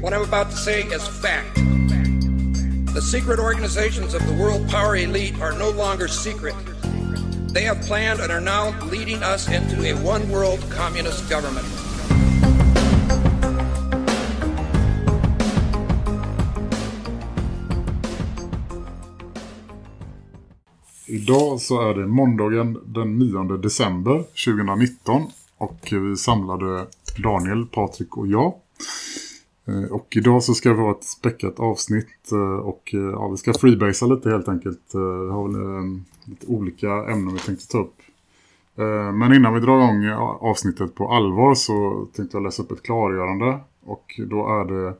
What I'm about to say is fact. The secret organizations of the world power elite are no longer secret. They have planned and are now leading us into a one world communist government. Idag så är det måndagen den 9 december 2019 och vi samlade Daniel, Patrik och jag. Eh, och idag så ska vi ha ett späckat avsnitt eh, och eh, ja, vi ska freebasea lite helt enkelt. Vi har väl ehm, lite olika ämnen vi tänkte ta upp. Men innan vi drar igång avsnittet på allvar så tänkte jag läsa upp ett klargörande. Och då är det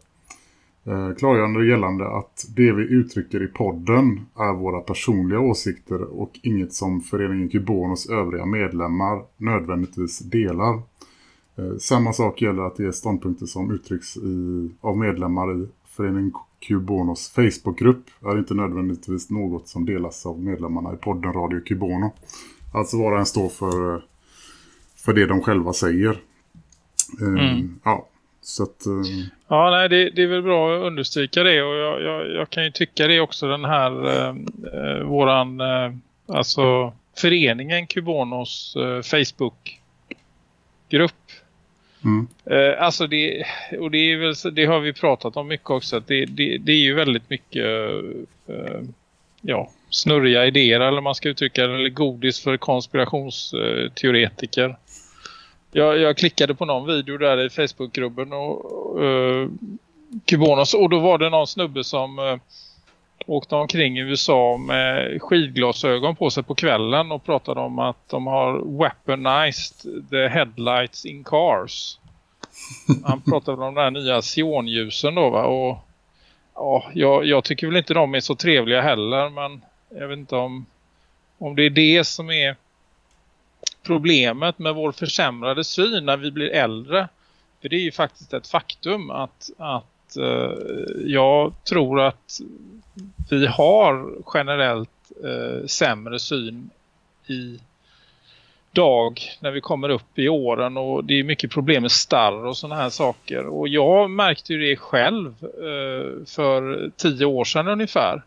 klargörande gällande att det vi uttrycker i podden är våra personliga åsikter och inget som föreningen Kubonos övriga medlemmar nödvändigtvis delar. Eh, samma sak gäller att det är ståndpunkter som uttrycks i, av medlemmar i föreningen Kubonos Facebookgrupp är inte nödvändigtvis något som delas av medlemmarna i podden Radio Kubono. Alltså var en står för, för det de själva säger. Eh, mm. Ja, så att. Ja, nej, det, det, är väl bra att understryka det och jag, jag, jag kan ju tycka det också den här uh, våran uh, alltså föreningen Kubonos uh, Facebook-grupp. Mm. Eh, alltså det, och det är väl det har vi pratat om mycket också att det, det, det är ju väldigt mycket eh, ja, snurriga idéer eller man ska uttrycka det, eller godis för konspirationsteoretiker jag, jag klickade på någon video där i Facebookgruppen och uh, Kubonos och då var det någon snubbe som uh, åkte omkring i USA med skidglasögon på sig på kvällen och pratade om att de har weaponized the headlights in cars. Han pratade om de där nya sionljusen då va och ja, jag, jag tycker väl inte de är så trevliga heller men jag vet inte om, om det är det som är problemet med vår försämrade syn när vi blir äldre. För det är ju faktiskt ett faktum att, att Eh, jag tror att vi har generellt eh, sämre syn i dag när vi kommer upp i åren och det är mycket problem med starr och sådana här saker. Och jag märkte ju det själv eh, för tio år sedan ungefär.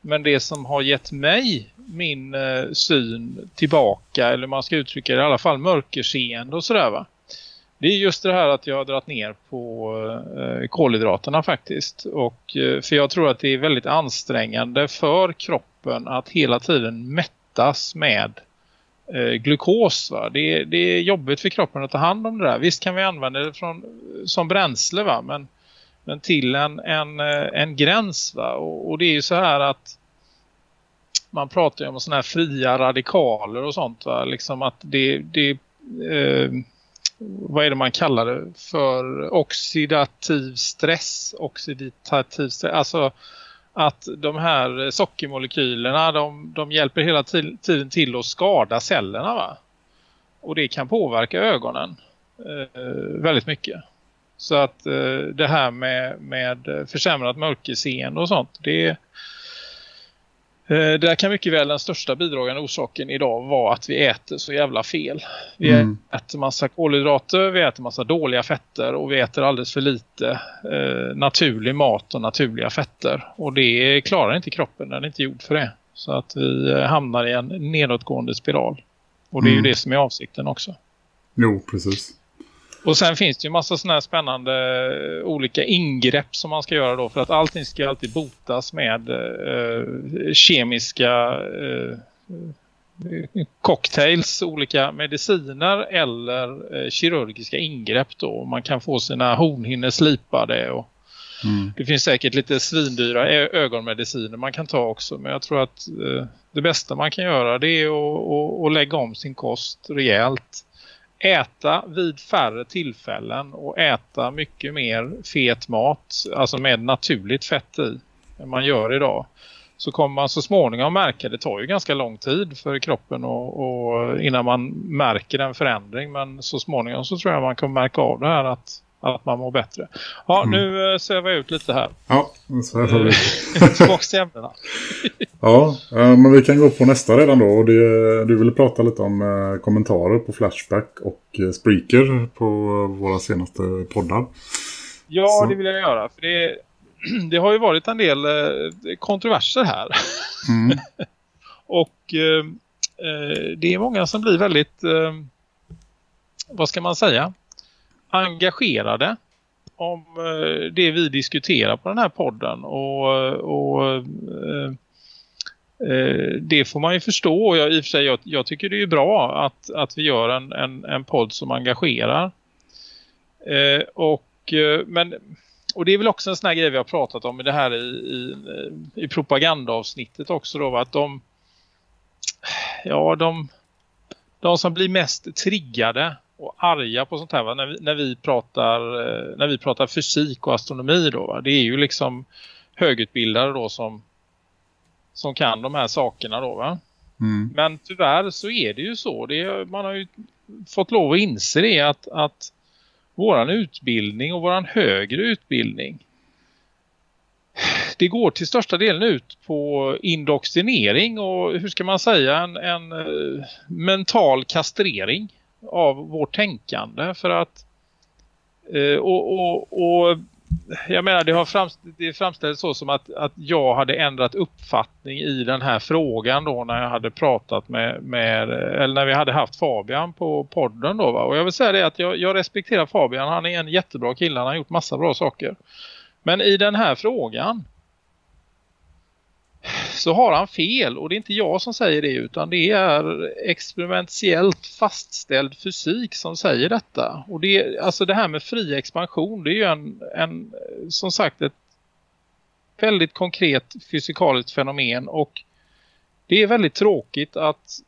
Men det som har gett mig min eh, syn tillbaka, eller man ska uttrycka det i alla fall mörkerseende och sådär va. Det är just det här att jag har dragit ner på eh, kolhydraterna faktiskt. Och, eh, för jag tror att det är väldigt ansträngande för kroppen att hela tiden mättas med eh, glukos. Va? Det, det är jobbigt för kroppen att ta hand om det där. Visst kan vi använda det från, som bränsle va, men men till en, en, eh, en gräns va? Och, och, det är ju så här att man pratar ju om sådana här fria radikaler och sånt va? Liksom att det, det eh, vad är det man kallar det för oxidativ stress oxidativ stress, alltså att de här sockermolekylerna de, de hjälper hela tiden till att skada cellerna va? Och det kan påverka ögonen eh, väldigt mycket. Så att eh, det här med, med försämrat mörkerseende och sånt, det där kan mycket väl den största bidragande orsaken idag vara att vi äter så jävla fel. Vi mm. äter massa kolhydrater, vi äter massa dåliga fetter och vi äter alldeles för lite eh, naturlig mat och naturliga fetter. Och det klarar inte kroppen, den är inte gjord för det. Så att vi eh, hamnar i en nedåtgående spiral. Och det är mm. ju det som är avsikten också. Jo, precis. Och sen finns det ju massa sådana här spännande uh, olika ingrepp som man ska göra då. För att allting ska alltid botas med uh, kemiska uh, cocktails, olika mediciner eller kirurgiska ingrepp då. Man kan få sina hornhinnor slipade och mm. det finns säkert lite svindyra ögonmediciner man kan ta också. Men jag tror att det bästa man kan göra det är att, att, att lägga om sin kost rejält äta vid färre tillfällen och äta mycket mer fet mat, alltså med naturligt fett i än man gör idag så kommer man så småningom märka, det tar ju ganska lång tid för kroppen och, och, innan man märker en förändring men så småningom så tror jag man kommer märka av det här att, att man mår bättre. Ja, mm. nu äh, svävar jag ut lite här. Ja, nu svävar vi ut. Tillbaka till ämnena. ja, eh, men vi kan gå på nästa redan då. Och det, du ville prata lite om eh, kommentarer på Flashback och eh, Spreaker på våra senaste poddar. Ja, så. det vill jag göra. För det det har ju varit en del kontroverser här. Mm. och eh, det är många som blir väldigt, eh, vad ska man säga, engagerade om det vi diskuterar på den här podden. Och, och eh, Eh, det får man ju förstå. Jag, I och för sig, jag, jag, tycker det är bra att, att vi gör en, en, en podd som engagerar. Eh, och, eh, men och det är väl också en sån här grej vi har pratat om i det här i, i, i propagandaavsnittet också då. Att de, ja de, de som blir mest triggade och arga på sånt här va? När, vi, när, vi pratar, när vi pratar fysik och astronomi då va? Det är ju liksom högutbildade då som, som kan de här sakerna då va? Mm. Men tyvärr så är det ju så. Det är, man har ju fått lov att inse det att, att våran utbildning och våran högre utbildning det går till största delen ut på indoktrinering och hur ska man säga en, en uh, mental kastrering av vårt tänkande för att uh, och, och, och jag menar det har det framställts så som att, att jag hade ändrat uppfattning i den här frågan då när jag hade pratat med, med eller när vi hade haft Fabian på podden då va? och jag vill säga det att jag, jag respekterar Fabian, han är en jättebra kille, han har gjort massa bra saker. Men i den här frågan så har han fel och det är inte jag som säger det utan det är experimentellt fastställd fysik som säger detta. Och det, alltså det här med fri expansion det är ju en, en som sagt ett väldigt konkret fysikaliskt fenomen och det är väldigt tråkigt att,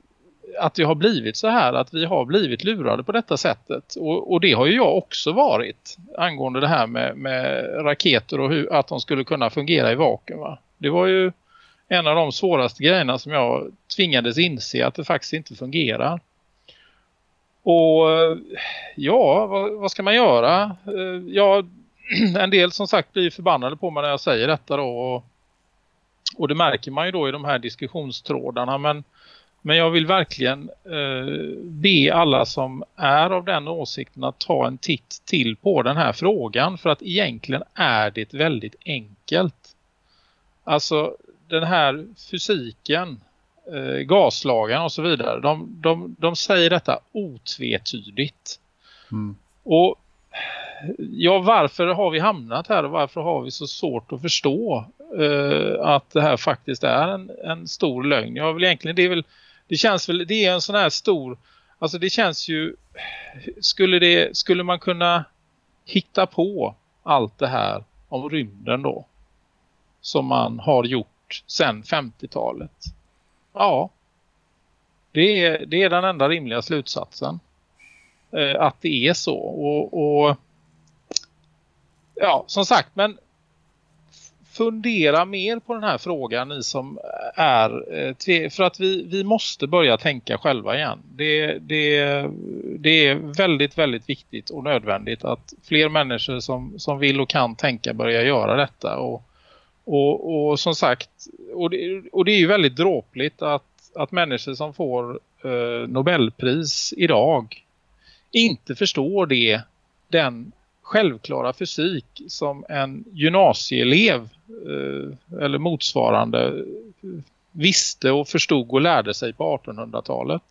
att det har blivit så här att vi har blivit lurade på detta sättet och, och det har ju jag också varit angående det här med, med raketer och hur, att de skulle kunna fungera i vakuum va? Det var ju en av de svåraste grejerna som jag tvingades inse att det faktiskt inte fungerar. Och ja, vad, vad ska man göra? Eh, ja, en del som sagt blir förbannade på mig när jag säger detta då. Och, och det märker man ju då i de här diskussionstrådarna. Men, men jag vill verkligen eh, be alla som är av den åsikten att ta en titt till på den här frågan. För att egentligen är det väldigt enkelt. Alltså den här fysiken, eh, gaslagen och så vidare, de, de, de säger detta otvetydigt. Mm. Och ja, varför har vi hamnat här och varför har vi så svårt att förstå eh, att det här faktiskt är en, en stor lögn? Jag vill egentligen, det är väl, det känns väl, det är en sån här stor, alltså det känns ju, skulle, det, skulle man kunna hitta på allt det här om rymden då? Som man har gjort sedan 50-talet. Ja, det är, det är den enda rimliga slutsatsen. Eh, att det är så. Och, och, ja, som sagt, men fundera mer på den här frågan ni som är eh, för att vi, vi måste börja tänka själva igen. Det, det, det är väldigt, väldigt viktigt och nödvändigt att fler människor som, som vill och kan tänka börjar göra detta och och, och som sagt, och det, och det är ju väldigt dråpligt att, att människor som får eh, Nobelpris idag inte förstår det, den självklara fysik som en gymnasieelev eh, eller motsvarande visste och förstod och lärde sig på 1800-talet.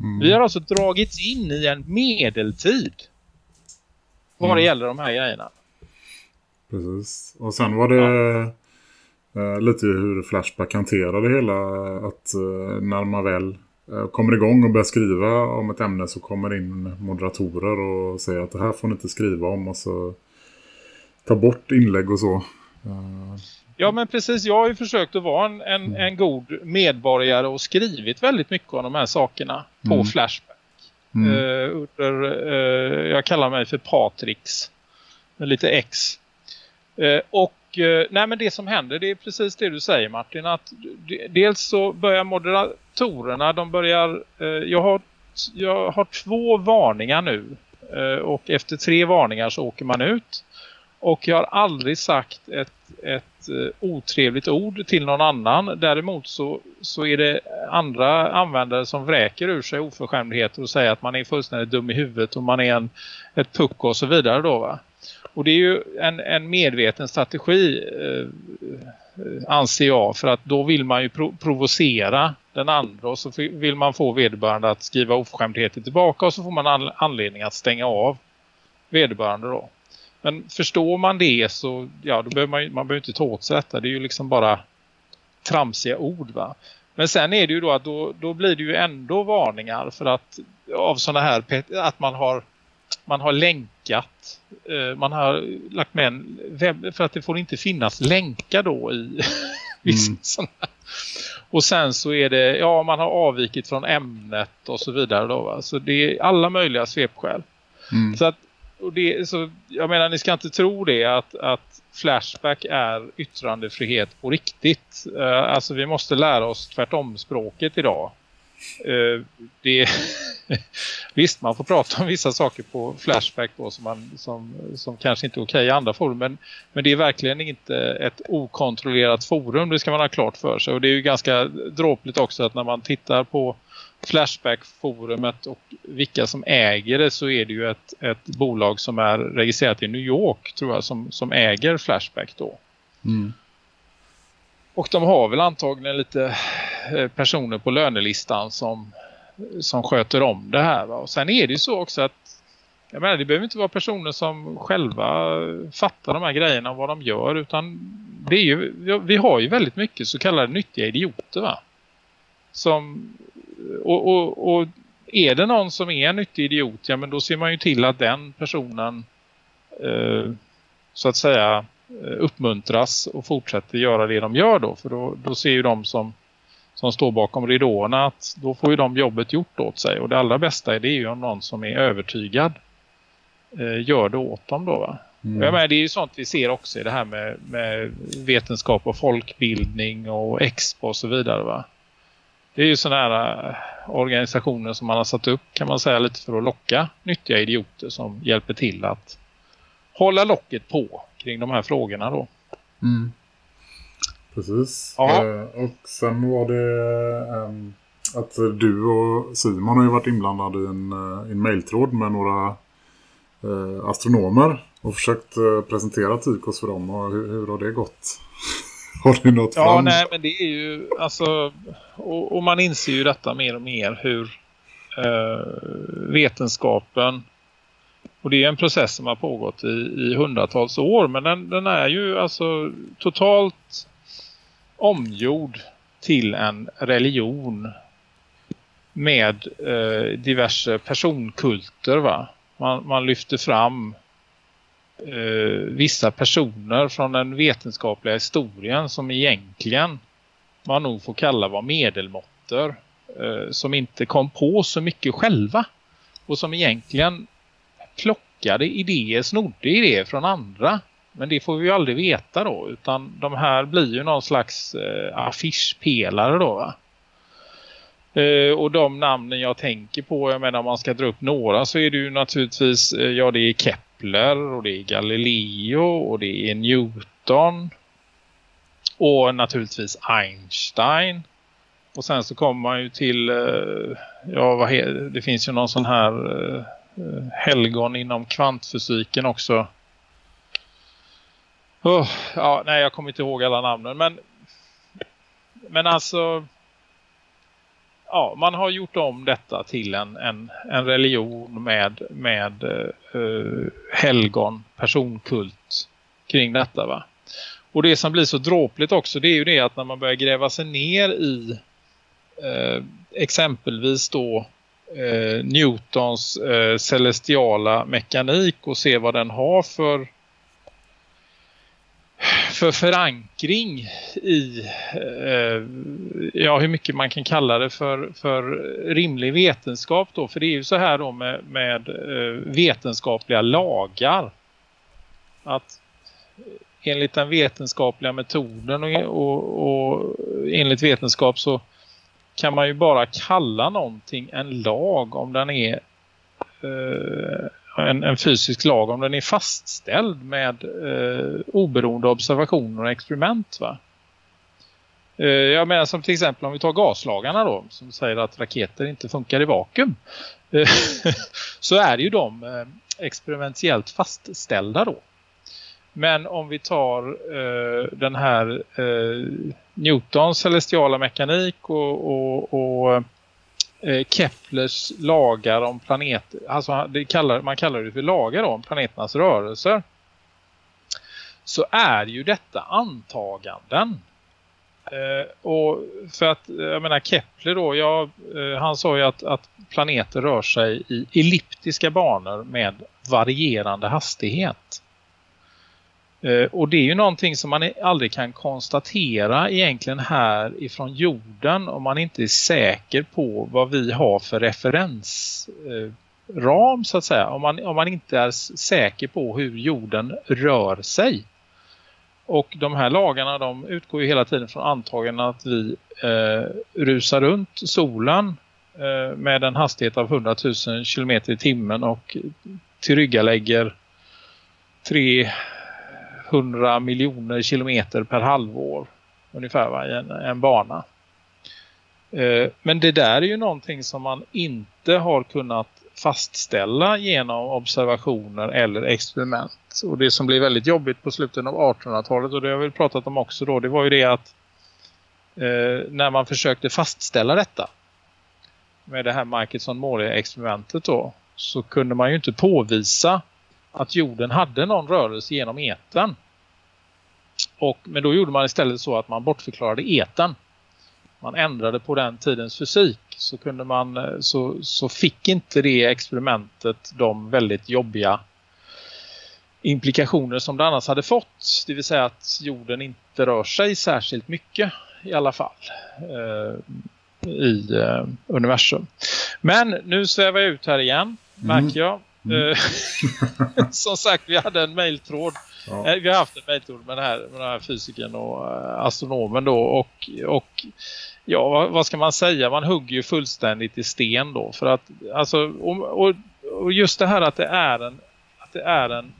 Mm. Vi har alltså dragits in i en medeltid vad det mm. gäller de här grejerna. Precis. Och sen var det ja. eh, lite hur Flashback hanterade hela. Att eh, när man väl eh, kommer igång och börjar skriva om ett ämne så kommer in moderatorer och säger att det här får ni inte skriva om. Och så ta bort inlägg och så. Ja men precis, jag har ju försökt att vara en, en, mm. en god medborgare och skrivit väldigt mycket om de här sakerna på mm. Flashback. Mm. Uh, under, uh, jag kallar mig för Patrix. Med lite X. Eh, och eh, nej men det som händer det är precis det du säger Martin. Att dels så börjar moderatorerna, de börjar, eh, jag, har, jag har två varningar nu. och efter tre varningar så åker man ut. Och jag har aldrig sagt ett, ett otrevligt ord till någon annan. Däremot så, så är det andra användare som vräker ur sig oförskämdheter och säger att man är fullständigt dum i huvudet och man är en, ett pucko och så vidare då va. Och det är ju en, en medveten strategi eh, anser jag för att då vill man ju pro provocera den andra och så vill man få vederbörande att skriva oförskämdheter tillbaka och så får man an anledning att stänga av vederbörande då. Men förstår man det så ja, då behöver man, man behöver inte ta åt sig detta. Det är ju liksom bara tramsiga ord va. Men sen är det ju då att då, då blir det ju ändå varningar för att av sådana här att man har man har länkat eh, man har lagt med en webb för att det får inte finnas länkar då i vissa mm. sådana och sen så är det ja man har avvikit från ämnet och så vidare då va? så det är alla möjliga svepskäl mm. så att och det, så, jag menar, ni ska inte tro det att, att Flashback är yttrandefrihet på riktigt. Uh, alltså vi måste lära oss tvärtom språket idag. Uh, det, visst, man får prata om vissa saker på Flashback då, som, man, som, som kanske inte är okej i andra forum. Men, men det är verkligen inte ett okontrollerat forum, det ska man ha klart för sig. Och det är ju ganska dråpligt också att när man tittar på Flashback-forumet och vilka som äger det så är det ju ett, ett bolag som är registrerat i New York tror jag som, som äger Flashback då. Mm. Och de har väl antagligen lite eh, personer på lönelistan som, som sköter om det här. Va? Och sen är det ju så också att jag menar, det behöver inte vara personer som själva fattar de här grejerna och vad de gör utan det är ju, vi har ju väldigt mycket så kallade nyttiga idioter va? Som och, och, och är det någon som är en nyttig idiot, ja men då ser man ju till att den personen eh, så att säga uppmuntras och fortsätter göra det de gör då. För då, då ser ju de som, som står bakom ridåerna att då får ju de jobbet gjort åt sig. Och det allra bästa är det ju om någon som är övertygad eh, gör det åt dem då va. Mm. Jag menar, det är ju sånt vi ser också i det här med, med vetenskap och folkbildning och expo och så vidare va det är ju sådana här eh, organisationer som man har satt upp kan man säga lite för att locka nyttiga idioter som hjälper till att hålla locket på kring de här frågorna då. Mm. Precis. Eh, och sen var det um, att du och Simon har ju varit inblandade i en, uh, en mailtråd med några uh, astronomer och försökt presentera Tykos för dem. Och hur, hur har det gått? Har du något Ja, fram? nej men det är ju alltså och, och, man inser ju detta mer och mer hur eh, vetenskapen och det är en process som har pågått i, i hundratals år men den, den är ju alltså totalt omgjord till en religion med eh, diverse personkulter va. Man, man lyfter fram eh, vissa personer från den vetenskapliga historien som egentligen man nog får kalla var medelmåttor eh, som inte kom på så mycket själva och som egentligen plockade idéer, snodde idéer från andra. Men det får vi ju aldrig veta då utan de här blir ju någon slags eh, affischpelare då va. Eh, och de namnen jag tänker på, jag menar om man ska dra upp några så är det ju naturligtvis, eh, ja det är Kepler och det är Galileo och det är Newton och naturligtvis Einstein. Och sen så kommer man ju till, eh, ja vad heter, det finns ju någon sån här eh, Eh, helgon inom kvantfysiken också. Oh, ja, nej jag kommer inte ihåg alla namnen men men alltså ja, man har gjort om detta till en, en, en religion med, med uh, helgon, personkult kring detta va. Och det som blir så dråpligt också det är ju det att när man börjar gräva sig ner i uh, exempelvis då eh, Newtons eh, celestiala mekanik och se vad den har för för förankring i eh, ja, hur mycket man kan kalla det för, för rimlig vetenskap då. För det är ju så här då med, med eh, vetenskapliga lagar. Att enligt den vetenskapliga metoden och, och, och enligt vetenskap så kan man ju bara kalla någonting en lag om den är eh, en, en, fysisk lag om den är fastställd med eh, oberoende observationer och experiment va. Eh, jag menar som till exempel om vi tar gaslagarna då som säger att raketer inte funkar i vakuum. Eh, så är ju de eh, experimentellt fastställda då. Men om vi tar eh, den här eh, Newtons celestiala mekanik och, och, och eh, Keplers lagar om planeter, alltså det kallar, man kallar det för lagar om planeternas rörelser. Så är ju detta antaganden. Eh, och för att, jag menar Kepler då, ja, eh, han sa ju att, att planeter rör sig i elliptiska banor med varierande hastighet. Eh, och det är ju någonting som man aldrig kan konstatera egentligen här ifrån jorden om man inte är säker på vad vi har för referensram så att säga. Om man, om man inte är säker på hur jorden rör sig. Och de här lagarna de utgår ju hela tiden från antagandet att vi eh, rusar runt solen eh, med en hastighet av 100 000 km i timmen och tillryggalägger tre 100 miljoner kilometer per halvår ungefär va, i en, en bana. Eh, men det där är ju någonting som man inte har kunnat fastställa genom observationer eller experiment. Och det som blev väldigt jobbigt på slutet av 1800-talet och det har vi pratat om också då, det var ju det att eh, när man försökte fastställa detta med det här Markinson-Morley-experimentet då så kunde man ju inte påvisa att jorden hade någon rörelse genom eten. Och, men då gjorde man istället så att man bortförklarade eten. Man ändrade på den tidens fysik så kunde man eh, så, så fick inte det experimentet de väldigt jobbiga implikationer som det annars hade fått. Det vill säga att jorden inte rör sig särskilt mycket i alla fall eh, i eh, universum. Men nu svävar jag ut här igen, märker mm. jag. Mm. Eh, som sagt, vi hade en mejltråd. Ja. Eh, vi har haft en mejltråd med den här, med den här fysiken och uh, astronomen då. Och, och ja, vad, vad, ska man säga? Man hugger ju fullständigt i sten då. För att, alltså, och, och, och just det här att det är en, att det är en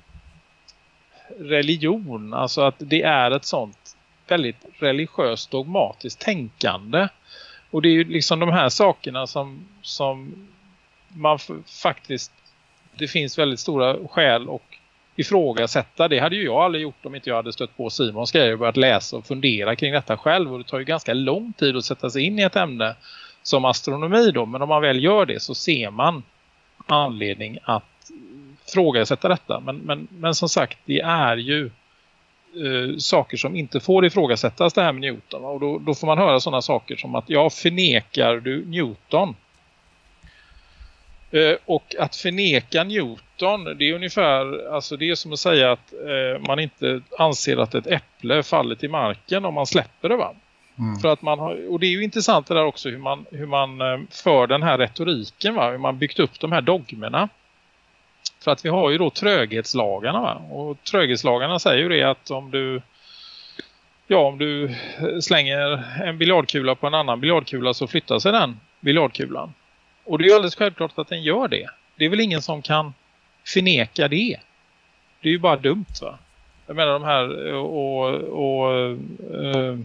religion. Alltså att det är ett sånt väldigt religiöst dogmatiskt tänkande. Och det är ju liksom de här sakerna som, som man faktiskt det finns väldigt stora skäl och ifrågasätta. Det hade ju jag aldrig gjort om inte jag hade stött på Simons grejer och börjat läsa och fundera kring detta själv. Och det tar ju ganska lång tid att sätta sig in i ett ämne som astronomi då. Men om man väl gör det så ser man anledning att ifrågasätta detta. Men, men, men som sagt, det är ju eh, saker som inte får ifrågasättas det här med Newton. Och då, då får man höra sådana saker som att jag förnekar du Newton och att förneka Newton, det är ungefär, alltså det är som att säga att eh, man inte anser att ett äpple faller till marken om man släpper det va? Mm. För att man har, och det är ju intressant det där också hur man, hur man eh, för den här retoriken va? Hur man byggt upp de här dogmerna. För att vi har ju då tröghetslagarna va? Och tröghetslagarna säger ju det att om du ja om du slänger en biljardkula på en annan biljardkula så flyttar sig den biljardkulan. Och det är alldeles självklart att den gör det. Det är väl ingen som kan förneka det. Det är ju bara dumt va? Jag menar de här eh, och, och eh,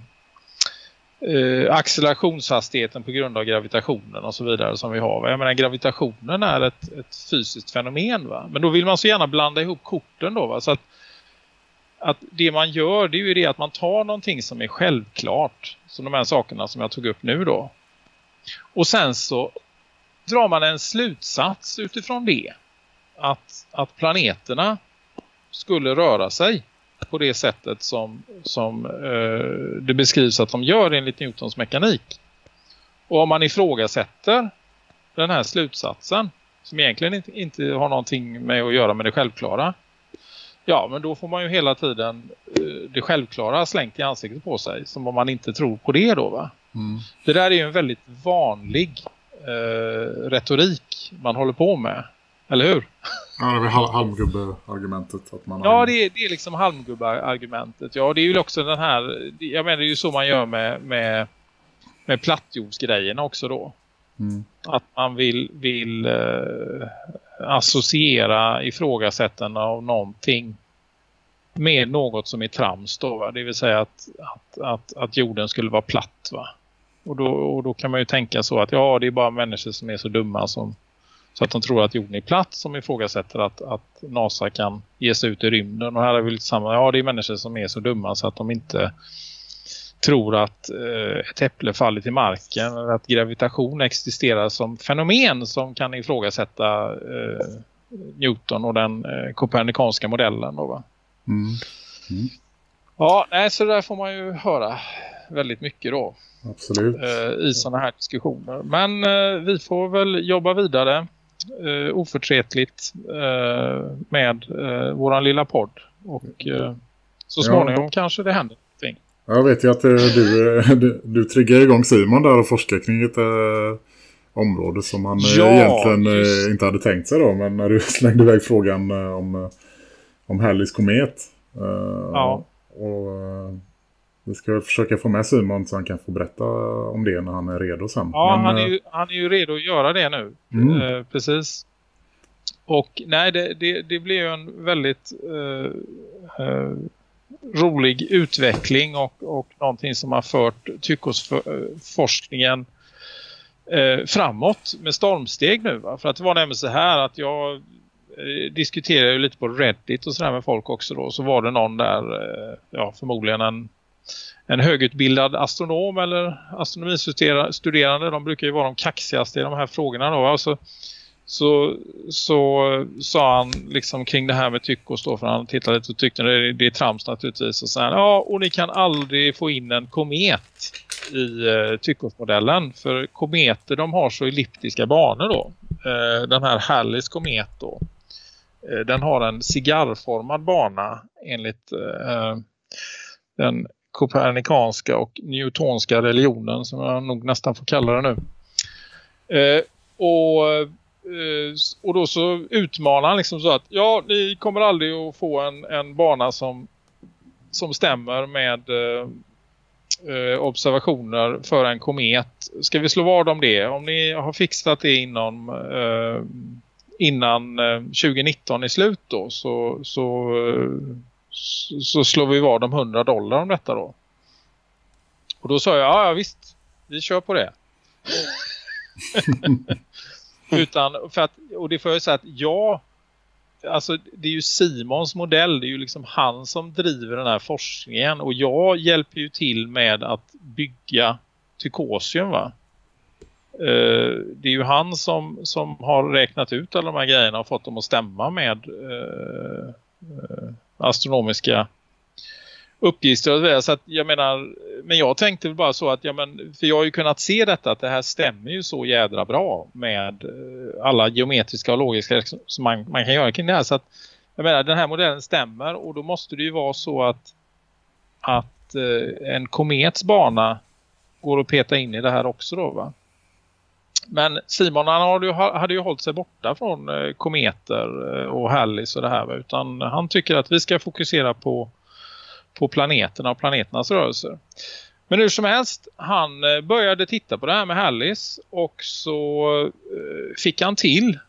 eh, accelerationshastigheten på grund av gravitationen och så vidare som vi har. Jag menar gravitationen är ett, ett fysiskt fenomen va? Men då vill man så gärna blanda ihop korten då va? Så att, att det man gör det är ju det att man tar någonting som är självklart. Som de här sakerna som jag tog upp nu då. Och sen så drar man en slutsats utifrån det. Att, att planeterna skulle röra sig på det sättet som, som eh, det beskrivs att de gör enligt Newtons mekanik. Och om man ifrågasätter den här slutsatsen som egentligen inte, inte har någonting med att göra med det självklara. Ja, men då får man ju hela tiden det självklara slängt i ansiktet på sig. Som om man inte tror på det då va? Mm. Det där är ju en väldigt vanlig eh, retorik man håller på med. Eller hur? Ja, det är halmgubbe-argumentet. Att man Ja, har... det är, det är liksom halmgubbe-argumentet. Ja, det är ju också den här... Jag menar, det är ju så man gör med, med, med plattjordsgrejerna också då. Mm. Att man vill, vill eh, associera ifrågasättande av någonting med något som är trams då va? Det vill säga att, att, att, att jorden skulle vara platt va? Och då, och då kan man ju tänka så att ja det är bara människor som är så dumma som, så att de tror att jorden är platt som ifrågasätter att, att NASA kan ge sig ut i rymden. Och här är vi lite samma, ja det är människor som är så dumma så att de inte tror att eh, ett äpple faller till marken eller att gravitation existerar som fenomen som kan ifrågasätta eh, Newton och den eh, kopernikanska modellen då va? Mm. Ja, nej, så där får man ju höra väldigt mycket då Absolut. eh, i sådana här diskussioner. Men eh, vi får väl jobba vidare eh, oförtretligt eh, med eh, våran lilla podd och så Ja. småningom kanske det händer någonting. Jag vet ju att du, du, du triggar igång Simon där och forskar kring ett område som han Ja, egentligen just. inte hade tänkt sig då. Men när du slängde iväg frågan om, om Halleys komet. Ja. Och vi ska försöka få med Simon så han kan få berätta om det när han är redo sen. Ja, Men, han, är eh, ju, han är ju redo att göra det nu. Mm. Eh, precis. Och nej, det, det, det blir ju en väldigt eh, eh, rolig utveckling och, och någonting som har fört tyckosforskningen eh, framåt med stormsteg nu. Va? För att det var nämligen så här att jag eh, diskuterade ju lite på Reddit och sådär med folk också då. Så var det någon där, ja förmodligen en en högutbildad astronom eller astronomistuderande, de brukar ju vara de kaxigaste i de här frågorna då. Alltså, så, så sa han liksom kring det här med tyckos då, för han tittade lite och tyckte det, det är trams naturligtvis. Och sen, ja, och ni kan aldrig få in en komet i eh, tyckosmodellen, för kometer de har så elliptiska banor då. Eh, den här Halleys komet då, eh, den har en cigarrformad bana enligt eh, den kopernikanska och newtonska religionen som jag nog nästan får kalla det nu. Eh, och, eh, och då så utmanar han liksom så att ja, ni kommer aldrig att få en, en bana som, som stämmer med eh, eh observationer för en komet. Ska vi slå vad om det? Om ni har fixat det inom eh, innan eh, 2019 är slut då så, så eh, så, slår vi vad om 100 dollar om detta då. Och då sa jag, ja, visst, vi kör på det. Utan, för att, och det får jag säga att ja, alltså det är ju Simons modell, det är ju liksom han som driver den här forskningen och jag hjälper ju till med att bygga Tykosium va. Eh, det är ju han som, som har räknat ut alla de här grejerna och fått dem att stämma med eh, eh, astronomiska uppgifter och så att jag menar, men jag tänkte väl bara så att, ja men, för jag har ju kunnat se detta att det här stämmer ju så jädra bra med eh, alla geometriska och logiska som man, man kan göra kring det här. Så att, jag menar, den här modellen stämmer och då måste det ju vara så att, att eh, en komets bana går att peta in i det här också då va? Men Simon han hade ju, hade ju hållit sig borta från eh, kometer eh, och Hallis och det här. Utan han tycker att vi ska fokusera på, på planeterna och planeternas rörelser. Men hur som helst, han eh, började titta på det här med Hallis och så eh, fick han till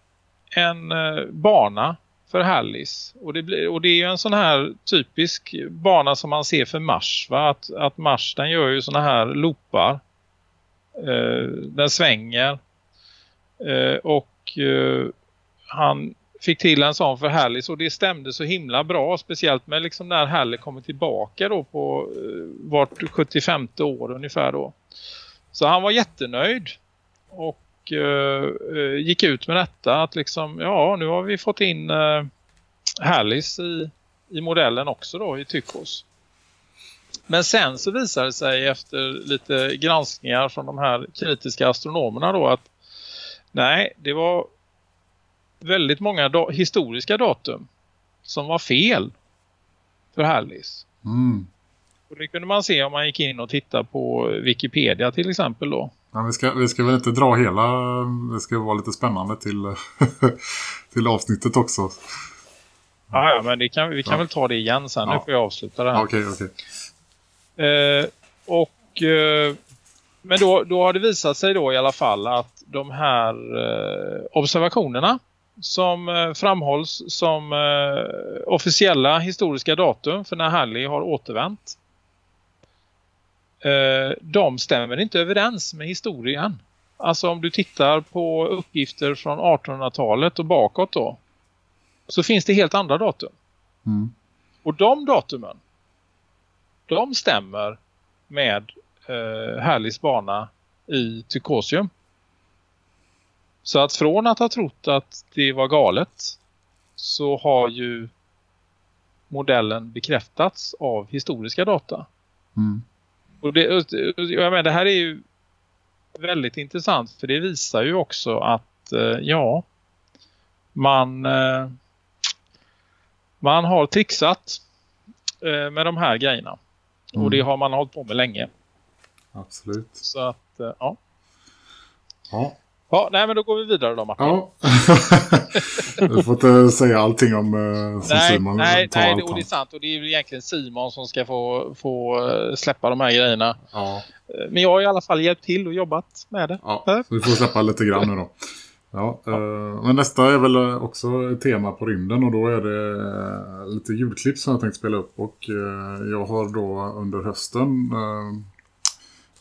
en eh, bana för Hallis. Och det, och det är ju en sån här typisk bana som man ser för Mars. Va? Att, att Mars den gör ju såna här loopar. Eh, den svänger. Eh, och eh, han fick till en sån för Hallis och det stämde så himla bra. Speciellt med liksom när Hallis kommer tillbaka då på eh, vart 75 år ungefär då. Så han var jättenöjd. Och eh, eh, gick ut med detta att liksom ja nu har vi fått in eh, Hallis i, i modellen också då i Tychos. Men sen så visade det sig efter lite granskningar från de här kritiska astronomerna då att nej, det var väldigt många da historiska datum som var fel för Hallis. Mm. Och det kunde man se om man gick in och tittade på Wikipedia till exempel då. Ja, vi, ska, vi ska väl inte dra hela, det ska vara lite spännande till, till avsnittet också. Ja, ja men kan, vi kan Ja. väl ta det igen sen. Nu Ja. får jag avsluta det här. Okej, okej. Eh, och, eh, men då, då har det visat sig då i alla fall att de här eh, observationerna som eh, framhålls som eh, officiella historiska datum för när Halley har återvänt. De stämmer inte överens med historien. Alltså om du tittar på uppgifter från 1800-talet och bakåt då. Så finns det helt andra datum. Mm. Och de datumen de stämmer med eh, Halleys bana i Tykosium. Så att från att ha trott att det var galet så har ju modellen bekräftats av historiska data. Mm. Och det, jag menar, det här är ju väldigt intressant för det visar ju också att eh, ja, man eh, man har trixat eh, med de här grejerna. Mm. Och det har man hållit på med länge. Absolut. Så att, ja. Ja. Ja, nej men då går vi vidare då Martin. Ja. du får inte säga allting om uh, som nej, Simon nej, tar nej allt och det är sant. Och det är ju egentligen Simon som ska få, få eh, släppa de här grejerna. Ja, Eh, Men jag har i alla fall hjälpt till och jobbat med det. ja. Så vi får släppa lite grann nu då. Ja, eh, men nästa är väl eh, också tema på rymden och då är det eh, lite ljudklipp som jag tänkt spela upp och eh, jag har då under hösten eh,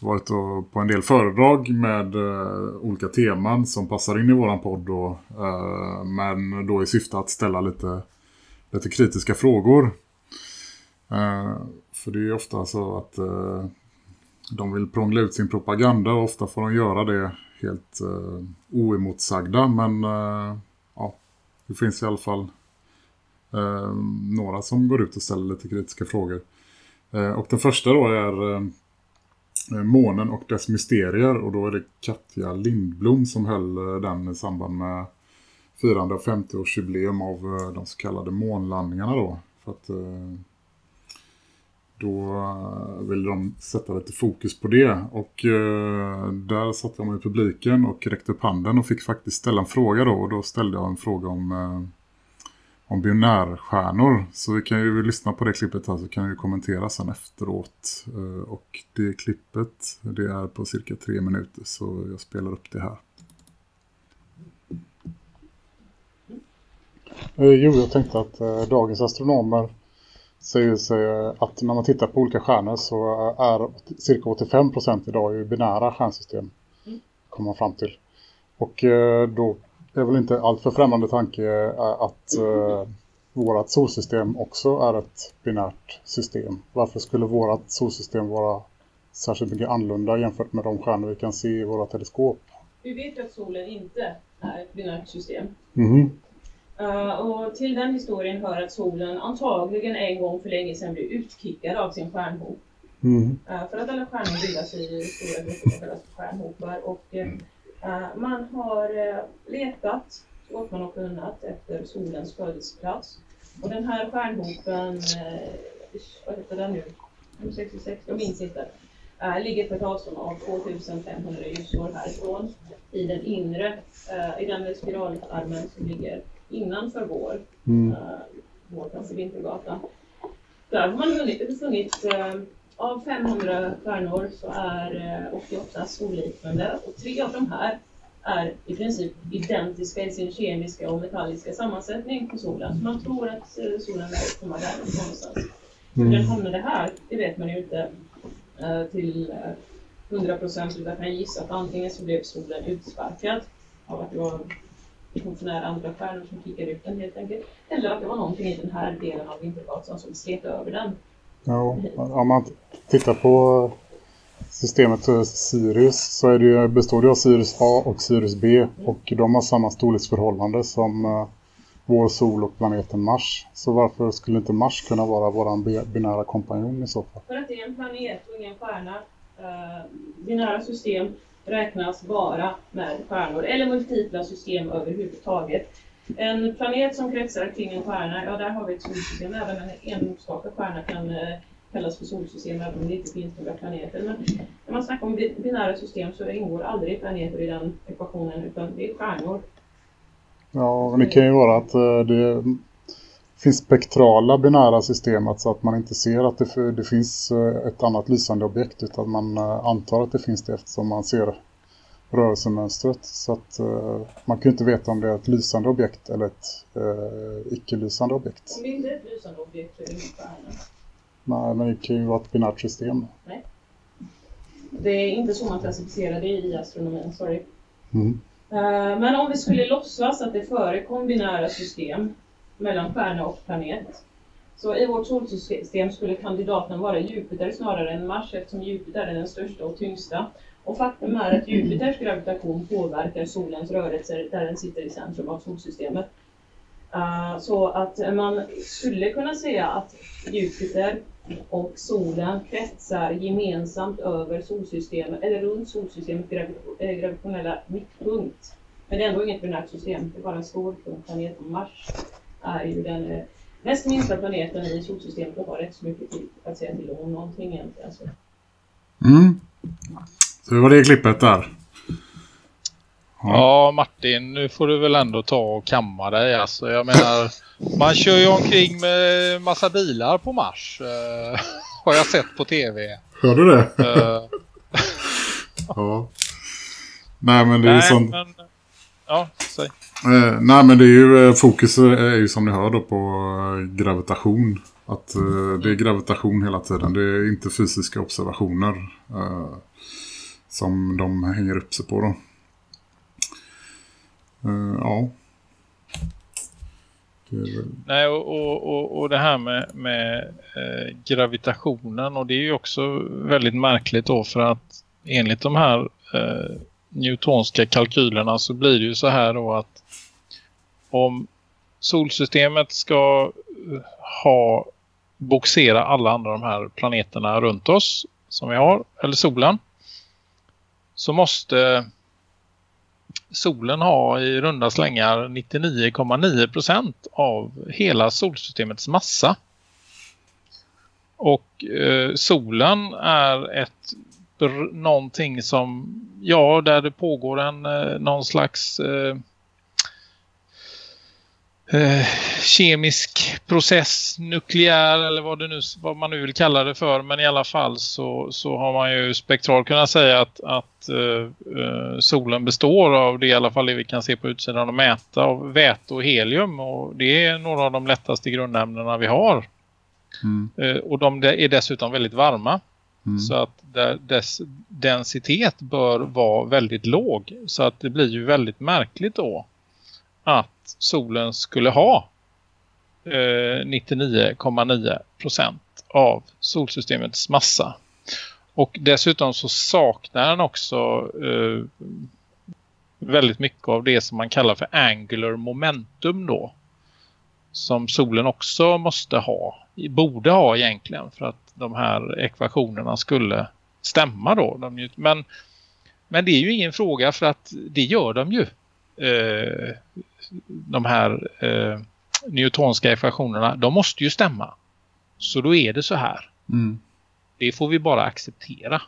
varit på en del föredrag med eh, olika teman som passar in i våran podd då, eh, men då i syfte att ställa lite, lite kritiska frågor. Eh, för det är ofta så att de vill prångla ut sin propaganda och ofta får de göra det helt oemotsagda. Men eh, ja, det finns i alla fall eh, några som går ut och ställer lite kritiska frågor. Eh, och den första då är Eh, månen och dess mysterier. Och då är det Katja Lindblom som höll den i samband med firande av 50-årsjubileum av eh, de så kallade månlandningarna då. För att eh, då ville de sätta lite fokus på det. Och där satt jag med publiken och räckte upp handen och fick faktiskt ställa en fråga då. Och då ställde jag en fråga om, om binärstjärnor. Så vi kan ju lyssna på det klippet här så kan vi kommentera sen efteråt. Eh, och det klippet det är på cirka tre minuter så jag spelar upp det här. Eh, jo, jag tänkte att eh, dagens astronomer säger sig att när man tittar på olika stjärnor så är cirka 85% idag i binära stjärnsystem. Kommer man fram till. Och då då är väl inte allt för främmande tanke eh, att eh, vårat solsystem också är ett binärt system. Varför skulle vårat solsystem vara särskilt mycket annorlunda jämfört med de stjärnor vi kan se i våra teleskop? Vi vet ju att solen inte är ett binärt system. Mhm. Uh, och till den historien hör att solen antagligen en gång för länge sedan blev utkickad av sin stjärnhop. Mhm. Uh, för att alla stjärnor bildas i stora grupper som kallas för stjärnhopar. Och uh, man har uh, letat så gott man har kunnat efter solens födelseplats. Och den här stjärnhopen, uh, vad heter den nu? 66, jag minns inte. Ligger på ett avstånd av 2500 ljusår härifrån i den inre, i den spiralarmen som ligger innanför vår, Mm. vår kanske Vintergatan. Där har man funnit, av 500 stjärnor så är uh, 88 solliknande och tre av de här är i princip identiska i sin kemiska och metalliska sammansättning på solen. Man tror att uh, solen lär komma där någonstans. Hur den hamnade här, det vet man ju inte eh, till eh, 100 procent. Utan jag kan gissa att antingen så blev solen utsparkad av att det var nära andra stjärnor som kickade ut den helt enkelt. Eller att det var någonting i den här delen av Vintergatan som slet över den. Ja, om man tittar på systemet Sirius så är det ju, består det av Sirius A och Sirius B och de har samma storleksförhållande som eh, vår sol och planeten Mars. Så varför skulle inte Mars kunna vara vår binära kompanjon i så fall? För att det är en planet och ingen stjärna. Uh, binära system räknas bara med stjärnor eller multipla system överhuvudtaget. En planet som kretsar kring en stjärna, ja där har vi ett solsystem. Även en enstaka stjärna kan eh, kallas för solsystem även om det inte finns några planeter. Men när man snackar om binära system så ingår aldrig planeter i den ekvationen utan det är stjärnor. Ja, men det kan ju vara att eh, det finns spektrala binära system, alltså att man inte ser att det, det finns eh, ett annat lysande objekt utan man antar att det finns det eftersom man ser rörelsemönstret. Så att uh, man kan inte veta om det är ett lysande objekt eller ett uh, icke-lysande objekt. Om det inte är ett lysande objekt så är det inte stjärna. Nej, men det kan ju vara ett binärt system. Nej. Det är inte så man klassificerar det i astronomin, sorry. Mm. Uh, men om vi skulle låtsas att det förekom binära system mellan stjärna och planet. Så i vårt solsystem skulle kandidaten vara Jupiter snarare än Mars eftersom Jupiter är den största och tyngsta. Och faktum är att Jupiters gravitation påverkar solens rörelser där den sitter i centrum av solsystemet. Uh, så att man skulle kunna säga att Jupiter och solen kretsar gemensamt över solsystemet, eller runt solsystemets gravi äh, gravitationella mittpunkt. Men det är ändå inget binärt system, det är bara en stor planet. Mars är ju den eh, näst minsta planeten i solsystemet och har rätt så mycket tid att säga till om någonting egentligen. Mm. Så det var det klippet där. Ja. Martin, nu får du väl ändå ta och kamma dig. Alltså, jag menar, man kör ju omkring med massa bilar på Mars. Uh, har jag sett på tv. Hör du det? Uh, ja. Nej, men det är ju sånt... Men, ja, säg. Uh, nej, men det är ju fokus är ju som ni hör då på gravitation. Att det är gravitation hela tiden. Det är inte fysiska observationer som de hänger upp sig på då. Uh, ja. Nej, och, och, och det här med, med eh, gravitationen och det är ju också väldigt märkligt då för att enligt de här eh, newtonska kalkylerna så blir det ju så här då att om solsystemet ska eh, ha boxera alla andra de här planeterna runt oss som vi har, eller solen så måste solen ha i runda slängar 99,9% av hela solsystemets massa. Och eh, solen är ett någonting som, ja, där det pågår en eh, någon slags eh, eh, kemisk process, nukleär eller vad, det nu, vad man nu vill kalla det för. Men i alla fall så, så har man ju spektralt kunnat säga att, att eh, solen består av det i alla fall det vi kan se på utsidan och mäta av väte och helium. Och det är några av de lättaste grundämnena vi har. Mm. Eh, och de är dessutom väldigt varma. Mm. Så att dess densitet bör vara väldigt låg. Så att det blir ju väldigt märkligt då att solen skulle ha eh, 99,9 procent av solsystemets massa. Och dessutom så saknar den också eh, väldigt mycket av det som man kallar för angular momentum då. Som solen också måste ha, borde ha egentligen för att de här ekvationerna skulle stämma då. Men, men det är ju ingen fråga för att det gör de ju. Eh, de här eh, newtonska ekvationerna, de måste ju stämma. Så då är det så här. Mm. Det får vi bara acceptera.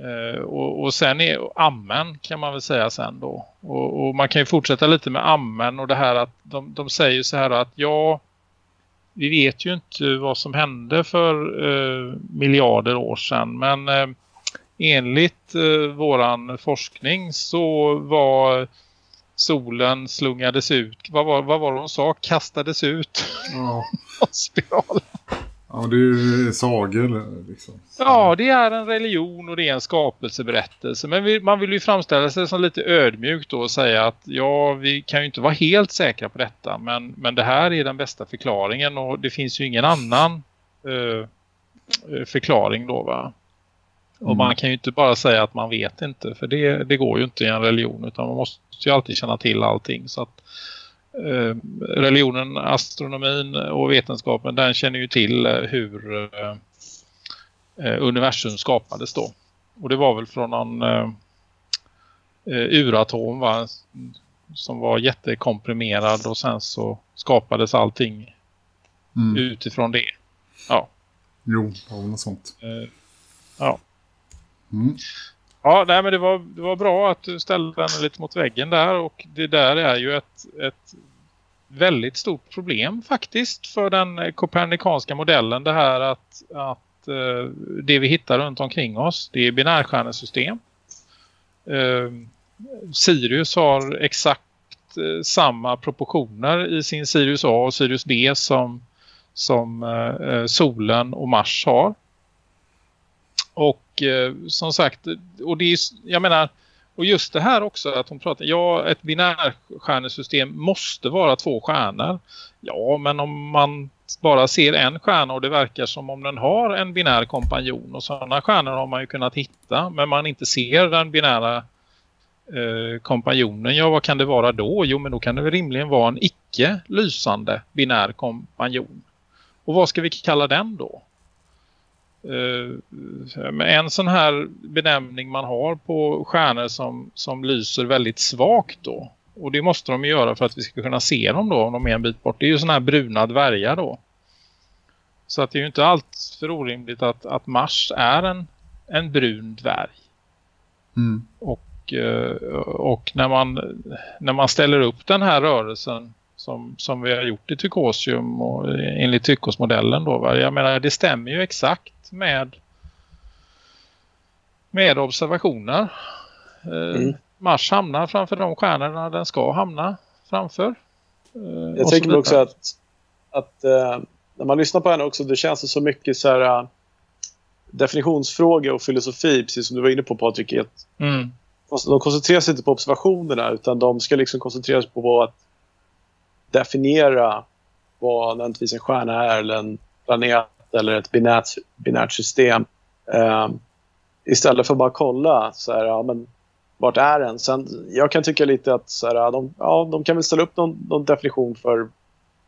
Uh, och, och sen är ammen kan man väl säga sen då. Och, och, man kan ju fortsätta lite med ammen och det här att de, de säger så här att ja, vi vet ju inte vad som hände för uh, miljarder år sedan men uh, enligt våran forskning så var solen slungades ut. Vad var, vad var det hon sa? Kastades ut. Ja. spiral. Ja, det är ju sagor liksom. Ja, det är en religion och det är en skapelseberättelse. Men vi, man vill ju framställa sig som lite ödmjukt då och säga att ja, vi kan ju inte vara helt säkra på detta. Men, men det här är den bästa förklaringen och det finns ju ingen annan uh, förklaring då va. Och man mm. kan ju inte bara säga att man vet inte. För det, det går ju inte i en religion. Utan man måste ju alltid känna till allting. Så att eh, religionen, astronomin och vetenskapen. Den känner ju till eh, hur eh, universum skapades då. Och det var väl från någon eh, uratom va? Som var jättekomprimerad. Och sen så skapades allting mm. utifrån det. Ja. Jo, det var något sånt. Eh, ja. Mm. Ja, nej, men det var, det var bra att du ställde den lite mot väggen där och det där är ju ett, ett väldigt stort problem faktiskt för den kopernikanska modellen. Det här att, att eh, det vi hittar runt omkring oss det är binärstjärnesystem. Uh, Sirius har exakt uh, samma proportioner i sin Sirius A och Sirius B som, som solen och Mars har. Och Eh, som sagt, och det är, jag menar och just det här också att hon pratar, ja ett binärstjärnesystem måste vara två stjärnor. Ja men om man bara ser en stjärna och det verkar som om den har en binär kompanjon och sådana stjärnor har man ju kunnat hitta men man inte ser den binära eh, kompanjonen. Ja vad kan det vara då? Jo men då kan det väl rimligen vara en icke lysande binär kompanjon. Och vad ska vi kalla den då? Uh, en sån här benämning man har på stjärnor som, som lyser väldigt svagt då. Och det måste de göra för att vi ska kunna se dem då om de är en bit bort. Det är ju såna här bruna dvärgar då. Så att det är ju inte allt för orimligt att, att Mars är en, en brun dvärg. Mm. Och, uh, och när, man, när man ställer upp den här rörelsen som, som vi har gjort i Tykosium och enligt Tykosmodellen då. Va? Jag menar det stämmer ju exakt med med observationer. Eh, mm. Mars hamnar framför de stjärnorna den ska hamna framför. Eh, Jag tänker också att, att äh, när man lyssnar på henne också det känns så mycket så här definitionsfrågor och filosofi precis som du var inne på Patrik. mm. De koncentrerar sig inte på observationerna utan de ska liksom koncentrera sig på att definiera vad nödvändigtvis en stjärna är eller en planet eller ett binärt, binärt system. Eh, istället för att bara kolla så här, ja, men vart är den? Sen, jag kan tycka lite att så här, de, ja, de kan väl ställa upp någon, någon definition för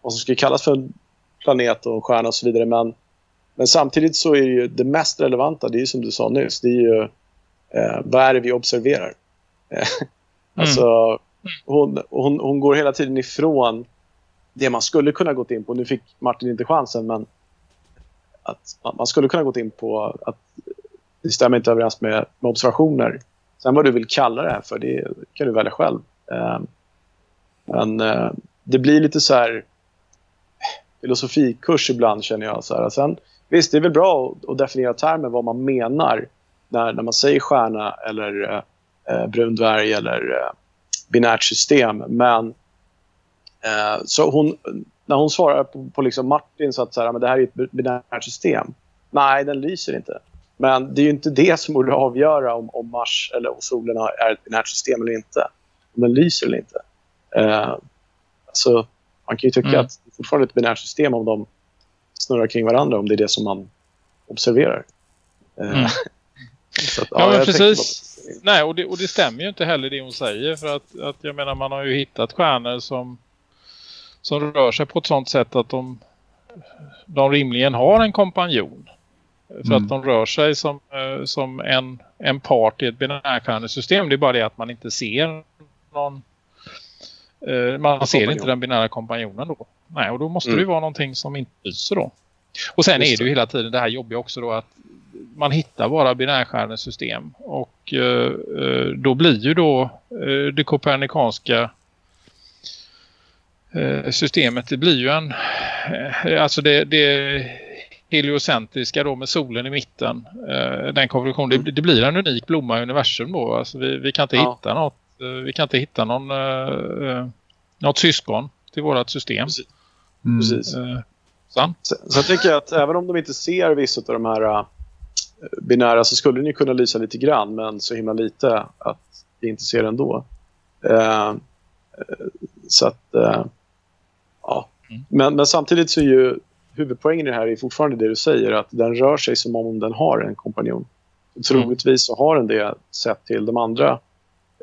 vad som skulle kallas för en planet och en stjärna och så vidare. Men, men samtidigt så är det ju det mest relevanta, det är ju som du sa nyss, det är ju eh, vad är det vi observerar? mm. alltså, hon, hon, hon går hela tiden ifrån det man skulle kunna gått in på. Nu fick Martin inte chansen, men att man skulle kunna gått in på att det stämmer inte överens med, med observationer. Sen vad du vill kalla det här för, det kan du välja själv. Eh, men eh, det blir lite så här filosofikurs ibland känner jag. Så här. Sen, visst, det är väl bra att, att definiera termer vad man menar när, när man säger stjärna eller eh, eh, brun dvärg eller eh, binärt system. Men eh, så hon, när hon svarar på, på liksom Martin så att så här, men det här är ett binärt system. Nej, den lyser inte. Men det är ju inte det som borde avgöra om, om Mars eller om solen är ett binärt system eller inte. Om den lyser eller inte. Eh, alltså, man kan ju tycka mm. att det är fortfarande ett binärt system om de snurrar kring varandra om det är det som man observerar. Eh, mm. att, ja, ja precis. Nej, och det, och det stämmer ju inte heller det hon säger. För att, att jag menar, man har ju hittat stjärnor som som rör sig på ett sånt sätt att de, de rimligen har en kompanjon. För mm. att de rör sig som, eh, som en, en part i ett binärstjärnesystem. Det är bara det att man inte ser någon eh, man ser inte den binära kompanjonen då. Nej, och då måste mm. det ju vara någonting som inte lyser då. Och sen Just är det ju hela tiden det här jobbiga också då att man hittar bara binärstjärnesystem. Och eh, eh då blir ju då eh, det kopernikanska systemet det blir ju en eh, alltså det, det heliocentriska då med solen i mitten eh, den konstruktionen, det, det, blir en unik blomma i universum då alltså vi, vi kan inte ja. hitta något vi kan inte hitta någon något syskon till vårt system precis, mm. precis. Sen. Så, jag tycker att även om de inte ser vissa av de här binära så skulle ni kunna lysa lite grann men så himla lite att vi inte ser ändå uh, så att Ja. Mm. Men, men samtidigt så är ju huvudpoängen i det här är fortfarande det du säger att den rör sig som om den har en kompanjon. Troligtvis så har den det sett till de andra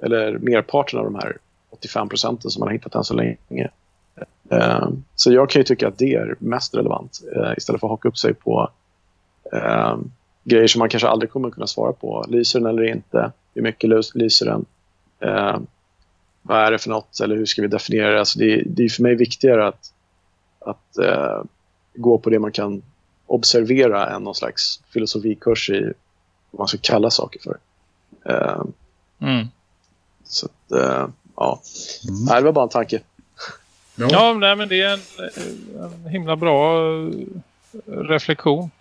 eller merparten av de här 85 procenten som man har hittat än så länge. Uh, så jag kan ju tycka att det är mest relevant uh, istället för att haka upp sig på uh, grejer som man kanske aldrig kommer kunna svara på. Lyser den eller inte? Hur mycket lyser den? Vad är det för något eller hur ska vi definiera det? Alltså det, det är för mig viktigare att, att eh, gå på det man kan observera än någon slags filosofikurs i vad man ska kalla saker för. Eh, Mm. så att, eh, ja. Mm. Nej, det var bara en tanke. Ja. Ja, nej, men det är en, en himla bra eh, reflektion.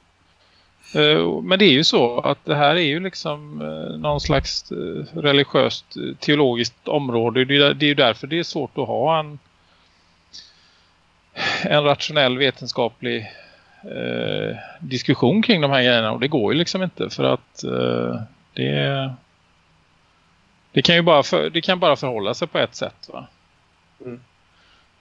Eh, men det är ju så att det här är ju liksom eh, någon slags eh, religiöst teologiskt område. Det är ju- därför det är svårt att ha en, en rationell vetenskaplig eh, diskussion kring de här grejerna. Och det går ju liksom inte för att eh, det, det kan ju bara, för, det kan bara förhålla sig på ett sätt va. Mm.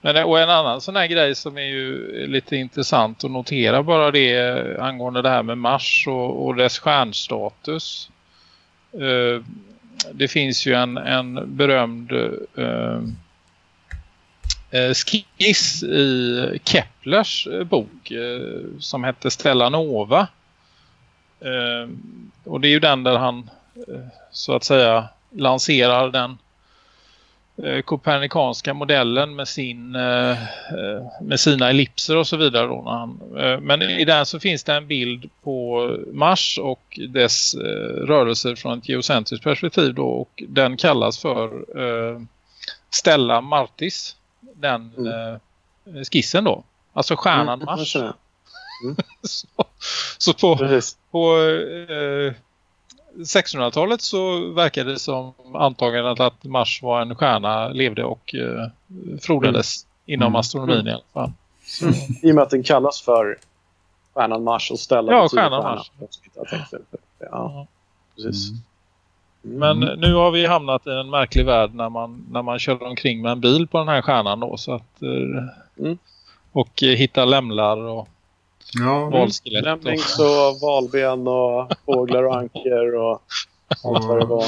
Men, eh, och en annan sån här grej som är ju lite intressant att notera bara det eh, angående det här med Mars och, och dess stjärnstatus. Eh, det finns ju en, en berömd eh, eh skiss i Keplers bok eh, som hette Stella Nova. Eh, och det är ju den där han eh, så att säga lanserar den eh, kopernikanska modellen med sin eh, eh, med sina ellipser och så vidare då eh, men i den så finns det en bild på Mars och dess eh, rörelser från ett geocentriskt perspektiv då och den kallas för eh, Stella Martis den Mm. eh, skissen då alltså stjärnan Mm, Mars känner. så, så på, Precis. på eh, 1600-talet så verkade det som antagandet att Mars var en stjärna levde och eh, frodades inom Mm. astronomin i alla fall. Så, I och med att den kallas för stjärnan Mars och Stella Ja, stjärnan stjärna. Mars. Ja, precis. Mm. Men nu har vi hamnat i en märklig värld när man, när man kör omkring med en bil på den här stjärnan då. Så att, eh, Mm. Och eh, hittar lämlar och Ja, valskelett. Och, Lämnings och valben och fåglar och anker och allt vad det var.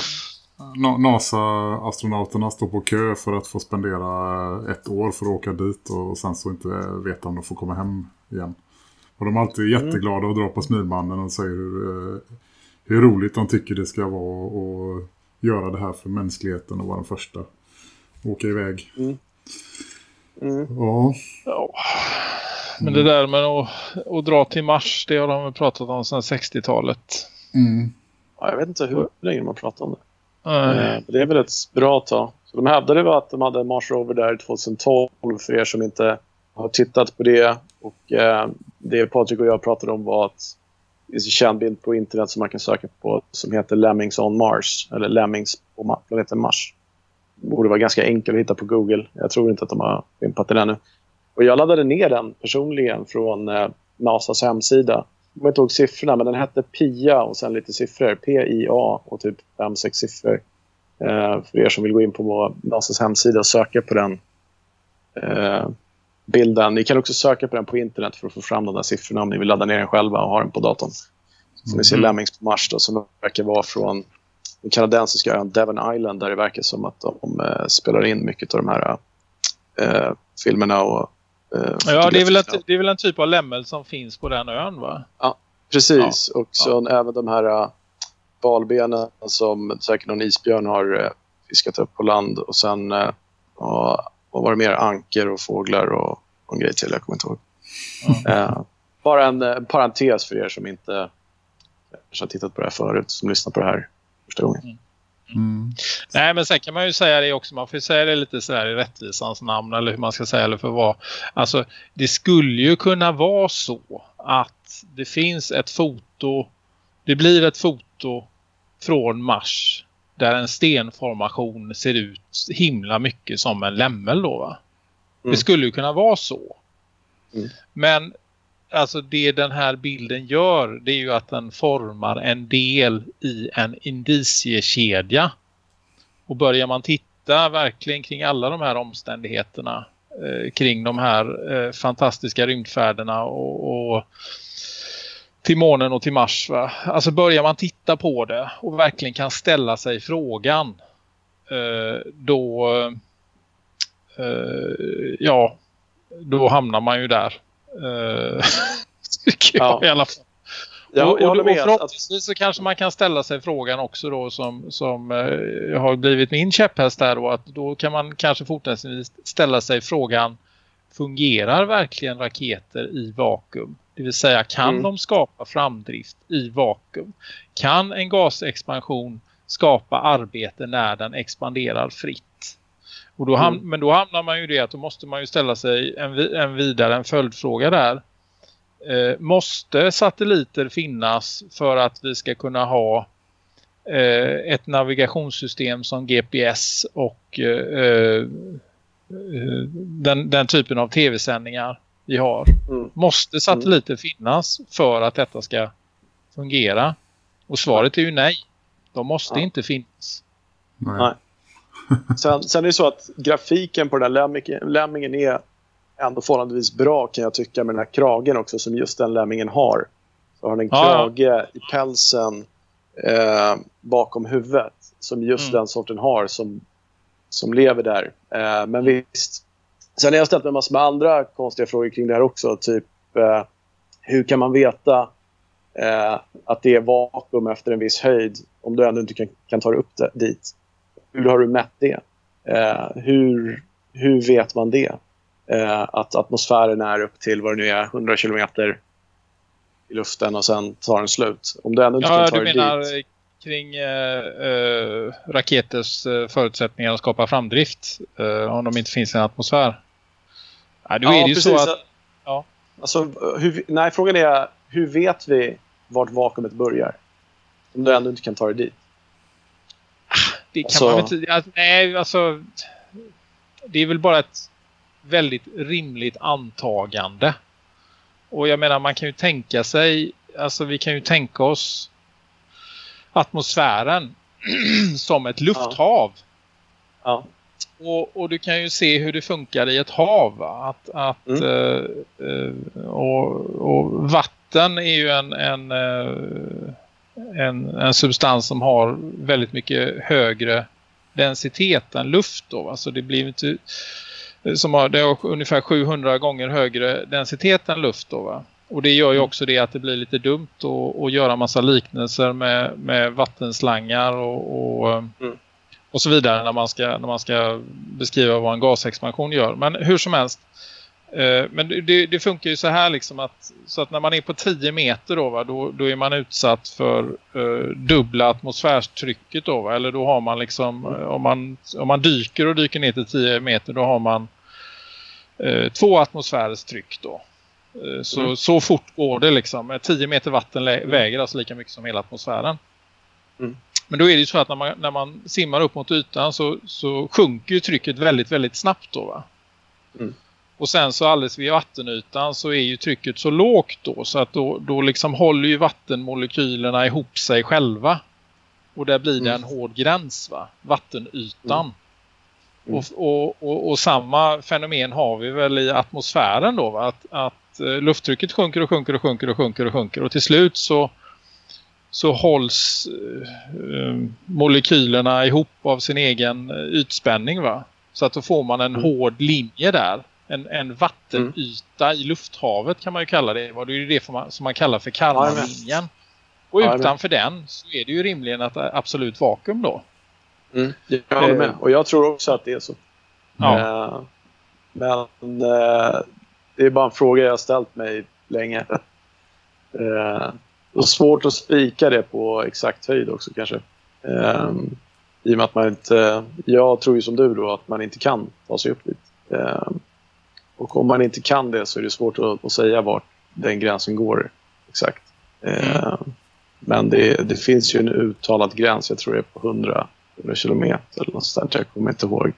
Na- NASA-astronauterna står på kö för att få spendera ett år för att åka dit och sen så inte veta om de får komma hem igen. Och de är alltid jätteglada och drar på smilbanden och säger hur, eh, hur roligt de tycker det ska vara att göra det här för mänskligheten och vara den första. Åka iväg. Mm. Ja, ja. Men det där med att, att dra till Mars, det har de väl pratat om sedan 60-talet. mm. Ja, jag vet inte hur länge man pratar om det. Eh, Det är väl ett bra tag. Så de hävdade väl att de hade Mars Rover där 2012 för er som inte har tittat på det. Och eh, det Patrik och jag pratade om var att det finns en känd bild på internet som man kan söka på som heter Lemmings on Mars. Eller Lemmings på planeten Mars. Det borde vara ganska enkel att hitta på Google. Jag tror inte att de har pimpat den ännu. Och jag laddade ner den personligen från eh, NASAs hemsida. Jag ihåg siffrorna, men den hette PIA och sen lite siffror. P-I-A och typ 5-6 siffror. Eh, för er som vill gå in på NASAs hemsida och söka på den eh, bilden. Ni kan också söka på den på internet för att få fram de där siffrorna om ni vill ladda ner den själva och ha den på datorn. Som ni ser Mm. Lemmings på Mars då, som verkar vara från den kanadensiska ön Devon Island där det verkar som att de eh, spelar in mycket av de här eh, filmerna och ja, det är, väl ett, det är väl en typ av lämmel som finns på den ön va? Precis, och så även de här uh, valbenen som säkert någon isbjörn har uh, fiskat upp på land och sen och, vad var det mer? Anker och fåglar och, och en grej till, jag kommer inte ihåg. Eh, bara en, en parentes för er som inte kanske har tittat på det här förut, som lyssnar på det här första gången. Mm. Nej, men sen kan man ju säga det också. Man får ju säga det lite så här i rättvisans namn eller hur man ska säga eller för vad. Alltså, det skulle ju kunna vara så att det finns ett foto. Det blir ett foto från Mars där en stenformation ser ut himla mycket som en lämmel då va? Mm. Det skulle ju kunna vara så. Mm. Men alltså det den här bilden gör det är ju att den formar en del i en indiciekedja. Och börjar man titta verkligen kring alla de här omständigheterna eh, kring de här eh, fantastiska rymdfärderna och, och till månen och till Mars. Va? Alltså börjar man titta på det och verkligen kan ställa sig frågan eh, då eh, ja då hamnar man ju där. Eh, tycker jag Ja. i alla fall. Jag, och, jag och, och förhoppningsvis så kanske man kan ställa sig frågan också då som, som eh, har blivit min käpphäst där då att då kan man kanske fortsättningsvis ställa sig frågan fungerar verkligen raketer i vakuum? Det vill säga kan Mm. de skapa framdrift i vakuum? Kan en gasexpansion skapa arbete när den expanderar fritt? Och då ham- Mm. Men då hamnar man ju det att då måste man ju ställa sig en, en vidare en följdfråga där. Eh, måste satelliter finnas för att vi ska kunna ha eh, ett navigationssystem som GPS och eh, eh, den, den typen av tv-sändningar vi har. Mm. Måste satelliter finnas för att detta ska fungera? Och svaret är ju nej. De måste Ja. inte finnas. Nej. Sen, sen är det så att grafiken på den där lämmingen, lämmingen är ändå förhållandevis bra kan jag tycka med den här kragen också som just den lämmingen har. Så har den en ja. krage i pälsen eh, bakom huvudet som just Mm. den sorten har som, som lever där. Eh, men visst. Sen har jag ställt mig en massa med andra konstiga frågor kring det här också. Typ eh, hur kan man veta eh, att det är vakuum efter en viss höjd om du ändå inte kan, kan ta dig upp det, dit? Hur har du mätt det? Eh, hur, hur vet man det? Eh, att atmosfären är upp till vad det nu är, 100 kilometer i luften och sen tar den slut. Om du ändå inte Ja, kan ta du menar dit. kring eh, eh, raketers eh, förutsättningar att skapa framdrift eh, om de inte finns i en atmosfär? Ja, då är det ju så att... ja. Alltså, hur, nej, frågan är hur vet vi vart vakuumet börjar? Om du ändå inte kan ta dig dit. Det kan Alltså- man väl inte... Alltså, nej, alltså... Det är väl bara ett väldigt rimligt antagande. Och jag menar, man kan ju tänka sig... Alltså, vi kan ju tänka oss atmosfären som ett lufthav. Ja. Och, och du kan ju se hur det funkar i ett hav. va? Att, att, Mm. eh, eh, och, och vatten är ju en, en, eh, en, en substans som har väldigt mycket högre densitet än luft. Då, va? Så det blir inte som har, det har ungefär 700 gånger högre densitet än luft. Då, va? Och det gör ju också det att det blir lite dumt att, göra massa liknelser med, med vattenslangar och, och, Mm. och så vidare när man, ska, när man ska beskriva vad en gasexpansion gör. Men hur som helst. Eh, men det- det, funkar ju så här liksom att, så att när man är på 10 meter då, va, då, då är man utsatt för eh, dubbla atmosfärstrycket då, va? eller då har man liksom eh, om man, om man dyker och dyker ner till 10 meter då har man eh, två atmosfärers tryck då. Eh, Så, Mm. så fort går det liksom. Eh, 10 meter vatten väger alltså lika mycket som hela atmosfären. Mm. Men då är det ju så att när man, när man simmar upp mot ytan så, så sjunker ju trycket väldigt, väldigt snabbt då va? Mm. Och sen så alldeles vid vattenytan så är ju trycket så lågt då så att då, då liksom håller ju vattenmolekylerna ihop sig själva. Och där blir det Mm. en hård gräns va? Vattenytan. Mm. Och, och, och, och samma fenomen har vi väl i atmosfären då va? Att, att eh, lufttrycket sjunker och sjunker och sjunker och sjunker och sjunker. Och till slut så, så hålls eh, eh, molekylerna ihop av sin egen eh, ytspänning va? Så att då får man en Mm. hård linje där. En, en vattenyta i lufthavet kan man ju kalla det. Det är ju det som man, som man kallar för Kalmarlinjen. Och utanför den så är det ju rimligen att absolut vakuum då. Mm. Jag håller med. Och jag tror också att det är så. Ja. Eh, men eh, det är bara en fråga jag har ställt mig länge. Eh, och svårt att spika det på exakt höjd också kanske. Eh, I och med att man inte... Jag tror ju som du då att man inte kan ta sig upp dit. Och om man inte kan det så är det svårt att, att säga vart den gränsen går exakt. Eh, Men det, det finns ju en uttalad gräns, jag tror det är på 100, 100 kilometer eller något sånt jag kommer inte ihåg. Eh,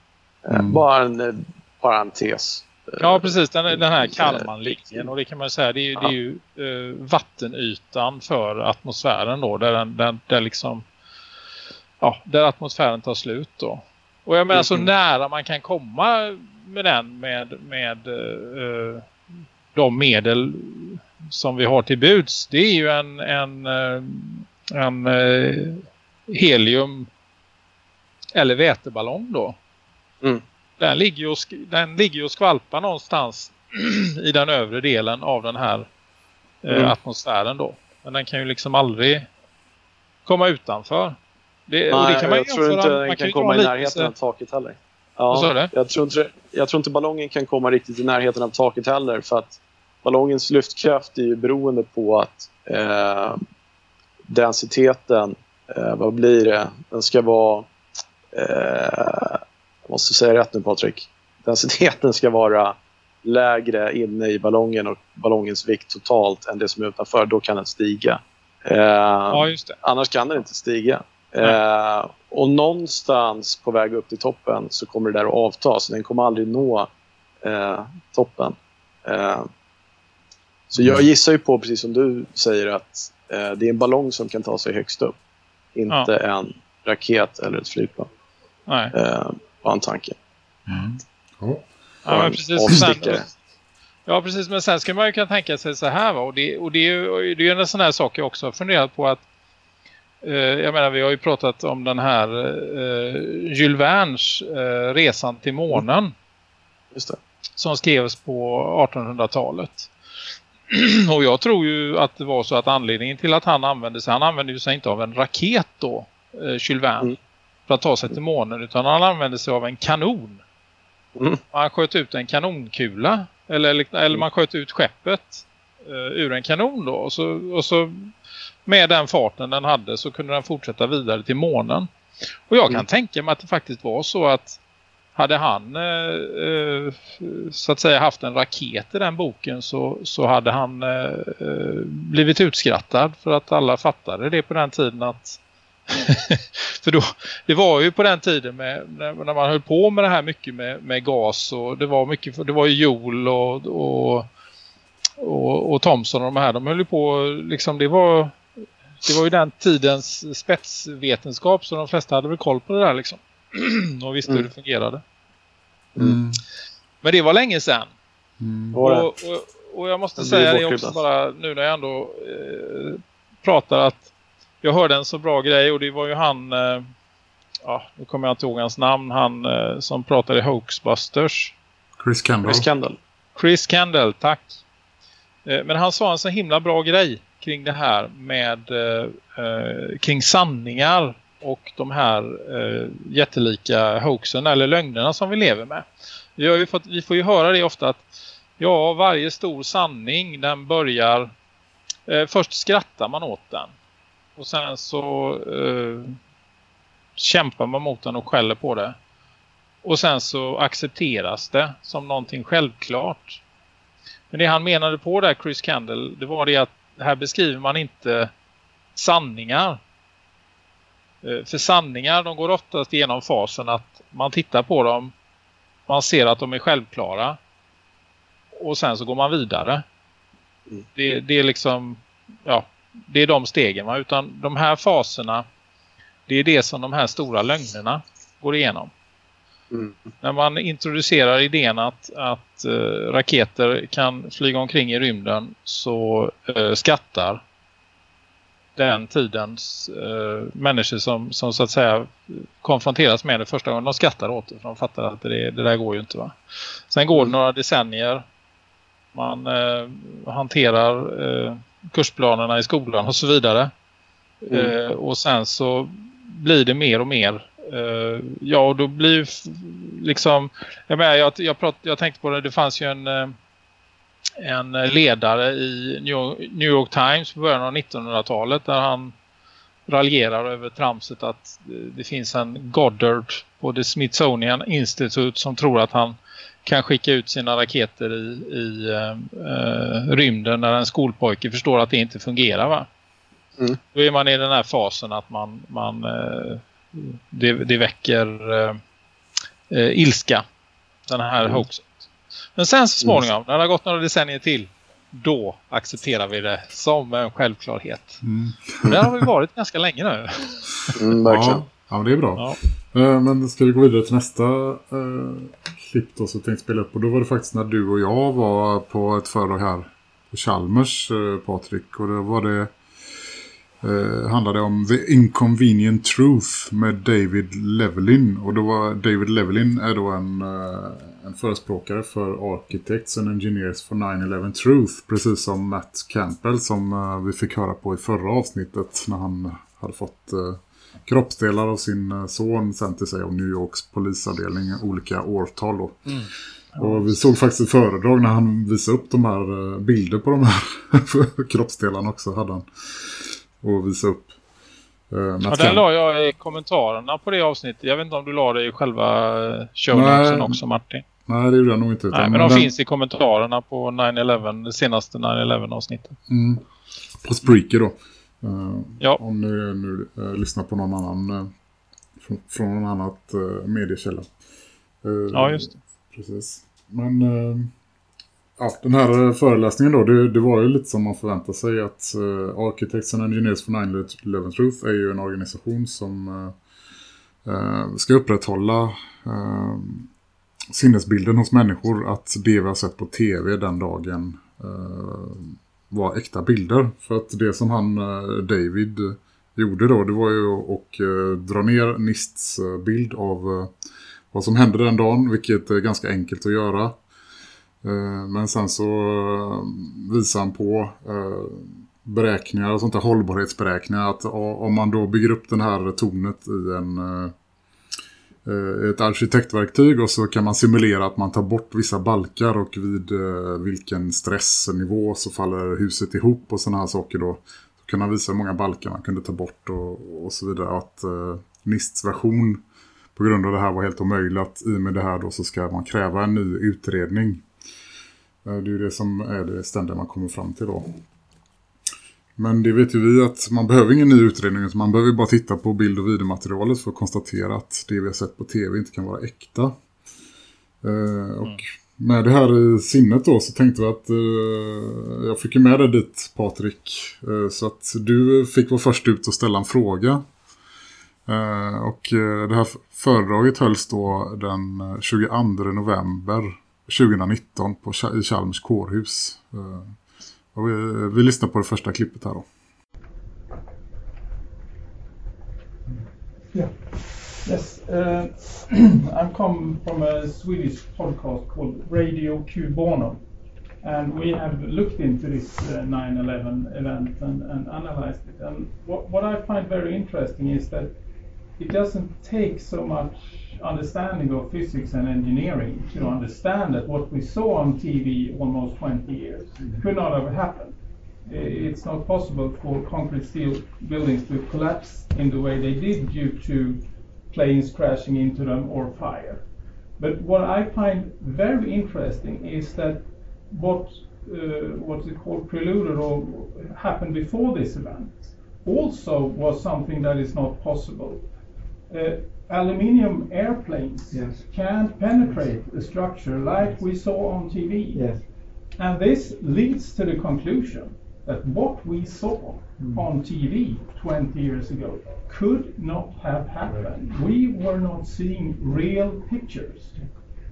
Mm. Bara en eh, parentes. Ja, precis. Den, den här Eh, Kalmarlinjen. Och det kan man säga, det är ju, det är ju eh, vattenytan för atmosfären då. Där, den, där, där liksom... Ja, där atmosfären tar slut då. Och jag menar så Mhm. nära man kan komma med den med, med eh, de medel som vi har till buds. Det är ju en, en, eh, en eh, helium eller väteballong då. Mm. Den ligger ju och, den ligger och skvalpar någonstans i den övre delen av den här eh, Mm. atmosfären då. Men den kan ju liksom aldrig komma utanför. Det, och det Nej, kan man jag tror inte man den kan kan komma i en närheten av taket heller. Ja, jag, tror inte, jag tror inte ballongen kan komma riktigt i närheten av taket heller för att ballongens lyftkraft är ju beroende på att eh, densiteten, eh, vad blir det? Den ska vara, eh, jag måste säga rätt nu Patrik, densiteten ska vara lägre inne i ballongen och ballongens vikt totalt än det som är utanför. Då kan den stiga. Eh, Ja, just det. Annars kan den inte stiga. Eh, och någonstans på väg upp till toppen så kommer det där att avta. Så den kommer aldrig nå eh, toppen. Eh, så jag gissar ju på, precis som du säger, att eh, det är en ballong som kan ta sig högst upp. Inte en raket eller ett flygplan. Nej. Eh, var en tanke. Ja. Ja, men en precis. Sen, ja, precis. Men sen ska man ju kunna tänka sig så här. Va? Och, det, och det är ju det är en sån här sak jag också har funderat på att jag menar, vi har ju pratat om den här eh, Jules Vernes eh, resan till månen det. som skrevs på 1800-talet. och jag tror ju att det var så att anledningen till att han använde sig, han använde ju sig inte av en raket då, eh, Jules Verne, Mm. för att ta sig till månen, utan han använde sig av en kanon. Mm. Man sköt ut en kanonkula, eller, eller, eller man sköt ut skeppet eh, ur en kanon då, och så, och så med den farten den hade så kunde den fortsätta vidare till månen. Och jag kan Mm. tänka mig att det faktiskt var så att hade han eh, eh, så att säga haft en raket i den boken så, så hade han eh, eh, blivit utskrattad för att alla fattade det på den tiden att för då, det var ju på den tiden med, när, man höll på med det här mycket med, med gas och det var mycket, det var ju Joel och, och, och, och Thomson och de här, de höll ju på liksom det var det var ju den tidens spetsvetenskap så de flesta hade väl koll på det där liksom och visste hur Mm. det fungerade. Mm. Men det var länge sedan. Mm. Det? Och, och, och jag måste blir säga det också bara nu när jag ändå eh, pratar att jag hörde en så bra grej och det var ju han, eh, ja nu kommer jag inte ihåg hans namn, han eh, som pratade i Hoaxbusters. Chris Kendall. Chris Kendall. Chris Kendall, tack. Eh, men han sa en så himla bra grej kring det här med eh, eh, kring sanningar och de här eh, jättelika hoaxen eller lögnerna som vi lever med. Vi, har ju fått, vi får ju höra det ofta att ja, varje stor sanning den börjar eh, först skrattar man åt den och sen så eh, kämpar man mot den och skäller på det. Och sen så accepteras det som någonting självklart. Men det han menade på där, Chris Kendall, det var det att här beskriver man inte sanningar. Eh, För sanningar, de går oftast igenom fasen att man tittar på dem, man ser att de är självklara och sen så går man vidare. Mm. Det, det är liksom, ja, det är de stegen va? Utan de här faserna, det är det som de här stora lögnerna går igenom Mm. när man introducerar idén att, att eh, raketer kan flyga omkring i rymden så eh, skattar den tidens eh, människor som, som så att säga konfronteras med det första gången de skattar åt det för de fattar att det, det där går ju inte va. Sen går det några decennier man hanterar kursplanerna i skolan och så vidare Mm. och sen så blir det mer och mer Eh, ja, och då blir liksom... Jag, menar, jag, jag, prat, jag tänkte på det, det fanns ju en, eh, en ledare i New, York Times på början av 1900-talet där han raljerar över tramset att det finns en Goddard på The Smithsonian Institute som tror att han kan skicka ut sina raketer i, i eh, rymden när en skolpojke förstår att det inte fungerar va? Mm. Då är man i den här fasen att man, man eh, det, det väcker eh, eh, ilska. Den här Mm. hoaxet. Men sen så småningom, när det har gått några decennier till, då accepterar vi det som en självklarhet. Mm. Där har vi varit ganska länge nu. Mm, verkligen. Ja, ja, det är bra. Ja. Eh, Men ska vi gå vidare till nästa eh, klipp då så tänkte spela upp. Och då var det faktiskt när du och jag var på ett föredrag här på Chalmers, eh, Patrik. Och då var det eh, handlade om The Inconvenient Truth med David Levelin. Och då var David Levelin är då en, eh, en förespråkare för Architects and Engineers for 9-11 Truth. Precis som Matt Campbell som eh, vi fick höra på i förra avsnittet när han hade fått eh, kroppsdelar av sin eh, son sänd till sig av New Yorks polisavdelning, olika årtal då. Och vi såg faktiskt ett föredrag när han visade upp de här bilder på de här kroppsdelarna också hade han. Och visade upp. Eh, ja, den la jag i kommentarerna på det avsnittet. Jag vet inte om du la det i själva eh, shownotesen också Martin. Nej, det gjorde jag nog inte. Nej, men de den... finns i kommentarerna på 9-11, det senaste 9-11 avsnittet. Mm. På Spreaker då. Uh, ja. Om ni nu uh, lyssnar på någon annan uh, från, från någon annat uh, mediekälla. ja, just det. Precis. Men ja, den här eh, föreläsningen då, det, det, var ju lite som man förväntar sig att eh, Architects and Engineers for 9-11 Truth är ju en organisation som eh, ska upprätthålla sinnesbilden hos människor att det vi har sett på tv den dagen eh, var äkta bilder. För att det som han, David, gjorde då, det var ju att dra ner NISTs bild av vad som hände den dagen, vilket är ganska enkelt att göra. Eh, men sen så eh, visar han på eh, beräkningar och sånt där hållbarhetsberäkningar att om man då bygger upp den här tornet i en ett arkitektverktyg och så kan man simulera att man tar bort vissa balkar och vid vilken stressnivå så faller huset ihop och sådana här saker då. Så kan man visa hur många balkar man kunde ta bort och, och så vidare. Att eh, NISTs version på grund av det här var helt omöjligt. I och med det här då så ska man kräva en ny utredning. Eh, det är ju det som är det ständiga man kommer fram till då. Men det vet ju vi att man behöver ingen ny utredning man behöver bara titta på bild- och videomaterialet för att konstatera att det vi har sett på tv inte kan vara äkta. Eh, och mm. med det här i sinnet då så tänkte vi att eh, jag fick ju med dig dit Patrik. Eh, så att du fick vara först ut och ställa en fråga. Eh, och eh, det här föredraget hölls då den 22 november 2019 på, i Chalmers kårhus. Eh, och vi, vi lyssnar på det första klippet här då. Yeah. Yes, eh, uh, I come from a Swedish podcast called Radio Q Bono. And we have looked into this 9-11 uh, event and, and analyzed it. And what, what I find very interesting is that it doesn't take so much understanding of physics and engineering to understand that what we saw on TV almost 20 years could not have happened. It's not possible for concrete steel buildings to collapse in the way they did due to planes crashing into them or fire. But what I find very interesting is that what uh, what's called preluded or happened before this event also was something that is not possible. Uh, aluminium airplanes yes. can't penetrate a structure like we saw on TV. Yes. And this leads to the conclusion that what we saw mm. on TV 20 years ago could not have happened. Right. We were not seeing real pictures.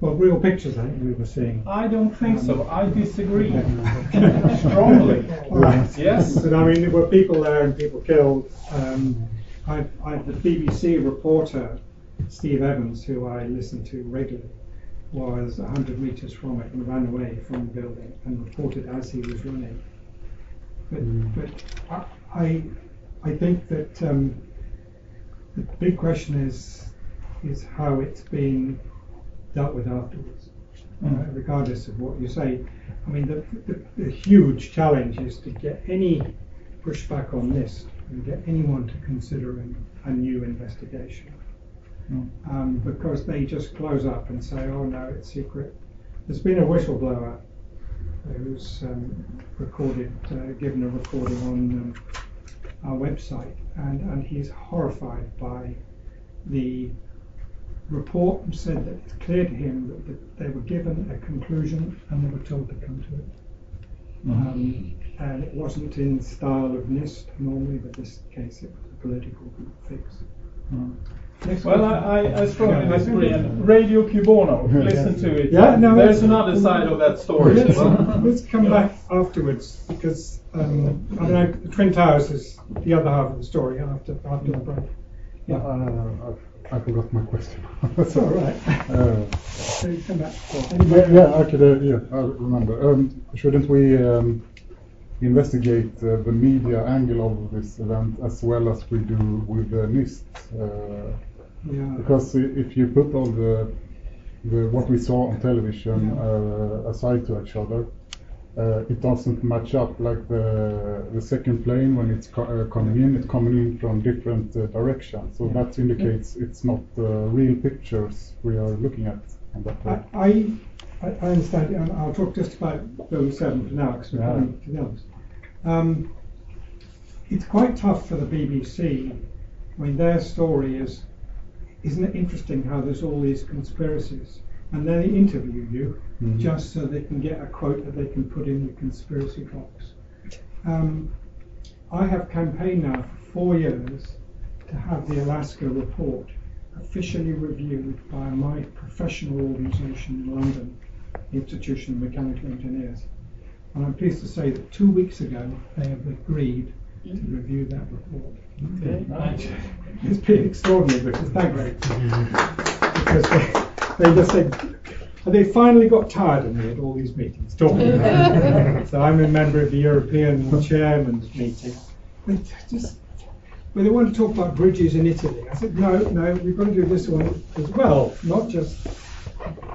Well, real pictures, I think we were seeing. I don't think um, so. I disagree strongly. Right. Yes. But I mean, there were people there and people killed. Um, I, I, the BBC reporter, Steve Evans, who I listen to regularly, was 100 metres from it and ran away from the building and reported as he was running. But, mm. but I, I think that um, the big question is is how it's being dealt with afterwards, mm. uh, regardless of what you say. I mean, the, the, the huge challenge is to get any pushback on this and get anyone to consider a new investigation. Mm. Um, because they just close up and say, oh no, it's secret. There's been a whistleblower who's um, recorded, uh, given a recording on um, our website, and, and he's horrified by the report and said that it's clear to him that, that they were given a conclusion and they were told to come to it. Mm-hmm. Um, and it wasn't in style of NIST normally, but this case it was a political fix. Mm. Well, I, I strongly yeah, disagree. And Radio Cubono, listen to it. Yeah, no, There's another side of that story. Let's, let's come back afterwards because um, I don't know. The Twin Towers is the other half of the story after after the break. Yeah. Uh, I forgot my question. That's all right. Uh, so come back. Yeah, yeah, okay, uh, yeah, I remember. Um, shouldn't we um, investigate uh, the media angle of this event as well as we do with the NIST? Uh, yeah. Because if you put all the the, what we saw on television uh, aside to each other, uh, it doesn't match up like the the second plane when it's co- uh, coming in, it's coming in from different uh, directions. So that indicates it's not the real pictures we are looking at on that plane. I, I, I understand, and I'll talk just about Building 7 for now, because we're Yeah. coming to the others. Um, it's quite tough for the BBC. I mean, their story is, isn't it interesting how there's all these conspiracies? And then they interview you Mhm. just so they can get a quote that they can put in the conspiracy box. Um, I have campaigned now for four years to have the Alaska report officially reviewed by my professional organisation in London, the Institution of Mechanical Engineers. And I'm pleased to say that two weeks ago they have agreed to mm-hmm. review that report. Right. It's been extraordinary because they, they just said they finally got tired of me at all these meetings talking about it. So I'm a member of the European Chairman's meeting. They just but they want to talk about bridges in Italy. I said, no, no, we've got to do this one as well, not just.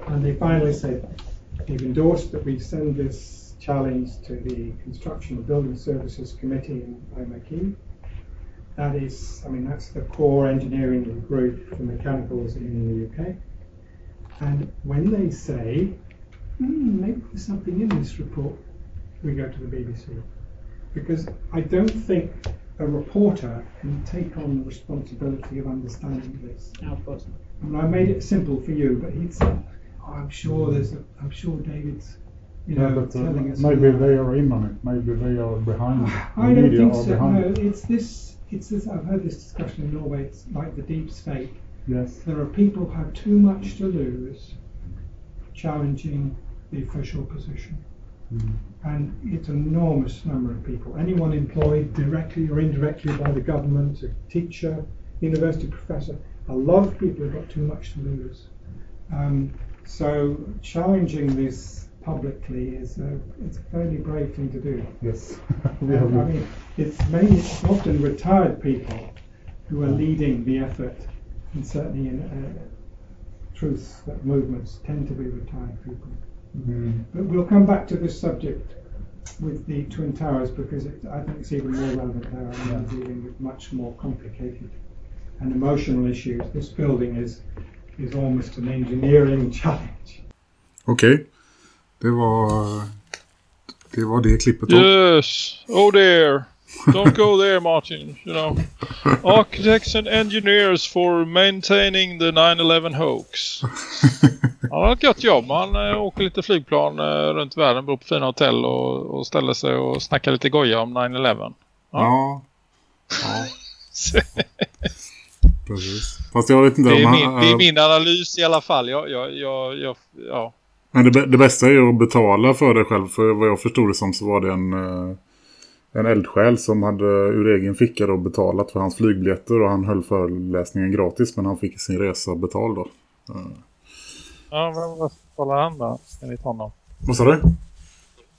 And they finally said, they've endorsed that we send this challenge to the Construction and Building Services Committee in IMAKI. That is, I mean, that's the core engineering group for mechanicals in the UK. And when they say, hmm, maybe there's something in this report, we go to the BBC. Because I don't think a reporter can take on the responsibility of understanding this. No, of course not. I mean, I made it simple for you, but he'd say, oh, I'm sure there's a, I'm sure David's, Yeah, know, but uh, maybe they are in on it. Maybe they are behind. the I don't think so. No, it. it's this. It's this. I've heard this discussion in Norway. It's like the deep state. Yes. There are people who have too much to lose, challenging the official position, Mm. and it's an enormous number of people. Anyone employed directly or indirectly by the government, a teacher, university professor. A lot of people have got too much to lose. Um, so challenging this publicly is a, it's a fairly brave thing to do. Yes. And, have I mean, it's mainly it's often retired people who are leading the effort, and certainly in uh, truth that movements tend to be retired people. Mm. But we'll come back to this subject with the Twin Towers because it, I think it's even more relevant there. and we're dealing with much more complicated and emotional issues. This building is is almost an engineering challenge. Okej. Det var det var det klippet. då. Yes. Oh dear. Don't go there, Martin. You know, architects and engineers for maintaining the 9/11 hoax. Han har ett gött jobb. Han eh, åker lite flygplan eh, runt världen, bor på fina hotell och, och ställer sig och snackar lite goja om 9/11. Ja. ja. Precis. Fast jag vet inte Det är, om min, han, det är min analys i alla fall. Jag, jag, jag, jag, ja. Men det, det bästa är ju att betala för det själv. För vad jag förstod det som så var det en, eh, en eldsjäl som hade ur egen ficka då betalat för hans flygbiljetter. Och han höll föreläsningen gratis men han fick sin resa betald då. ja vad, vad talar han då, enligt honom? Vad sa du?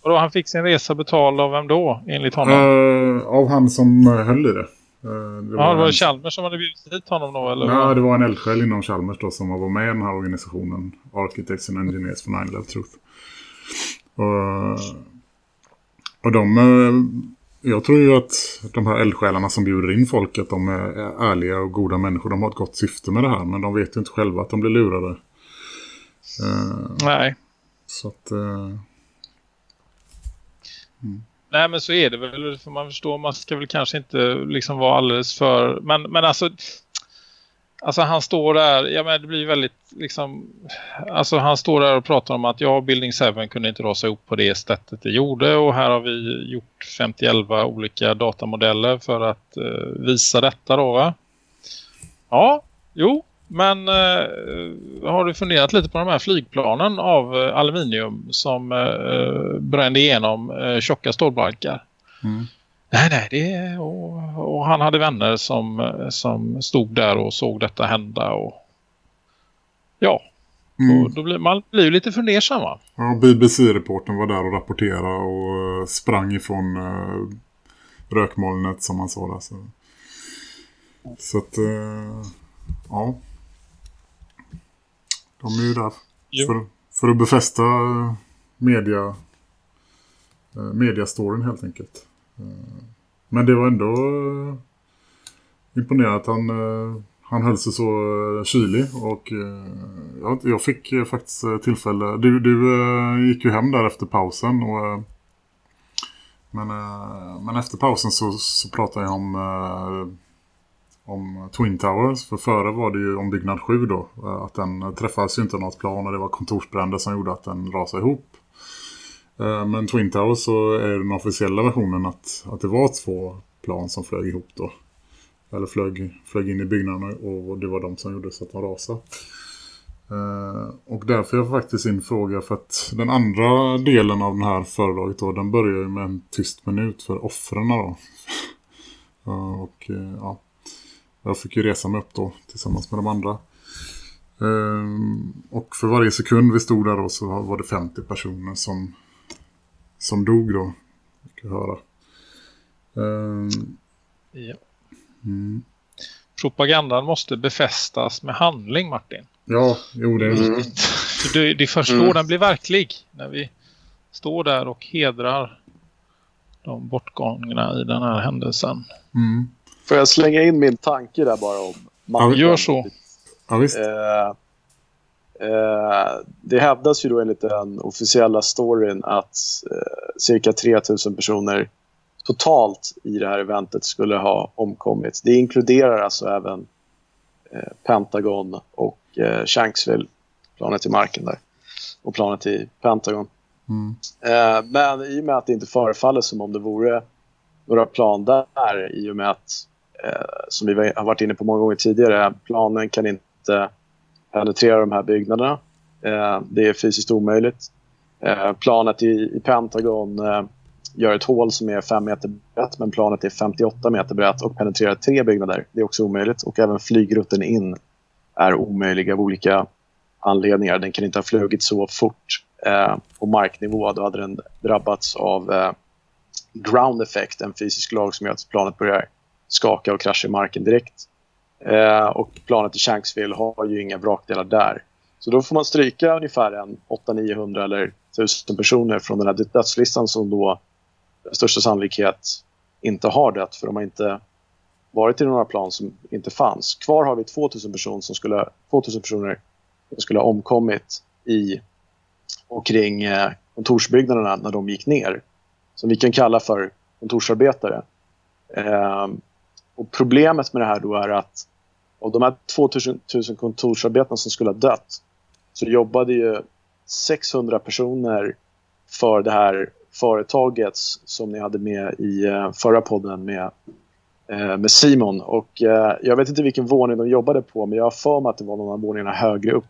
Och då han fick sin resa betald av vem då, enligt honom? Eh, av han som eh, höll i det. Eh, det ja, det var en- Chalmers som hade bjudit hit honom då, eller? Vad? det var en eldsjäl inom Chalmers då som var med i den här organisationen. Architects and Engineers for 9-11 Truth. Och, och de... eh, Jag tror ju att de här eldsjälarna som bjuder in folk att de är ärliga och goda människor. De har ett gott syfte med det här. Men de vet ju inte själva att de blir lurade. Eh, Nej. Så att... eh, Nej men så är det väl för man förstår man ska väl kanske inte liksom vara alldeles för men, men alltså alltså han står där ja men det blir väldigt liksom alltså han står där och pratar om att ja Building 7 kunde inte rasa ihop på det sättet det gjorde och här har vi gjort 50 olika datamodeller för att eh, visa detta då va? Ja, jo men eh, har du funderat lite på de här flygplanen av eh, aluminium som eh, brände igenom eh, tjocka stålbalkar? mm. Nej, nej, det och, och han hade vänner som, eh, som stod där och såg detta hända och ja, Mm. och då blir man blir ju lite fundersam va? Ja, BBC-reporten var där och rapporterade och eh, sprang ifrån uh, rökmolnet som man sa där. Så, så att, eh, ja. De är ju där För, för att befästa media eh, mediastoryn helt enkelt. Eh, men det var ändå eh, imponerande att han, han höll sig så kylig och jag, jag fick faktiskt tillfälle. Du, du gick ju hem där efter pausen och men, men efter pausen så, så pratade jag om om Twin Towers. För före var det ju ombyggnad 7 då. Eh, att den träffades ju inte något plan och det var kontorsbränder som gjorde att den rasade ihop. Eh, men Twin Towers så är den officiella versionen att, att det var två plan som flög ihop då. Eller flög, flög in i byggnaden och det var de som gjorde så att de rasade. Uh, och därför är jag faktiskt in fråga för att den andra delen av den här föredraget då, den börjar ju med en tyst minut för offren då. uh, och uh, ja, jag fick ju resa mig upp då tillsammans med de andra. och för varje sekund vi stod där då så var det 50 personer som som dog då. Fick jag höra. Um, ja. Mm. Propagandan måste befästas med handling, Martin. Ja, jo det är mm. det. Det är först då mm. den blir verklig. När vi står där och hedrar de bortgångna i den här händelsen. Mm. Får jag slänga in min tanke där bara om Ja, gör så. Ja, visst. Eh, Eh, det hävdas ju då enligt den officiella storyn att eh, cirka 3000 personer totalt i det här eventet skulle ha omkommit. Det inkluderar alltså även eh, Pentagon och eh, Shanksville, planet i marken där, och planet i Pentagon. Mm. Eh, men i och med att det inte förefaller som om det vore några plan där, i och med att, Eh, som vi har varit inne på många gånger tidigare, planen kan inte penetrera de här byggnaderna. Eh, det är fysiskt omöjligt. Eh, planet i, i Pentagon eh, gör ett hål som är 5 meter brett men planet är 58 meter brett och penetrerar tre byggnader. Det är också omöjligt. Och även flygrutten in är omöjlig av olika anledningar. Den kan inte ha flugit så fort eh, på marknivå. Då hade den drabbats av eh, ground effect, en fysisk lag som gör att planet börjar skaka och krascha i marken direkt. Eh, och planet i Shanksville har ju inga vrakdelar där. Så då får man stryka ungefär en 800-900 eller 1000 personer från den här dödslistan som då största sannolikhet inte har dött för de har inte varit i några plan som inte fanns. Kvar har vi 2000 personer som skulle, 2000 personer som skulle ha omkommit i och kring eh, kontorsbyggnaderna när de gick ner. Som vi kan kalla för kontorsarbetare. Eh, och problemet med det här då är att av de här 2000 kontorsarbetarna som skulle ha dött så jobbade ju 600 personer för det här företaget som ni hade med i eh, förra podden med, eh, med Simon. Och eh, jag vet inte vilken våning de jobbade på men jag har för mig att det var någon av våningarna högre upp.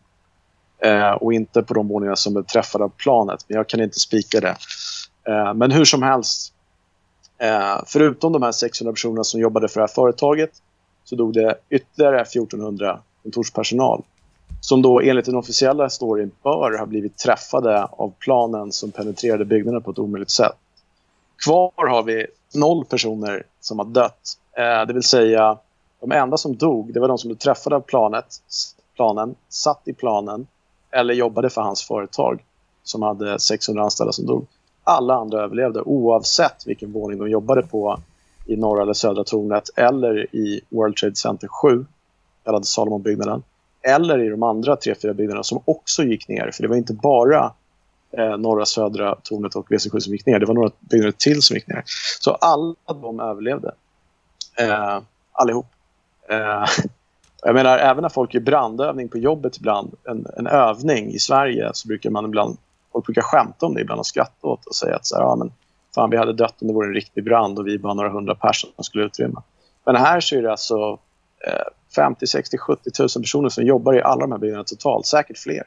Och inte på de våningarna som är träffade av planet. Men jag kan inte spika det. Men hur som helst Eh, förutom de här 600 personerna som jobbade för det här företaget så dog det ytterligare 1400 kontorspersonal som då enligt den officiella storyn bör ha blivit träffade av planen som penetrerade byggnaden på ett omöjligt sätt. Kvar har vi noll personer som har dött. Eh, det vill säga, de enda som dog det var de som blev träffade av planet, planen, satt i planen eller jobbade för hans företag som hade 600 anställda som dog alla andra överlevde oavsett vilken våning de jobbade på i norra eller södra tornet eller i World Trade Center 7, kallade Salomonbyggnaden, eller i de andra tre, fyra byggnaderna som också gick ner. För det var inte bara eh, norra, södra tornet och WC7 som gick ner. Det var några byggnader till som gick ner. Så alla de överlevde. Eh, allihop. Eh, jag menar, även när folk gör brandövning på jobbet ibland, en, en övning i Sverige, så brukar man ibland folk brukar skämta om det ibland och skratta åt och säga att så här, ja, men, fan, vi hade dött om det vore en riktig brand och vi bara några hundra personer som skulle utrymma. Men här så är det alltså eh, 50, 60, 70 tusen personer som jobbar i alla de här byggnaderna totalt, säkert fler.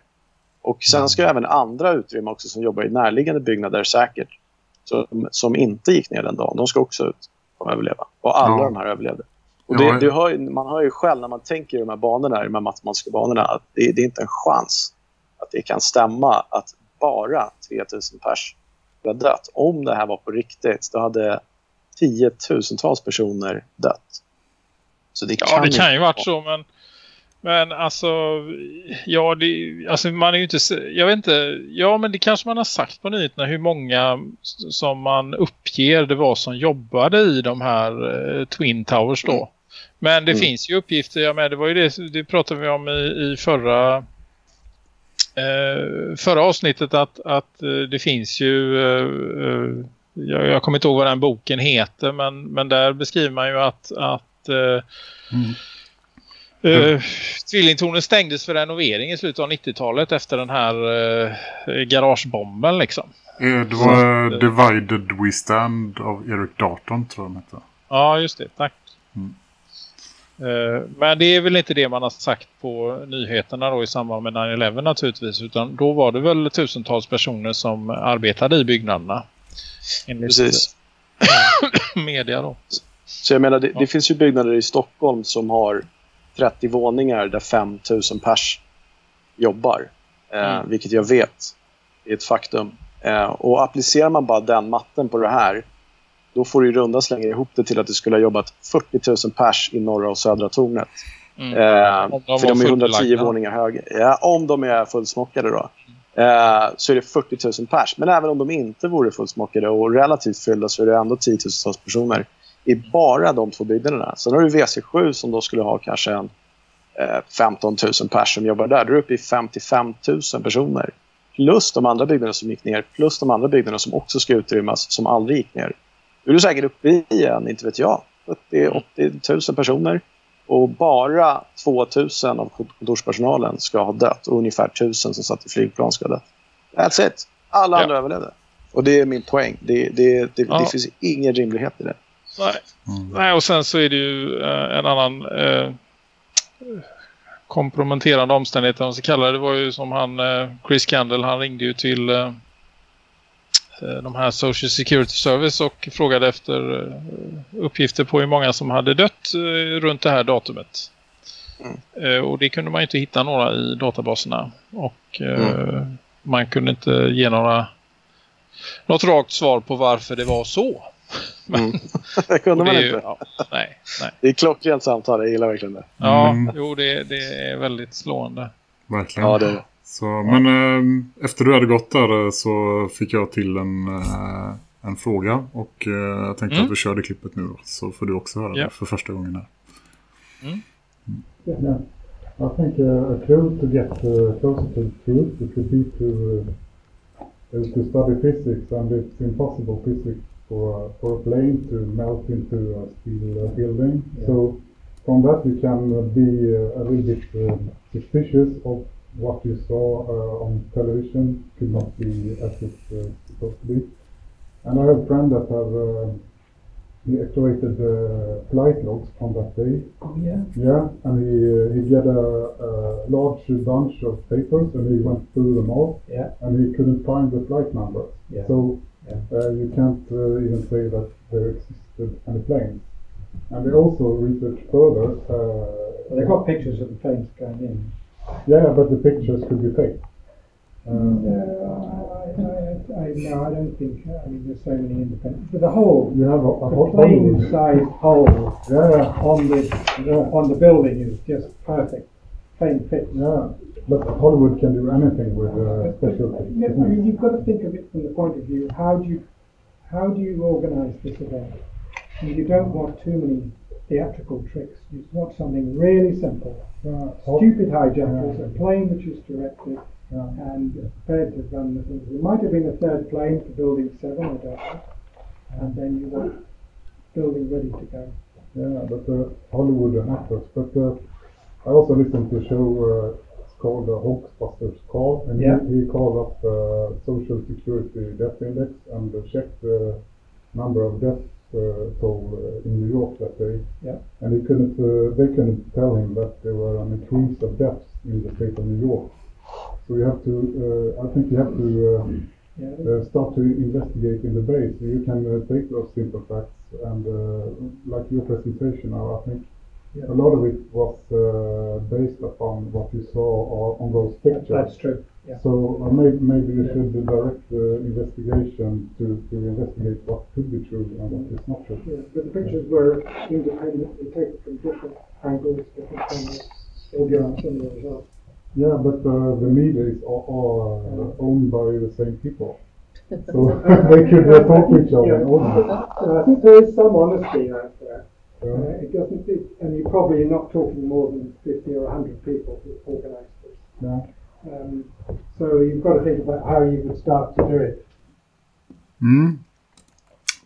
Och sen ska även andra utrymma också som jobbar i närliggande byggnader säkert, som, som inte gick ner den dagen. De ska också ut och överleva. Och alla ja. de här överlevde. Och det, det hör, man hör ju själv när man tänker i de här banorna, i de här matematiska banorna, att det, det är inte en chans att det kan stämma att bara 3000 pers har dött. Om det här var på riktigt, då hade tiotusentals personer dött. Så det kan ja, det kan ju varit så, men Men alltså, ja, det, alltså man är ju inte, jag vet inte, ja men det kanske man har sagt på nyheterna hur många som man uppger det var som jobbade i de här eh, Twin Towers då. Men det Mm. finns ju uppgifter, ja, men det var ju det, det pratade vi om i, i förra eh, förra avsnittet att, att eh, det finns ju eh, eh, jag, jag kommer inte ihåg vad den boken heter men, men där beskriver man ju att, att eh, Mm. Uh, tvillingtornen stängdes för renovering i slutet av 90-talet efter den här uh, garagebomben liksom. Det var eh, Divided We Stand av Eric Darton tror jag den hette. Ja, just det. Tack. Mm. Eh, men det är väl inte det man har sagt på nyheterna då i samband med 9-11 naturligtvis. Utan då var det väl tusentals personer som arbetade i byggnaderna. Enligt Precis. media då. Så jag menar, det, Ja. det finns ju byggnader i Stockholm som har 30 våningar där 5000 pers jobbar. Eh, Mm. Vilket jag vet är ett faktum. Eh, och applicerar man bara den matten på det här då får du i runda slänga ihop det till att det skulle ha jobbat 40 000 pers i norra och södra tornet. Mm. Eh, Om de för de är 110 fullbelagda. våningar höga. Ja, om de är fullsmockade då. Eh, så är det 40 000 pers. Men även om de inte vore fullsmockade och relativt fyllda så är det ändå 10 000 personer i bara de två byggnaderna. Sen har du WC7 som då skulle ha kanske en eh, 15 000 pers som jobbar där. Då är du uppe i 55 000 personer. Plus de andra byggnaderna som gick ner. Plus de andra byggnaderna som också ska utrymmas som aldrig gick ner. Då är du säkert uppe i en, inte vet jag, 70-80 000 personer. Och bara 2 000 av kontorspersonalen ska ha dött. Och ungefär 1 000 som satt i flygplan ska ha dött. That's it. Alla Ja. andra överlevde. Och det är min poäng. Det, det, det, Ja. det finns ingen rimlighet i det. Nej. Mm. Nej, och sen så är det ju eh, en annan eh, komprometterande omständighet om man ska kalla det. Det var ju som han, eh, Chris Candle, han ringde ju till eh, de här Social Security Service och frågade efter eh, uppgifter på hur många som hade dött eh, runt det här datumet. Eh, och det kunde man inte hitta några i databaserna. Och eh, man kunde inte ge några något rakt svar på varför det var så. Mm. det kunde det man ju- inte. Ja, nej, nej. Det är klockrent samtal. Jag gillar verkligen det. Ja, Mm. jo det, det är väldigt slående. Verkligen. Ja, det Så, men eh, efter du hade gått där eh, så fick jag till en, eh, en fråga. Och eh, jag tänkte Mm. att vi körde klippet nu. Så får du också höra Ja. det för första gången här. Yeah, I think uh, a clue to get uh, closer to the truth it would be to uh, to study physics, and it's impossible physics for uh, for a plane to melt into a steel uh, building. So from that you can uh, be uh, a little bit uh, suspicious of what you saw uh, on television could not be as it's uh, supposed to be. And I have a friend that have uh, he activated the flight logs from that day. Oh, yeah. Yeah, and he uh, he get a, a large bunch of papers and he went through them all. Yeah. And he couldn't find the flight number. Yeah. So Yeah. uh, you can't uh, even say that there existed any planes. And they also researched further. Uh, Well, they got pictures of the planes going in. Yeah, but the pictures could be fake. Uh, I, I, I, no, I don't think. I mean, there's so many independent. But the whole, you have a, a the hot plane-sized hole Yeah, on the on the building is just perfect. Plane fit. yeah. But Hollywood can do anything with uh, special Yeah, I mean, you've got to think of it from the point of view. How do you how do you organise this event? You don't want too many theatrical tricks. You want something really simple. Yeah, hot- Stupid hijackers, Yeah. a plane which is directed yeah. and prepared to run the things. There might have been a third plane for building seven, I don't know. And then you want building ready to go. Yeah, but uh, Hollywood and actors. But uh, I also listened to a show. Uh, it's called uh, Hoaxbusters Call, and Yeah. he, he called up uh, Social Security Death Index and uh, checked the number of deaths uh, toll uh, in New York that day. Yeah. And he couldn't. Uh, they couldn't tell him that there were an increase of deaths in the state of New York. So you have to. Uh, I think you have to. Uh, Yeah, uh, start to investigate in the base. You can uh, take those simple facts and uh, like your presentation now, I think a lot of it was uh, based upon what you saw on those pictures. that's true. Yeah. So uh, maybe, maybe you Yeah. should direct the investigation to, to investigate what could be true and what is not true. Yeah, but the pictures were independently taken from different angles, different cameras. organization yourself. Yeah, but uh, the media is all, all uh, owned by the same people. So they could uh, talk to each other. Yeah. all So I think there is some honesty out there. Yeah. Uh, it doesn't, it, and you're probably not talking more than 50 or 100 people who organise this. Um, so you've got to think about how you would start to do it. Mm.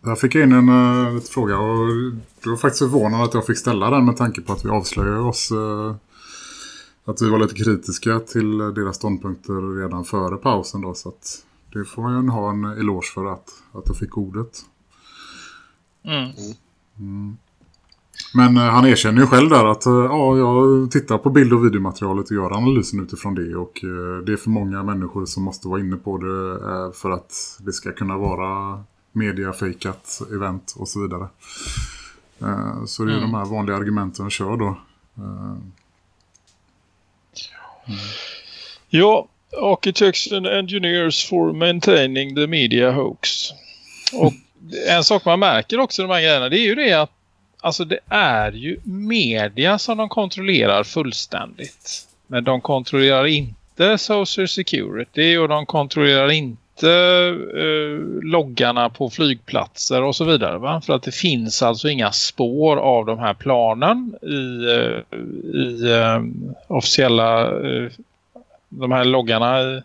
Jag fick in en uh, fråga och det var faktiskt förvånande att jag fick ställa den med tanke på att vi avslöjar oss uh, att vi var lite kritiska till deras ståndpunkter redan före pausen då så att det får man ju ha en eloge för att, att jag fick ordet. Mm. Mm. Men uh, han erkänner ju själv där att uh, ja, jag tittar på bild- och videomaterialet och gör analysen utifrån det och uh, det är för många människor som måste vara inne på det för att det ska kunna vara mediafejkat event och så vidare. så det är Mm. de här vanliga argumenten kör då. Ja, Architects and Engineers for Maintaining the Media Hoax. Och en sak man märker också de här grejerna det är ju det att alltså det är ju media som de kontrollerar fullständigt. Men de kontrollerar inte Social Security och de kontrollerar inte eh, loggarna på flygplatser och så vidare. Va? För att det finns alltså inga spår av de här planen i, eh, i eh, officiella eh, de här loggarna i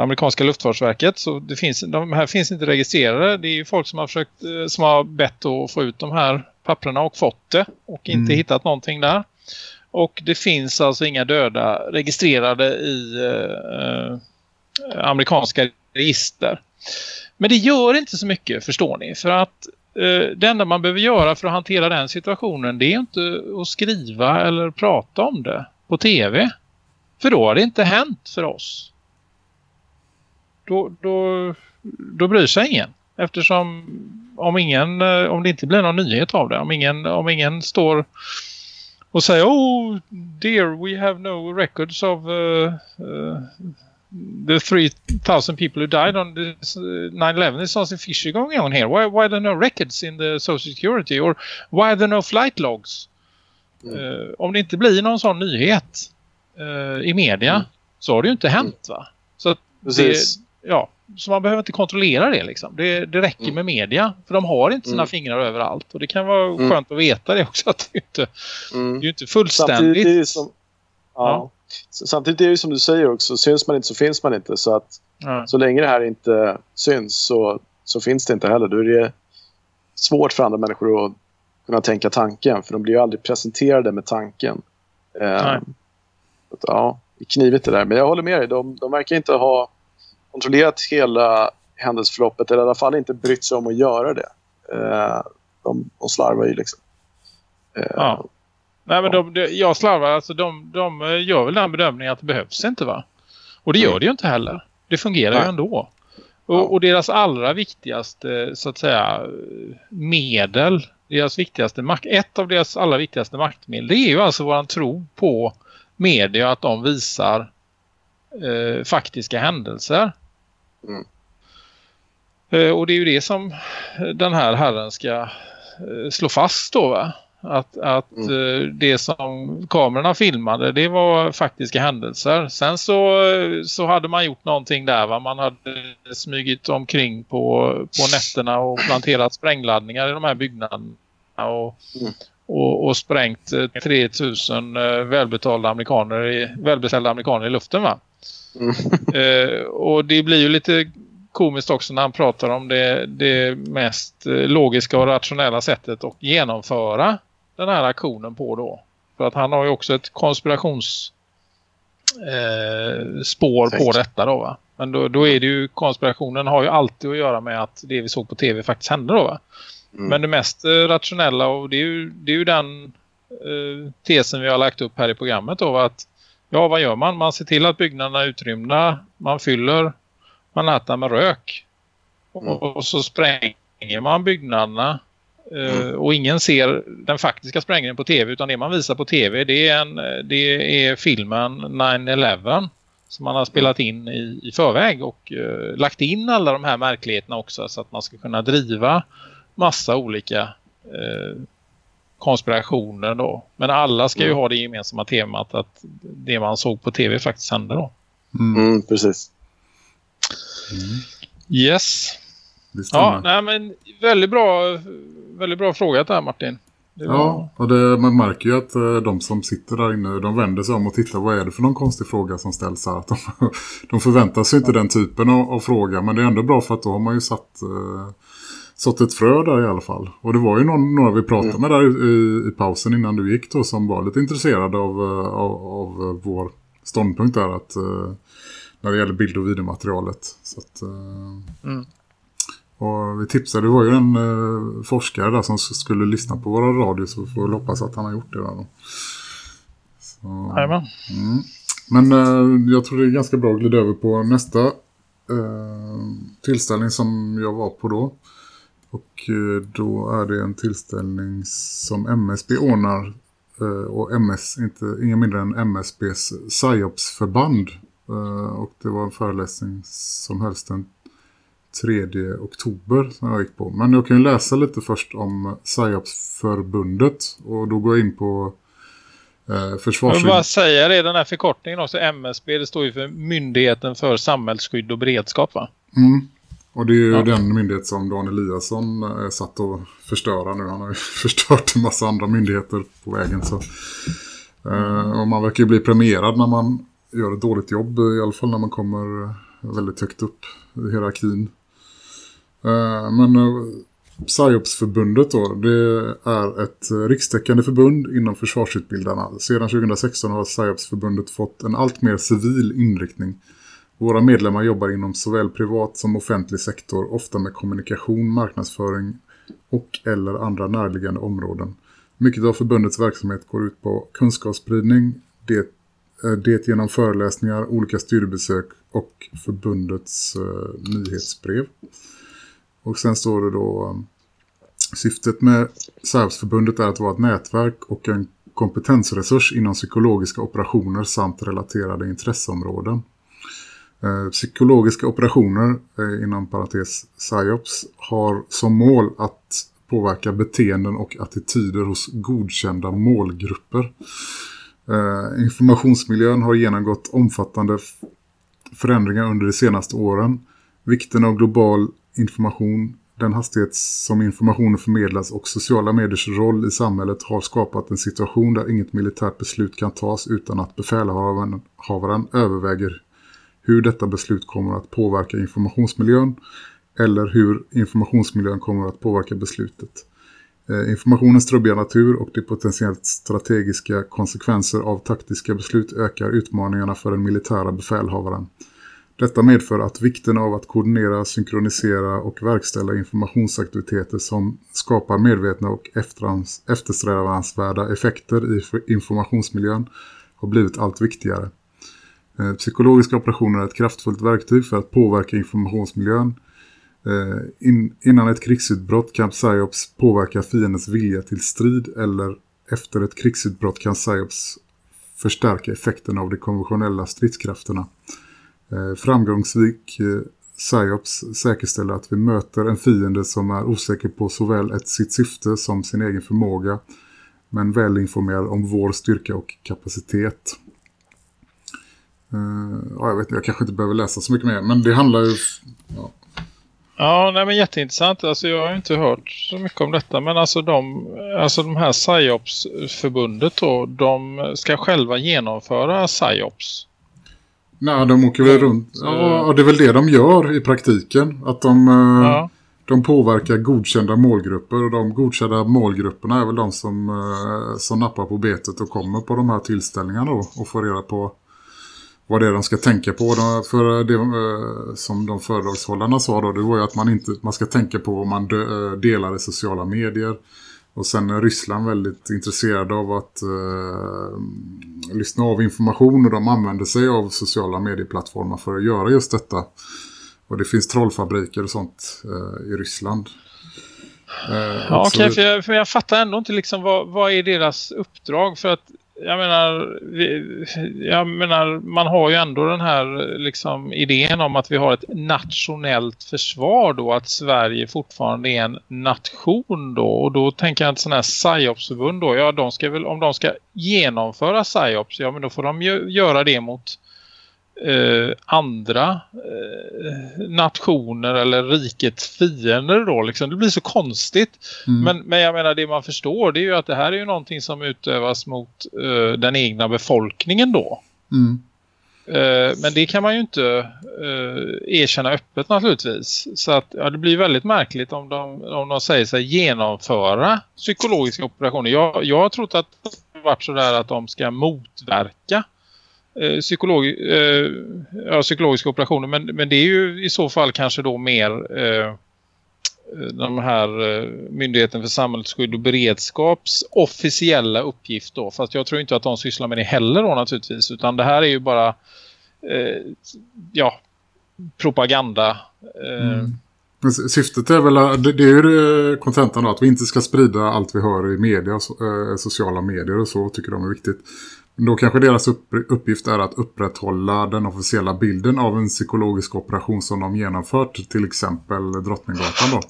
amerikanska luftfartsverket så det finns, de här finns inte registrerade. Det är ju folk som har försökt eh, som har bett att få ut de här papperna och fått det och inte Mm. hittat någonting där. Och det finns alltså inga döda registrerade i eh, amerikanska register. Men det gör inte så mycket, förstår ni. För att eh, det enda man behöver göra för att hantera den situationen det är inte att skriva eller prata om det på tv. För då har det inte hänt för oss. Då, då, då bryr sig ingen. Eftersom om, ingen, eh, om det inte blir någon nyhet av det, om ingen, om ingen står och säger Oh dear, we have no records of uh, uh, the 3000 people who died on this, uh, 9-11. There's something fishy going on here. Why, why are there no records in the social security? Or why are there no flight logs? Eh, om det inte blir någon sån nyhet eh, i media så har det ju inte hänt va? Så det. Ja, så man behöver inte kontrollera det liksom. Det, det räcker Mm. med media. För de har inte sina Mm. fingrar överallt. Och det kan vara Mm. skönt att veta det också. Att det är inte, Mm. det är inte Samtidigt fullständigt. det som, ja. S- Samtidigt är det som du säger också, syns man inte så finns man inte. Så att Ja. så länge det här inte syns så, så finns det inte heller. Då är det svårt för andra människor att kunna tänka tanken. För de blir ju aldrig presenterade med tanken. Eh, att, ja, knivigt det där. Men jag håller med dig. De, de verkar inte ha kontrollerat hela händelseförloppet. Eller i alla fall inte brytt sig om att göra det. Eh, de, de slarvar ju liksom. Eh, Ja. Nej men de, de, jag slarvar, alltså de, de eh, gör väl den bedömningen att det behövs inte va? Och det gör Mm. det ju inte heller. Det fungerar ju Nej. ändå. Ja. Och, och deras allra viktigaste så att säga medel, deras viktigaste makt, ett av deras allra viktigaste maktmedel det är ju alltså våran tro på media att de visar eh, faktiska händelser. Mm. Eh, och det är ju det som den här herren ska eh, slå fast då va? Att, att Mm. eh, det som kamerorna filmade det var faktiska händelser. Sen så, eh, så hade man gjort någonting där va? Man hade smugit omkring på, på nätterna och planterat sprängladdningar i de här byggnaderna och, Mm. och, och sprängt eh, 3000 eh, välbetalda amerikaner i, välbeställda amerikaner i luften va? Mm. Eh, och det blir ju lite komiskt också när han pratar om det, det mest eh, logiska och rationella sättet att genomföra den här aktionen på då. För att han har ju också ett konspirations eh, på detta då va. Men då, då är det ju konspirationen har ju alltid att göra med att det vi såg på tv faktiskt hände då va. Mm. Men det mest eh, rationella och det är ju, det är ju den eh, tesen vi har lagt upp här i programmet då att ja vad gör man? Man ser till att byggnaderna är utrymda, man fyller Manhattan med rök och, Mm. och så spränger man byggnaderna eh, Mm. och ingen ser den faktiska sprängningen på tv utan det man visar på tv det är, en, det är filmen 9-11 som man har spelat in i, i förväg och eh, lagt in alla de här märkligheterna också så att man ska kunna driva massa olika eh, konspirationer då. Men alla ska ju Mm. ha det gemensamma temat att det man såg på tv faktiskt hände då. Mm. Mm, precis. Yes. Det stämmer. Ja, nej men väldigt bra, väldigt bra fråga där Martin. Det var- Ja, och det, man märker ju att eh, de som sitter där inne, de vänder sig om och tittar vad är det för någon konstig fråga som ställs här. Att de, de förväntar sig inte den typen av, av fråga, men det är ändå bra för att då har man ju satt, satt ett frö där i alla fall. Och det var ju någon, några vi pratade med där i, i, pausen innan du gick då som var lite intresserade av, eh, av, av eh, vår ståndpunkt där att eh, när det gäller bild- och videomaterialet. Så att, Mm. och vi tipsade, det var ju en eh, forskare där som skulle lyssna på våra radio så vi får hoppas att han har gjort det där då. Så, mm. Men eh, jag tror det är ganska bra att glida över på nästa eh, tillställning som jag var på då. Och eh, då är det en tillställning som MSB ordnar eh, och MS, inte, inga mindre än MSBs PSYOPS-förband. Eh, och det var en föreläsning som hölls den 3 oktober som jag gick på. Men jag kan ju läsa lite först om PSYOPS-förbundet och då går jag in på eh, Jag vill försvars... bara säga det, den här förkortningen också, MSB, det står ju för Myndigheten för samhällsskydd och beredskap va? Mm. Och det är ju Ja. den myndighet som Dan Eliasson är satt att förstöra nu. Han har ju förstört en massa andra myndigheter på vägen. Så. Eh, och man verkar ju bli premierad när man gör ett dåligt jobb. I alla fall när man kommer väldigt högt upp i hierarkin. Eh, men PSYOPS-förbundet då, det är ett eh, rikstäckande förbund inom försvarsutbildarna. Sedan 2016 har PSYOPS-förbundet fått en allt mer civil inriktning. Våra medlemmar jobbar inom såväl privat som offentlig sektor, ofta med kommunikation, marknadsföring och eller andra närliggande områden. Mycket av förbundets verksamhet går ut på kunskapsspridning, det, eh, det genom föreläsningar, olika studiebesök och förbundets eh, nyhetsbrev. Och sen står det då eh, syftet med SARS-förbundet är att vara ett nätverk och en kompetensresurs inom psykologiska operationer samt relaterade intresseområden. Eh, psykologiska operationer, eh, inom parentes PSYOPS, har som mål att påverka beteenden och attityder hos godkända målgrupper. Eh, informationsmiljön har genomgått omfattande förändringar under de senaste åren. Vikten av global information, den hastighet som informationen förmedlas och sociala mediers roll i samhället har skapat en situation där inget militärt beslut kan tas utan att befälhavaren överväger hur detta beslut kommer att påverka informationsmiljön eller hur informationsmiljön kommer att påverka beslutet. Eh, Informationens trubbiga natur och de potentiellt strategiska konsekvenser av taktiska beslut ökar utmaningarna för den militära befälhavaren. Detta medför att vikten av att koordinera, synkronisera och verkställa informationsaktiviteter som skapar medvetna och eftersträvansvärda effekter i informationsmiljön har blivit allt viktigare. Eh, psykologiska operationer är ett kraftfullt verktyg för att påverka informationsmiljön. Eh, in, innan ett krigsutbrott kan PSYOPS påverka fiendens vilja till strid eller efter ett krigsutbrott kan PSYOPS förstärka effekten av de konventionella stridskrafterna. Eh, framgångsrik PSYOPS säkerställer att vi möter en fiende som är osäker på såväl ett sitt syfte som sin egen förmåga men väl informerad om vår styrka och kapacitet. Eh, ja, jag vet inte, jag kanske inte behöver läsa så mycket mer, men det handlar ju... Ja, Ja, nej, men jätteintressant. Alltså, jag har inte hört så mycket om detta. Men alltså de, alltså de här PSYOPS-förbundet då, de ska själva genomföra PSYOPS. Nej, de åker väl runt. Ja, det är väl det de gör i praktiken. Att de, eh, Ja. de påverkar godkända målgrupper. Och de godkända målgrupperna är väl de som, eh, som nappar på betet och kommer på de här tillställningarna då. Och får reda på vad det är de ska tänka på. För det eh, som de föredragshållarna sa då, det var ju att man inte man ska tänka på vad man eh, delar i sociala medier. Och sen är Ryssland väldigt intresserade av att eh, lyssna av information och de använder sig av sociala medieplattformar för att göra just detta. Och det finns trollfabriker och sånt eh, i Ryssland. Eh, Ja, okej, för, jag, för jag fattar ändå inte liksom vad, vad är deras uppdrag för att jag menar, jag menar, man har ju ändå den här liksom, idén om att vi har ett nationellt försvar då, att Sverige fortfarande är en nation då. Och då tänker jag att sådana här psyopsförbund då, ja de ska väl, om de ska genomföra PSYOPS, ja men då får de ju göra det mot eh, andra eh, nationer eller rikets fiender då liksom. Det blir så konstigt. Mm. Men, men jag menar det man förstår det är ju att det här är ju någonting som utövas mot eh, den egna befolkningen då. Mm. Eh, men det kan man ju inte eh, erkänna öppet naturligtvis. Så att ja, det blir väldigt märkligt om de, om de säger sig genomföra psykologiska operationer. Jag, jag har trott att det varit sådär att de ska motverka Eh, psykolog, eh, ja, psykologiska operationer. Men, men det är ju i så fall kanske då mer eh, de här eh, Myndigheten för samhällsskydd och beredskaps officiella uppgift då. Fast jag tror inte att de sysslar med det heller då naturligtvis. Utan det här är ju bara eh, ja, propaganda. Eh. Mm. Syftet är väl, det, det är ju eh, kontentan att vi inte ska sprida allt vi hör i media, eh, sociala medier och så tycker de är viktigt. Då kanske deras uppgift är att upprätthålla den officiella bilden av en psykologisk operation som de genomfört, till exempel Drottninggatan då.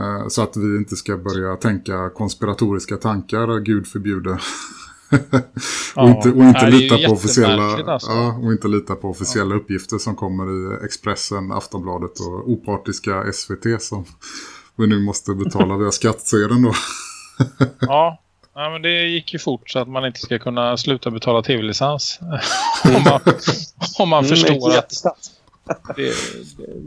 Eh, så att vi inte ska börja tänka konspiratoriska tankar, gud förbjude. och, inte, och, inte lita på officiella, alltså. ja, och inte lita på officiella ja. uppgifter som kommer i Expressen, Aftonbladet och opartiska SVT som vi nu måste betala via skattsedeln då. ja, Ja, men det gick ju fort så att man inte ska kunna sluta betala tv-licens. om man, om man mm, förstår att det,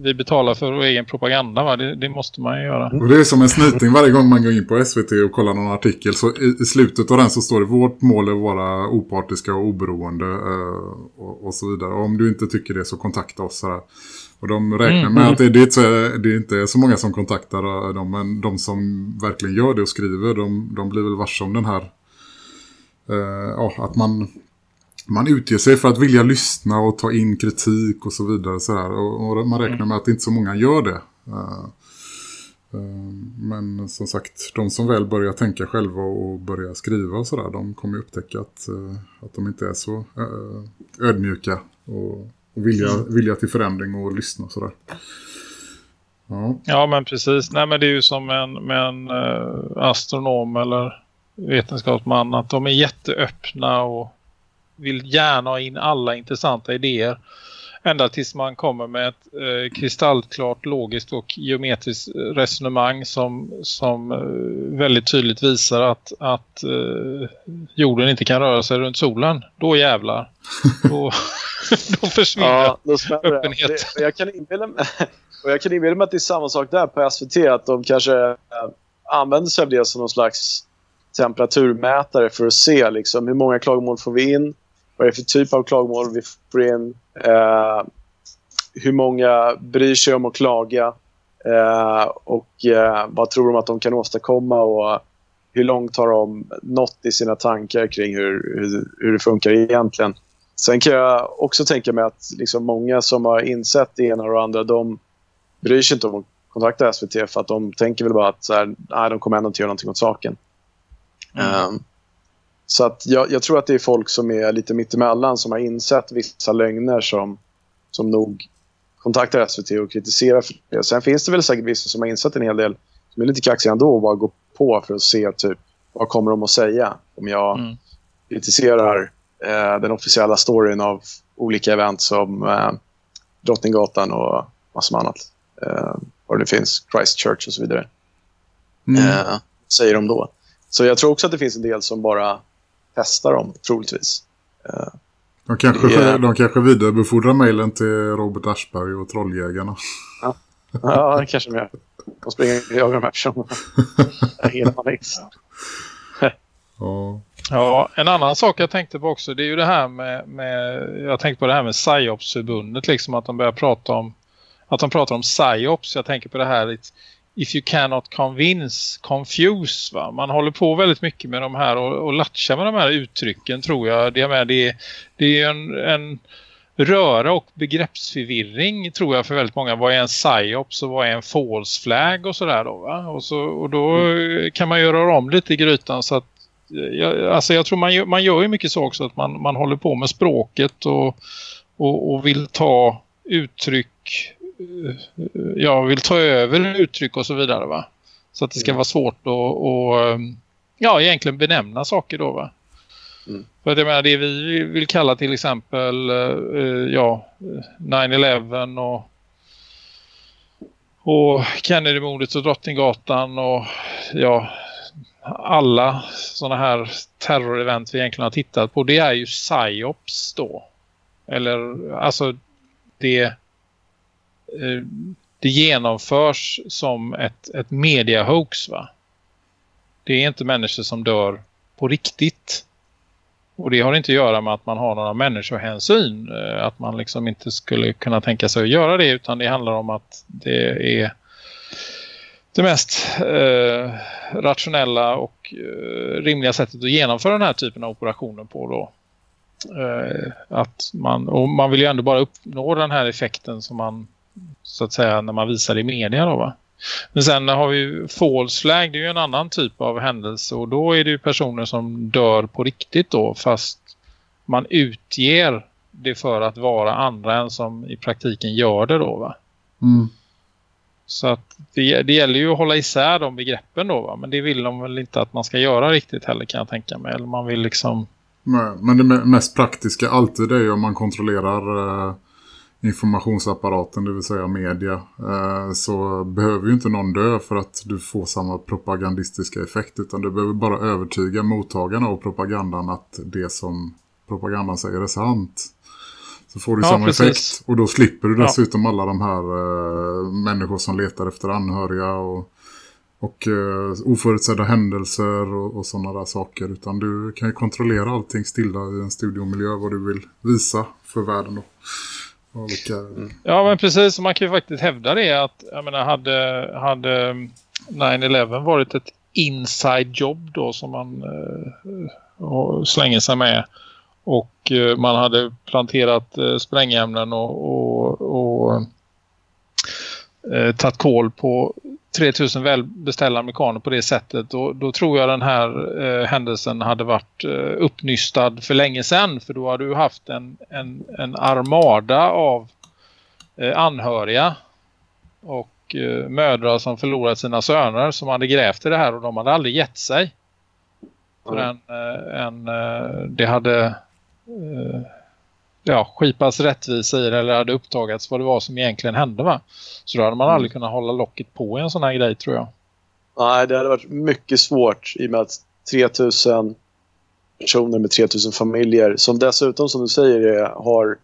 vi betalar för vår egen propaganda. Va? Det, det, måste man ju göra. Och det är som en snyting varje gång man går in på SVT och kollar någon artikel. Så i, i slutet av den så står det vårt mål är att vara opartiska och oberoende uh, och, och, så vidare. Och om du inte tycker det så kontakta oss. Här. Och de räknar mm, med mm. att det, det, är, det är inte så många som kontaktar dem. Men de som verkligen gör det och skriver, de, de blir väl vars om den här... Uh, ja, att man, man utger sig för att vilja lyssna och ta in kritik och så vidare. Så här. Och, och man räknar med att inte så många gör det. Uh, men som sagt, de som väl börjar tänka själva och börjar skriva och sådär, de kommer upptäcka att, att de inte är så ödmjuka och och vilja, mm. vilja till förändring och lyssna sådär. Ja. ja, men precis. Nej, men det är ju som en, med en uh, astronom eller vetenskapsman att de är jätteöppna och vill gärna ha in alla intressanta idéer. Ända tills man kommer med ett eh, kristallklart, logiskt och geometriskt resonemang som, som eh, väldigt tydligt visar att, att eh, jorden inte kan röra sig runt solen. Då jävlar. Då, då försvinner ja, då öppenheten. Det, jag kan inbilla mig, och jag kan inbilla mig att det är samma sak där på SVT. Att de kanske äh, använder sig av det som någon slags temperaturmätare för att se liksom, hur många klagomål får vi in vad är det för typ av klagomål vi får in? Eh, hur många bryr sig om att klaga? Eh, och eh, vad tror de att de kan åstadkomma? Och hur långt har de nått i sina tankar kring hur, hur, hur det funkar egentligen? Sen kan jag också tänka mig att liksom många som har insett det ena och det andra, de bryr sig inte om att kontakta SVT för att de tänker väl bara att så här, nej, de kommer ändå inte göra någonting åt saken. Mm. Um, så att jag, jag, tror att det är folk som är lite mittemellan som har insett vissa lögner som, som nog kontaktar SVT och kritiserar för det. Sen finns det väl säkert vissa som har insett en hel del som är lite kaxiga ändå och bara går på för att se typ vad kommer de att säga om jag mm. kritiserar eh, den officiella storyn av olika event som eh, Drottninggatan och massor med annat. Eh, vad det finns, Christchurch och så vidare. Mm. Eh, säger de då. Så jag tror också att det finns en del som bara testa dem, troligtvis. Eh, de kanske, är... de kanske vidarebefordrar mejlen till Robert Aschberg och Trolljägarna. Ja, ja det kanske de gör. De springer och jagar de här personerna. Hela ja. ja, en annan sak jag tänkte på också det är ju det här med, med jag tänkte på det här med PSYOPS-förbundet liksom att de börjar prata om att de pratar om PSYOPS. Jag tänker på det här if you cannot convince, confuse. Va? Man håller på väldigt mycket med de här och, och latchar med de här uttrycken tror jag. Det, med, det, det är en, en röra och begreppsförvirring tror jag för väldigt många. Vad är en psyops och vad är en false flag och sådär då va? Och, så, och då mm. kan man göra om lite i grytan så att jag, alltså jag tror man gör, man gör ju mycket så också att man, man håller på med språket och, och, och vill ta uttryck eh, ja, vill ta över uttryck och så vidare va. Så att det ska mm. vara svårt att och, eh, ja, egentligen benämna saker då va. Mm. För att jag menar, det vi vill kalla till exempel uh, ja, 9-11 och och Kennedy-mordet och Drottninggatan och ja, alla sådana här terrorevent vi egentligen har tittat på det är ju psyops då. Eller alltså det eh, Eh, det genomförs som ett, ett media hoax va. Det är inte människor som dör på riktigt. Och det har inte att göra med att man har några människohänsyn. Eh, att man liksom inte skulle kunna tänka sig att göra det. Utan det handlar om att det är det mest eh, rationella och eh, rimliga sättet att genomföra den här typen av operationer på då. Eh, att man, och man vill ju ändå bara uppnå den här effekten som man så att säga när man visar i media då va. Men sen har vi ju false flag, det är ju en annan typ av händelse och då är det ju personer som dör på riktigt då fast man utger det för att vara andra än som i praktiken gör det då va. Mm. Så att det, det gäller ju att hålla isär de begreppen då va? Men det vill de väl inte att man ska göra riktigt heller kan jag tänka mig. Eller man vill liksom... Nej, men det mest praktiska alltid är ju om man kontrollerar eh, informationsapparaten, det vill säga media. Eh, så behöver ju inte någon dö för att du får samma propagandistiska effekt. Utan du behöver bara övertyga mottagarna av propagandan att det som propagandan säger är sant. Så får du ja, samma precis. effekt. Och då slipper du dessutom ja. alla de här uh, människor som letar efter anhöriga och, och uh, oförutsedda händelser och, och sådana där saker. Utan du kan ju kontrollera allting stilla i en studiomiljö vad du vill visa för världen då. Olika... Mm. Ja men precis, man kan ju faktiskt hävda det att jag menar, hade, hade mm, 9-11 varit ett inside jobb då som man eh, slänger sig med och eh, man hade planterat eh, sprängämnen och, och, och eh, tagit koll på 3000 välbeställda amerikaner på det sättet. Då, då tror jag den här eh, händelsen hade varit eh, uppnystad för länge sedan. För då hade du haft en, en, en armada av eh, anhöriga och eh, mödrar som förlorat sina söner som hade grävt i det här och de hade aldrig gett sig. För en, en, det hade eh, ja, skipas rättvisa i det eller hade upptagats vad det var som egentligen hände va? Så då hade man aldrig mm. kunnat hålla locket på en sån här grej tror jag. Nej, det hade varit mycket svårt i och med att 3000 personer med 3000 familjer som dessutom som du säger har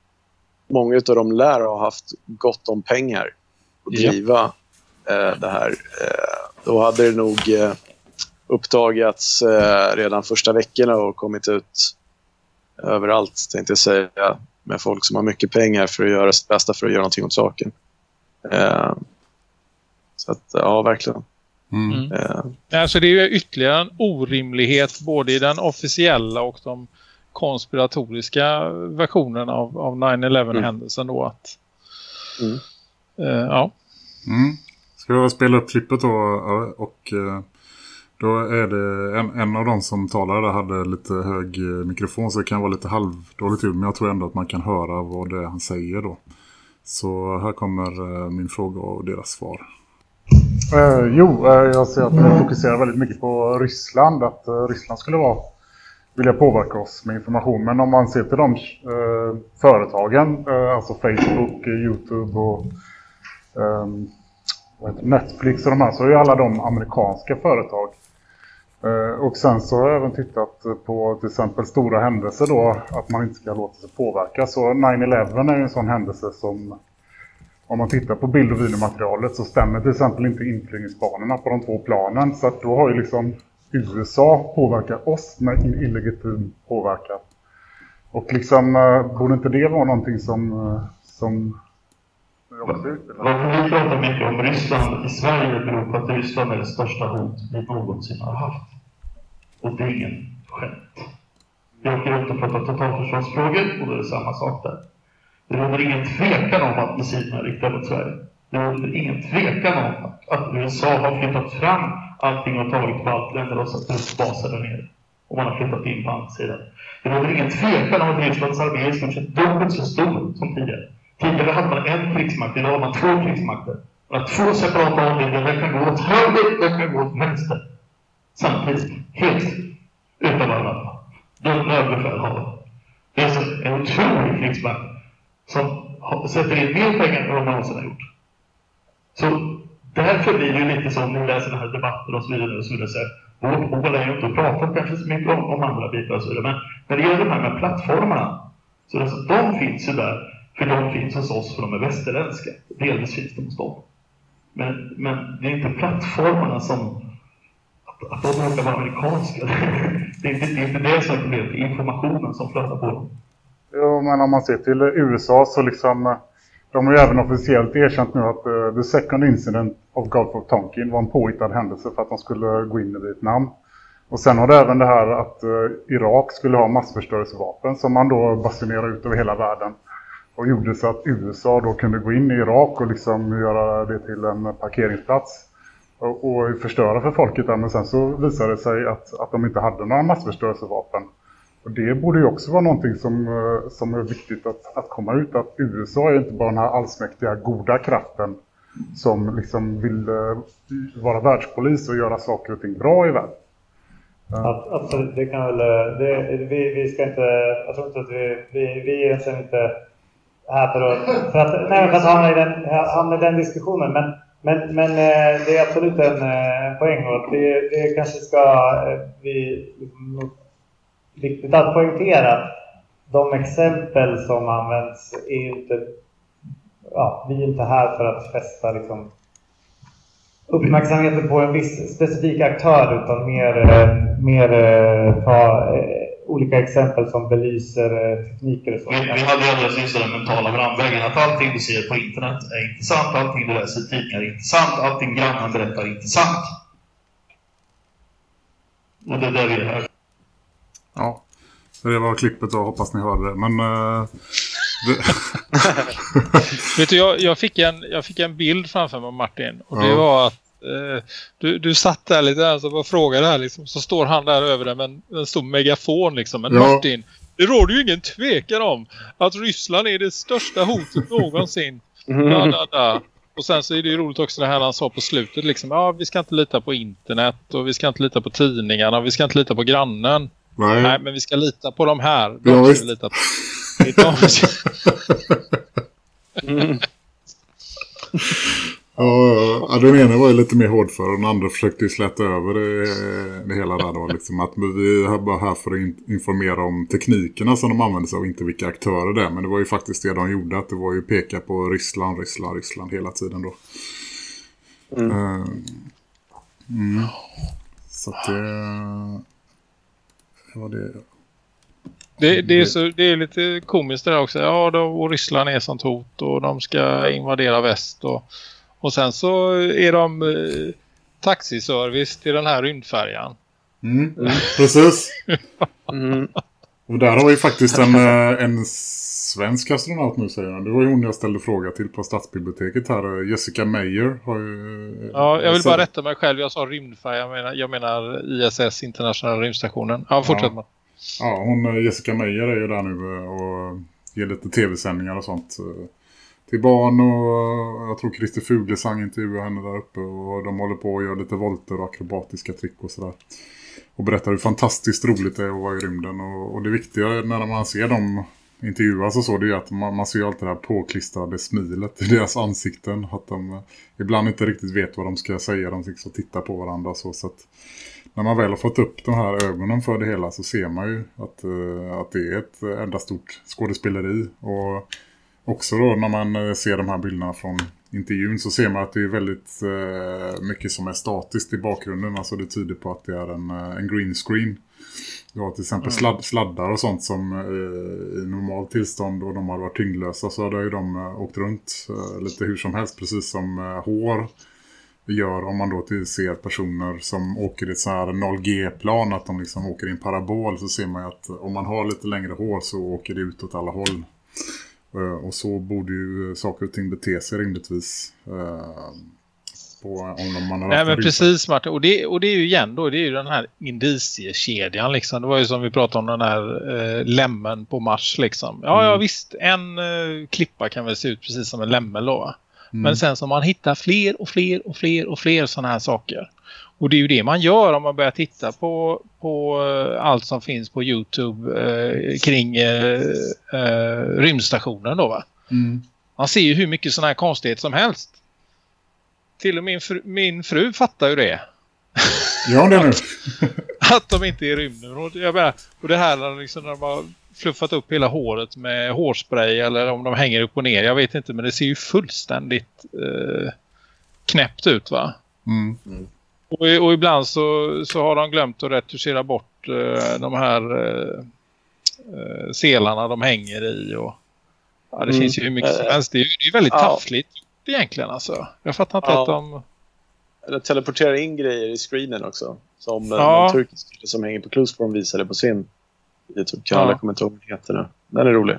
många av dem lär ha haft gott om pengar att driva ja. eh, det här. Eh, då hade det nog eh, upptagats eh, redan första veckorna och kommit ut överallt, tänkte jag säga, med folk som har mycket pengar för att göra sitt bästa för att göra någonting åt saken. Eh, så att, ja, verkligen. Mm. Mm. Eh. Alltså det är ju ytterligare en orimlighet både i den officiella och de konspiratoriska versionerna av, av 9-11-händelsen mm. då att mm. eh, ja. Mm. Ska jag spela upp klippet då och eh, då är det en, en av de som talade hade lite hög eh, mikrofon så det kan vara lite halvdåligt ljud. Men jag tror ändå att man kan höra vad det är han säger då. Så här kommer eh, min fråga och deras svar. Eh, jo, eh, jag ser att de fokuserar väldigt mycket på Ryssland. Att eh, Ryssland skulle vara, vilja påverka oss med information. Men om man ser till de eh, företagen, eh, alltså Facebook, Youtube och Netflix och de här, så är ju alla de amerikanska företag. Eh, och sen så har jag även tittat på till exempel stora händelser då, att man inte ska låta sig påverka. Så 9-11 är ju en sån händelse som, om man tittar på bild- och videomaterialet så stämmer till exempel inte inflygningsbanorna på de två planen. Så att då har ju liksom USA påverkat oss med illegitim påverkan. Och liksom, eh, borde inte det vara någonting som, eh, som Varför vi pratar mycket om Ryssland i Sverige beror på att Ryssland är det största hot vi någonsin har haft. Och det är ingen skämt. Vi åker runt och pratar totalförsvarsfrågor och då är det samma sak där. Det råder ingen tvekan om att missilerna är riktade mot Sverige. Det råder ingen tvekan om att, att USA har flyttat fram allting och tagit på allt länder och satt upp baser där nere. Och man har flyttat in på andra sidan. Det råder ingen tvekan om att Rysslands armé är i stort sett dubbelt så stor som tidigare. Tidigare hade man en krigsmakt, idag har man två krigsmakter. Man har två separata avdelningar, den kan gå åt höger, den kan gå åt vänster. Samtidigt, helt utan varandra. de överbefälhavare. Det är alltså en otrolig krigsmakt som sätter in mer pengar än vad man någonsin har gjort. Så därför blir det ju lite som när vi läser den här debatten och så vidare. Och så vidare. Så vårt mål är ju inte att prata kanske så mycket om, om andra bitar och så vidare. Men när det gäller de här med plattformarna, så alltså, de finns ju där för de finns hos oss för de är västerländska. Delvis finns de hos dem. Men, men det är inte plattformarna som att, de råkar vara amerikanska. det, är inte, det är inte det som är problemet, det är informationen som flödar på dem. Ja, men om man ser till USA så liksom de har ju även officiellt erkänt nu att uh, the second incident of Gulf of Tonkin var en påhittad händelse för att de skulle gå in i Vietnam. Och sen har det även det här att uh, Irak skulle ha massförstörelsevapen som man då basunerar ut över hela världen. Och gjorde så att USA då kunde gå in i Irak och liksom göra det till en parkeringsplats. Och, och förstöra för folket där. Men sen så visade det sig att, att de inte hade några massförstörelsevapen. Och det borde ju också vara någonting som, eh, som är viktigt att, att komma ut. Att USA är inte bara den här allsmäktiga goda kraften som liksom vill eh, vara världspolis och göra saker och ting bra i världen. Att, absolut, det kan väl... Eh, det, vi, vi ska inte... Jag tror inte att vi... Vi, vi är ens inte här för att, för att, nej, för att hamna, i den, hamna i den diskussionen. Men, men, men eh, det är absolut en, en poäng och det, det kanske ska eh, bli liksom viktigt att poängtera. Att de exempel som används är inte... Ja, vi är inte här för att fästa liksom, uppmärksamheten på en viss specifik aktör utan mer, mer ta olika exempel som belyser eh, tekniker och så. Vi, vi hade ju alldeles nyss den mentala brandväggen att allting du ser på internet är intressant, allting du läser i tidningar är intressant, allting grannen berättar är intressant. Och det är där vi är här. Ja, det var klippet och hoppas ni hörde det. Men... Uh, Vet du, jag, jag, fick en, jag fick en bild framför mig Martin. Och det var att uh, du, du satt där lite där och frågade här liksom. Så står han där över det med en, en stor megafon liksom. Men ja. Martin, det råder ju ingen tvekan om att Ryssland är det största hotet någonsin. Mm. Da, da, da. Och sen så är det ju roligt också det här han sa på slutet liksom. Ja, vi ska inte lita på internet och vi ska inte lita på tidningarna och vi ska inte lita på grannen. Nej. Nej, men vi ska lita på de här. De ja, ska vi lita på. mm. Ja, den ena var ju lite mer hårdför och den andra försökte ju släta över det, det hela där då. Liksom att vi är bara här för att informera om teknikerna som de använder sig av, inte vilka aktörer det är. Men det var ju faktiskt det de gjorde, att det var ju peka på Ryssland, Ryssland, Ryssland hela tiden då. Mm. Uh, mm. Så att det var det... Det, det, är så, det är lite komiskt det där också. Ja, då, och Ryssland är sånt hot och de ska invadera väst. Och, och sen så är de eh, taxiservice till den här rymdfärjan. Mm, mm, precis. mm. Och där har vi faktiskt en, eh, en svensk astronaut nu säger han. Det var ju hon jag ställde fråga till på stadsbiblioteket här. Jessica Meyer har ju... Ja, jag vill bara rätta mig själv. Jag sa rymdfärg. Jag menar, jag menar ISS, internationella rymdstationen. Ja, fortsätt ja. Ja, hon, Jessica Meyer är ju där nu och ger lite tv-sändningar och sånt eh, till barn och jag tror Christer Fuglesang intervjuar henne där uppe och de håller på och gör lite volter och akrobatiska trick och sådär. Och berättar hur fantastiskt roligt det är att vara i rymden och, och det viktiga när man ser dem intervjuas och så det är att man, man ser alltid det här påklistrade smilet i deras ansikten. Att de ibland inte riktigt vet vad de ska säga. De liksom tycks titta på varandra så, så att när man väl har fått upp de här ögonen för det hela så ser man ju att, eh, att det är ett enda stort skådespeleri. Och också då när man eh, ser de här bilderna från intervjun så ser man att det är väldigt uh, mycket som är statiskt i bakgrunden. Alltså det tyder på att det är en, en green screen. Du har till exempel sladd, sladdar och sånt som eh, i normalt tillstånd och de har varit tyngdlösa så hade ju de eh, åkt runt eh, lite hur som helst precis som eh, hår gör om man då till ser personer som åker i ett så här 0G-plan att de liksom åker i en parabol så ser man ju att om man har lite längre hår så åker det ut åt alla håll. Eh, och så borde ju saker och ting bete sig rimligtvis. Eh, på om man har Nej men en precis Martin. Och det, och det är ju igen då, det är ju den här indiciekedjan liksom. Det var ju som vi pratade om den här eh, lämmen på Mars liksom. Ja, ja Mm. visst, en eh, klippa kan väl se ut precis som en lämmel då? Mm. Men sen som man hittar fler och fler och fler och fler sådana här saker. Och det är ju det man gör om man börjar titta på, på eh, allt som finns på Youtube eh, kring eh, eh, rymdstationen då va? Mm. Man ser ju hur mycket sådana här konstigheter som helst. Till och med min fru, min fru fattar ju det. Ja, det nu. Att de inte är i rymden. Och, jag menar, och det här när, liksom, när de har fluffat upp hela håret med hårspray eller om de hänger upp och ner. Jag vet inte men det ser ju fullständigt eh, knäppt ut va? Mm. Och, och ibland så, så har de glömt att retuschera bort eh, de här eh, eh, selarna de hänger i. Och, ja, det Mm. finns ju hur mycket som Eh, helst. Det är, ju- väldigt ja. taffligt egentligen alltså. Jag fattar inte Ja. att de... Eller teleportera in grejer i screenen också. Som ja. Ja. en turkisk kille som hänger på Cluesform visade på sin YouTube-kanal. Ja. Jag kommer inte ihåg vad den heter nu. Den är rolig.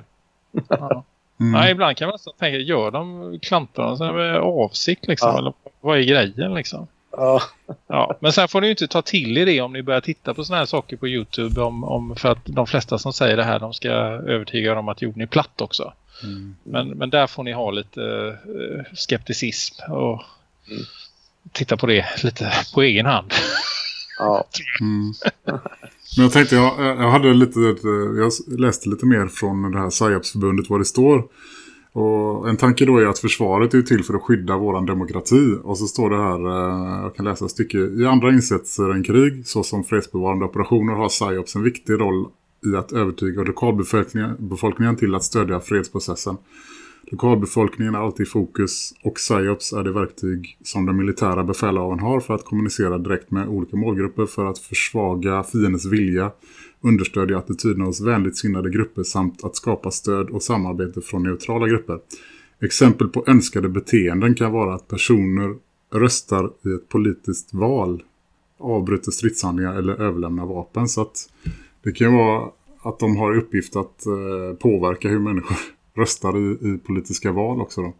Ja. Mm. Nej, ibland kan man nästan tänka, gör de klantar de så med avsikt liksom? Ja. Eller vad är grejen liksom? Ja. Ja, men sen får ni ju inte ta till er det om ni börjar titta på såna här saker på Youtube om, om för att de flesta som säger det här de ska övertyga er om att jorden är platt också. Mm. Men, men där får ni ha lite eh, skepticism och Mm. titta på det lite på egen hand. Ja. Mm. Men jag tänkte, jag, jag hade lite, jag läste lite mer från det här PSYOPS-förbundet vad det står. Och en tanke då är att försvaret är till för att skydda våran demokrati. Och så står det här, eh, jag kan läsa ett stycke. I andra insatser än krig, såsom fredsbevarande operationer, har PSYOPS en viktig roll i att övertyga lokalbefolkningen till att stödja fredsprocessen. Lokalbefolkningen är alltid i fokus och PSYOPS är det verktyg som den militära befälhavaren har för att kommunicera direkt med olika målgrupper för att försvaga fiendens vilja, understödja attityderna hos vänligt sinnade grupper samt att skapa stöd och samarbete från neutrala grupper. Exempel på önskade beteenden kan vara att personer röstar i ett politiskt val, avbryter stridshandlingar eller överlämnar vapen. Så att det kan vara att de har uppgift att eh, påverka hur människor röstar i, i politiska val också då.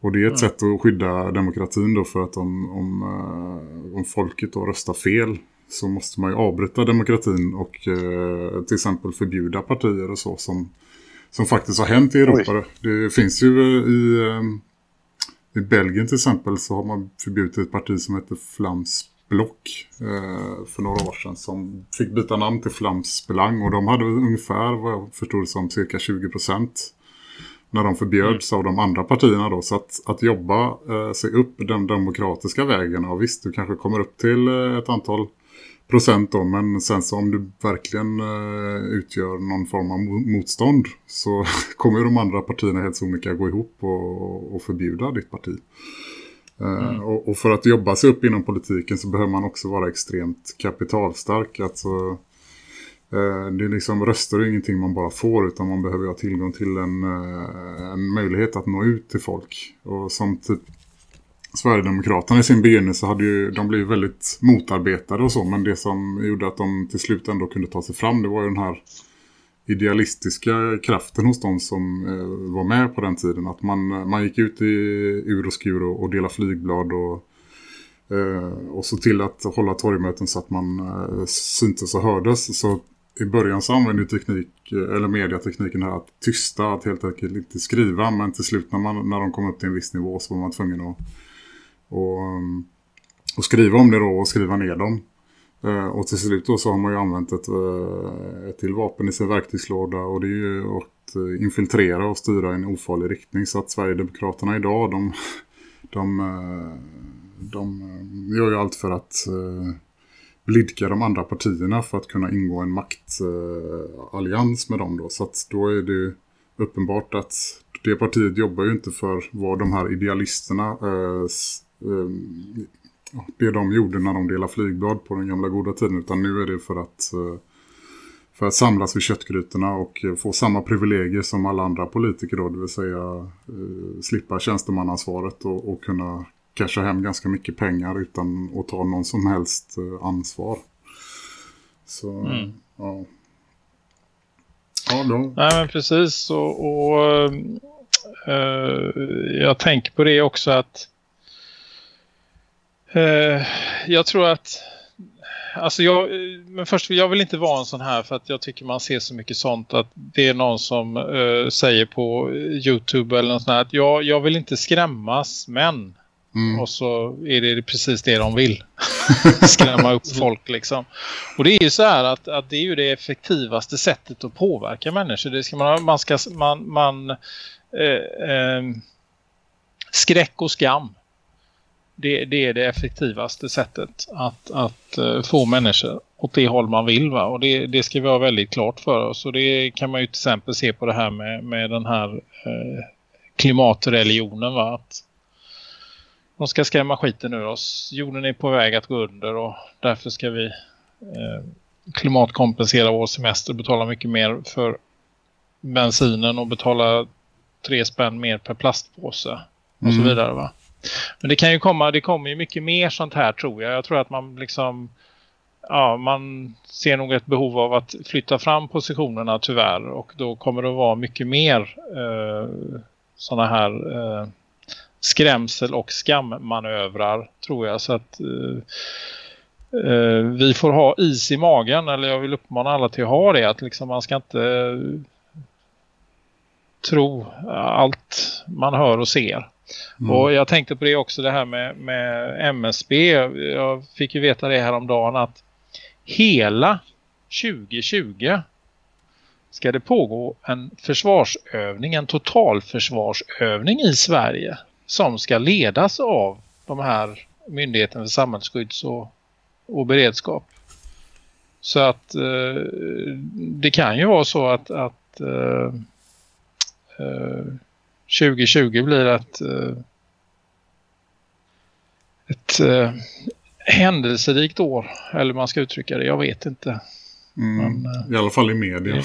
Och det är ett sätt att skydda demokratin då för att om, om, eh, om folket då röstar fel så måste man ju avbryta demokratin och eh, till exempel förbjuda partier och så som, som faktiskt har hänt i Europa. Det finns ju eh, i, eh, i Belgien till exempel så har man förbjudit ett parti som heter Flams Block eh, för några år sedan som fick byta namn till Flams Belang och de hade ungefär vad jag förstod som cirka 20% när de förbjöds av de andra partierna då. Så att, att jobba eh, sig upp den demokratiska vägen, ja visst du kanske kommer upp till eh, ett antal procent då, men sen så om du verkligen eh, utgör någon form av mo- motstånd så kommer de andra partierna helt sonika gå ihop och, och förbjuda ditt parti. Eh, och, och för att jobba sig upp inom politiken så behöver man också vara extremt kapitalstark. Alltså, eh, det är liksom röster är ingenting man bara får utan man behöver ha tillgång till en, en möjlighet att nå ut till folk. Och som typ Sverigedemokraterna i sin begynnelse hade ju, de blev väldigt motarbetade och så. Men det som gjorde att de till slut ändå kunde ta sig fram det var ju den här idealistiska kraften hos dem som eh, var med på den tiden. Att man, man gick ut i ur och skur och, och delade flygblad och, eh, och så till att hålla torgmöten så att man eh, syntes och hördes. Så i början så använde ju teknik, eh, eller mediatekniken här att tysta, att helt enkelt inte skriva. Men till slut när, man, när de kom upp till en viss nivå så var man tvungen att och, ehm, och skriva om det då och skriva ner dem. Eh, och till slut då så har man ju använt ett, eh, ett till vapen i sin verktygslåda och det är ju att eh, infiltrera och styra i en ofarlig riktning så att Sverigedemokraterna idag de, de, de gör ju allt för att blidka de andra partierna för att kunna ingå en maktallians med dem då. Så att då är det ju uppenbart att det partiet jobbar ju inte för vad de här idealisterna det de gjorde när de delade flygblad på den gamla goda tiden utan nu är det för att eh, för att samlas vid köttgrytorna och eh, få samma privilegier som alla andra politiker då, det vill säga eh, slippa tjänstemannaansvaret och, och kunna casha hem ganska mycket pengar utan att ta någon som helst ansvar. Så, Mm. ja. Ja, då. Nej men precis och, och eh, jag tänker på det också att Eh, jag tror att alltså jag, men först jag vill inte vara en sån här för att jag tycker man ser så mycket sånt att det är någon som uh, säger på Youtube eller något sånt här att jag, jag vill inte skrämmas men mm. och så är det precis det de vill. Skrämma upp folk liksom. Och det är ju så här att, att det är ju det effektivaste sättet att påverka människor. Det ska man, man ska man, man eh, eh, skräck och skam det, det, är det effektivaste sättet att, att uh, få människor åt det håll man vill. Va? Och det, det ska vi ha väldigt klart för oss. Och det kan man ju till exempel se på det här med, med den här uh, klimatreligionen. Va? Att de ska skrämma skiten ur oss. Jorden är på väg att gå under och därför ska vi uh, klimatkompensera vår semester och betala mycket mer för bensinen och betala tre spänn mer per plastpåse och mm. så vidare va. Men det kan ju komma, det kommer ju mycket mer sånt här tror jag. Jag tror att man liksom ja, man ser nog ett behov av att flytta fram positionerna tyvärr och då kommer det att vara mycket mer eh, sådana här eh, skrämsel och skammanövrar tror jag så att eh, eh, vi får ha is i magen eller jag vill uppmana alla till att ha det att liksom man ska inte eh, tro allt man hör och ser. Mm. Och jag tänkte på det också det här med, med MSB. Jag fick ju veta det här om dagen att hela 2020 ska det pågå en försvarsövning, en totalförsvarsövning i Sverige som ska ledas av de här myndigheten för samhällsskydds och, och beredskap. Så att eh, det kan ju vara så att, att eh, eh, 2020 blir ett, eh, ett uh, händelserikt år. Eller man ska uttrycka det, jag vet inte. Mm, men, uh, I alla fall i media. Det...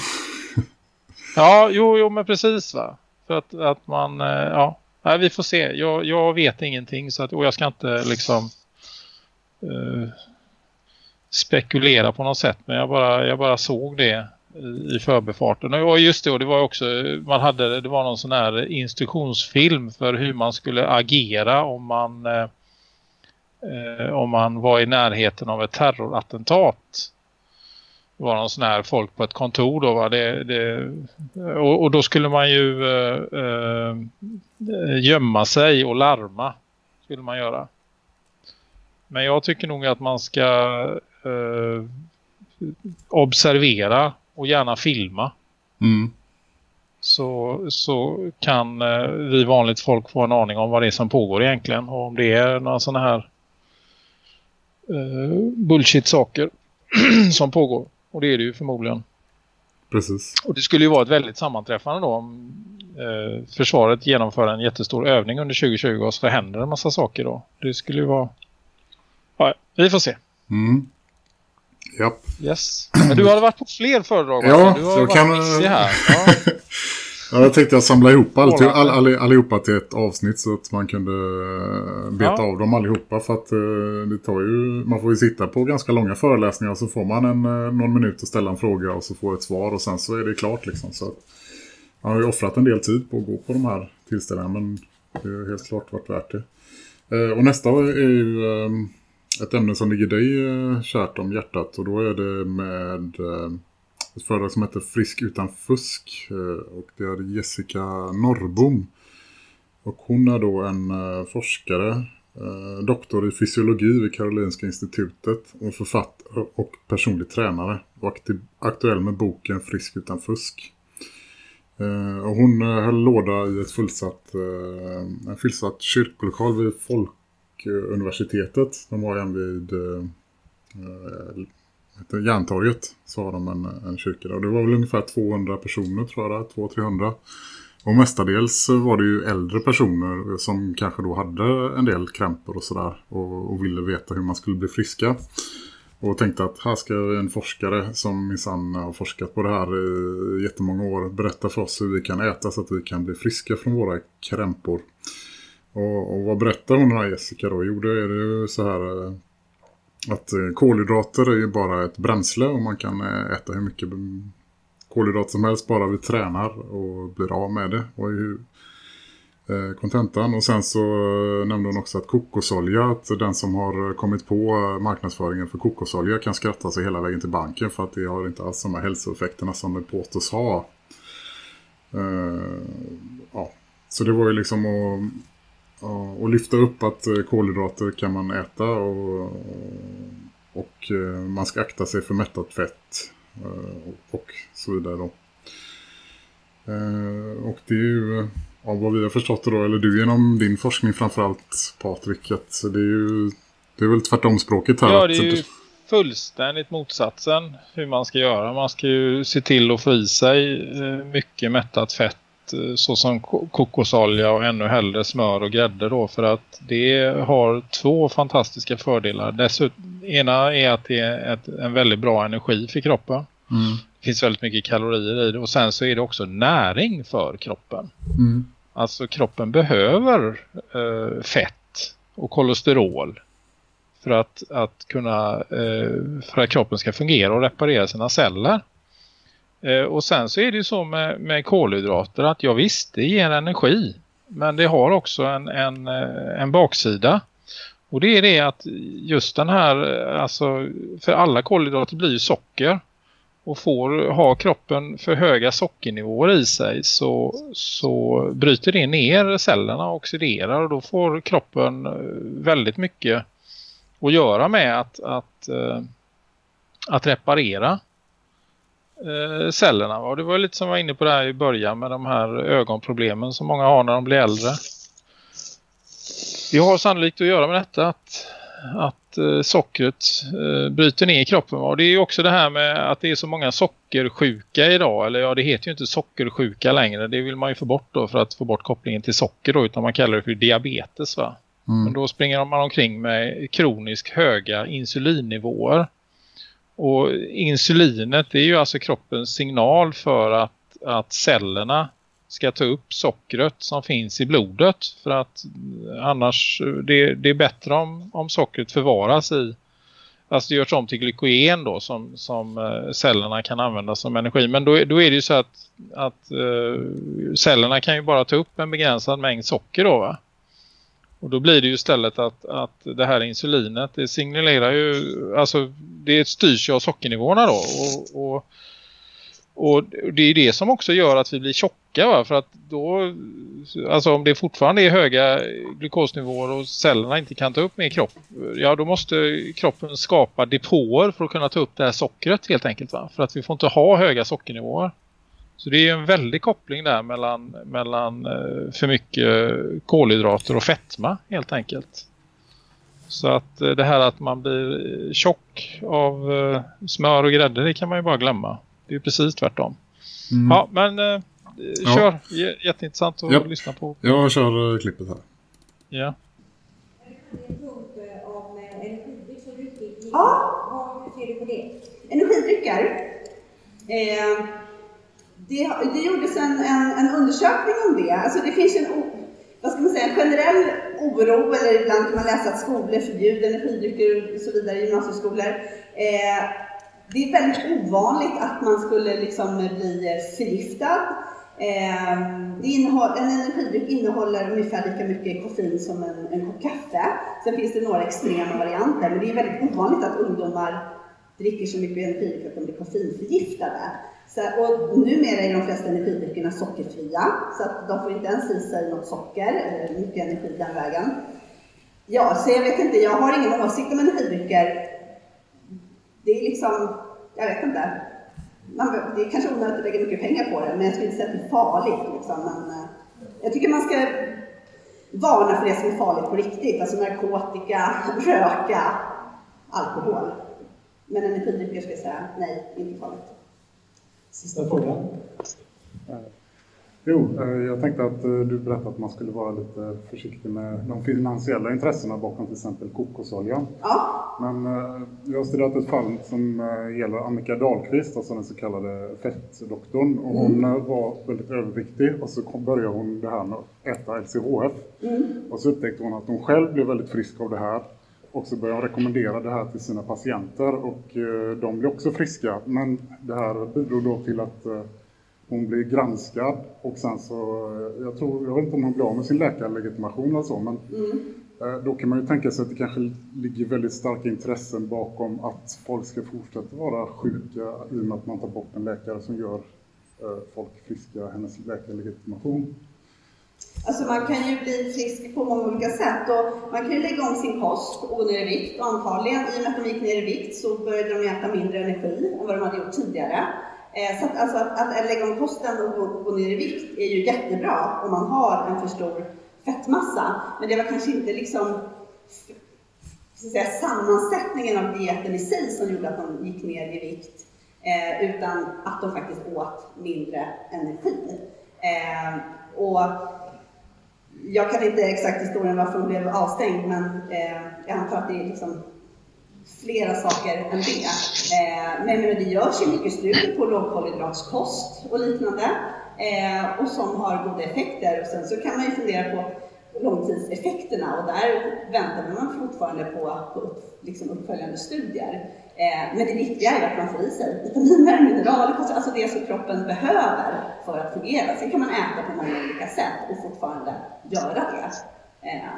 ja, jo, jo, men precis va. För att, att man, ja, nej, vi får se. Jag, jag vet ingenting så att, och jag ska inte liksom spekulera på något sätt. Men jag bara, jag bara såg det i förbefarten. Och just det, det var också man hade det var någon sån här instruktionsfilm för hur man skulle agera om man eh, om man var i närheten av ett terrorattentat. Det var någon sån här folk på ett kontor då va? Det, det, och, och, då skulle man ju eh, eh gömma sig och larma skulle man göra. Men jag tycker nog att man ska eh, observera och gärna filma. Mm. Så, så kan eh, vi vanligt folk få en aning om vad det är som pågår egentligen. Och om det är några sådana här eh, bullshit-saker som pågår. Och det är det ju förmodligen. Precis. Och det skulle ju vara ett väldigt sammanträffande då om eh, försvaret genomför en jättestor övning under 2020 och så händer en massa saker då. Det skulle ju vara... Ja, vi får se. Mm. Japp. Yes. Men du har varit på fler föredrag. Ja, du har jag kan... här. Ja. ja, jag tänkte att samla ihop allt, all, all, allihopa till ett avsnitt så att man kunde eh, beta ja. av dem allihopa. För att eh, det tar ju, man får ju sitta på ganska långa föreläsningar så får man en, eh, någon minut att ställa en fråga och så får ett svar och sen så är det klart liksom. Så att, man har ju offrat en del tid på att gå på de här tillställningarna men det har helt klart varit värt det. Och nästa är ju ett ämne som ligger dig eh, kärt om hjärtat och då är det med eh, ett föredrag som heter Frisk utan fusk eh, och det är Jessica Norrbom och hon är då en forskare, doktor i fysiologi vid Karolinska institutet och författare och personlig tränare och aktuell med boken Frisk utan fusk. Och hon höll låda i ett fullsatt, en fullsatt kyrkolokal vid folk universitetet. De har en vid äh, Järntorget så har de en, en kyrka. Och det var väl ungefär 200 personer tror jag, 200-300. Och mestadels var det ju äldre personer som kanske då hade en del krämpor och sådär. Och, och ville veta hur man skulle bli friska. Och tänkte att här ska en forskare som minsann har forskat på det här i jättemånga år berätta för oss hur vi kan äta så att vi kan bli friska från våra krämpor. Och, och vad berättar hon här Jessica då? Jo, det är ju så här eh, att eh, kolhydrater är ju bara ett bränsle och man kan eh, äta hur mycket kolhydrater som helst bara vi tränar och blir av med det. Och hur, kontentan. Och sen så nämnde hon också att kokosolja, att den som har kommit på marknadsföringen för kokosolja kan skratta sig hela vägen till banken för att det har inte alls de här hälsoeffekterna som det påstås ha. Uh, ja. Så det var ju liksom att, att lyfta upp att kolhydrater kan man äta och, och man ska akta sig för mättat fett och så vidare då. Och det är ju av vad vi har förstått då, eller du genom din forskning framförallt Patrik, att det är ju det är väl tvärtom språket här. Ja, det är ju fullständigt motsatsen hur man ska göra. Man ska ju se till att få i sig eh, mycket mättat fett eh, såsom kokosolja och ännu hellre smör och grädde då för att det har två fantastiska fördelar. Dessutom, ena är att det är ett, en väldigt bra energi för kroppen. Mm. Det finns väldigt mycket kalorier i det och sen så är det också näring för kroppen. Mm. Alltså kroppen behöver eh, fett och kolesterol för att, att kunna eh, för att kroppen ska fungera och reparera sina celler. Eh, och sen så är det ju så med, med kolhydrater att jag visst, det ger energi. Men det har också en, en, eh, en baksida. Och det är det att just den här, eh, alltså för alla kolhydrater blir ju socker och får ha kroppen för höga sockernivåer i sig så, så bryter det ner cellerna och oxiderar och då får kroppen väldigt mycket att göra med att, att, att reparera eh, cellerna. Och det var lite som jag var inne på det här i början med de här ögonproblemen som många har när de blir äldre. Det har sannolikt att göra med detta att, att eh, sockret eh, bryter ner i kroppen. Och det är ju också det här med att det är så många sockersjuka idag. Eller ja, det heter ju inte sockersjuka längre. Det vill man ju få bort då för att få bort kopplingen till socker då. Utan man kallar det för diabetes va. Mm. Men då springer man omkring med kroniskt höga insulinnivåer. Och insulinet det är ju alltså kroppens signal för att, att cellerna ska ta upp sockret som finns i blodet för att eh, annars det, det är bättre om, om sockret förvaras i alltså det görs om till glykogen då som, som eh, cellerna kan använda som energi men då, då är det ju så att, att eh, cellerna kan ju bara ta upp en begränsad mängd socker då va? Och då blir det ju istället att, att det här insulinet det signalerar ju alltså det styrs ju av sockernivåerna då och, och och det är det som också gör att vi blir tjocka va? för att då, alltså om det fortfarande är höga glukosnivåer och cellerna inte kan ta upp mer kropp, ja då måste kroppen skapa depåer för att kunna ta upp det här sockret helt enkelt va? För att vi får inte ha höga sockernivåer. Så det är en väldig koppling där mellan, mellan eh, för mycket kolhydrater och fetma helt enkelt. Så att eh, det här att man blir tjock av eh, smör och grädde det kan man ju bara glömma. Det är precis tvärtom. Mm. Ja, men eh, kör. Ja. Jätteintressant att ja. lyssna på. Jag kör klippet här. Ja. Ja, hur ser du på det? Energidrycker. Eh, det, det gjordes en, en, en, undersökning om det. Alltså det finns en, vad ska man säga, en generell oro, eller ibland kan man läsa att skolor förbjuder energidrycker och så vidare, gymnasieskolor. Eh, det är väldigt ovanligt att man skulle liksom bli förgiftad. Ehm, innehåll, en energidryck innehåller ungefär lika mycket koffein som en, en kopp kaffe. Sen finns det några extrema varianter, men det är väldigt ovanligt att ungdomar dricker så mycket energidryck att de blir koffeinförgiftade. Så, och numera är de flesta energidryckerna sockerfria, så att de får inte ens i sig något socker, eller mycket energi den vägen. Ja, så jag vet inte, jag har ingen åsikt om energidrycker det är liksom, jag vet inte. Man, det är kanske onödigt att lägga mycket pengar på det, men jag skulle inte säga att det är farligt. Liksom. Men, eh, jag tycker man ska varna för det som är farligt på riktigt, alltså narkotika, röka, alkohol. Men energidrycker ska jag säga nej, inte farligt. Sista frågan. Jo, eh, jag tänkte att eh, du berättade att man skulle vara lite försiktig med de finansiella intressena bakom till exempel kokosoljan. Ja. Men eh, jag har studerat ett fall som gäller Annika Dahlqvist, alltså den så kallade fettdoktorn. Och hon mm. var väldigt överviktig och så började hon det här med att äta LCHF. Mm. Och så upptäckte hon att hon själv blev väldigt frisk av det här. Och så började hon rekommendera det här till sina patienter och de blev också friska. Men det här bidrog då till att hon blir granskad och sen så, eh, jag tror, jag vet inte om hon blir av med sin läkarlegitimation eller så, men Mm. eh, då kan man ju tänka sig att det kanske ligger väldigt starka intressen bakom att folk ska fortsätta vara sjuka i och med att man tar bort en läkare som gör eh, folk friska, hennes läkarlegitimation. Alltså man kan ju bli frisk på många olika sätt och man kan ju lägga om sin kost och gå ner i vikt och antagligen i och med att de gick ner i vikt så började de äta mindre energi än vad de hade gjort tidigare. Eh, så att, alltså att, att lägga om kosten och gå, ner i vikt är ju jättebra om man har en för stor fettmassa. Men det var kanske inte liksom så att säga, sammansättningen av dieten i sig som gjorde att de gick ner i vikt eh, utan att de faktiskt åt mindre energi. Eh, och jag kan inte exakt historien varför hon blev avstängd, men eh, jag antar att det är liksom flera saker än det. Eh, men, men det görs ju mycket studier på lågkolhydratskost och liknande eh, och som har goda effekter. Och sen så kan man ju fundera på långtidseffekterna och där väntar man fortfarande på, på upp, liksom uppföljande studier. Eh, men det viktiga är att man får i sig vitaminer, mineraler, alltså, alltså det som kroppen behöver för att fungera. Sen kan man äta på många olika sätt och fortfarande göra det. Eh,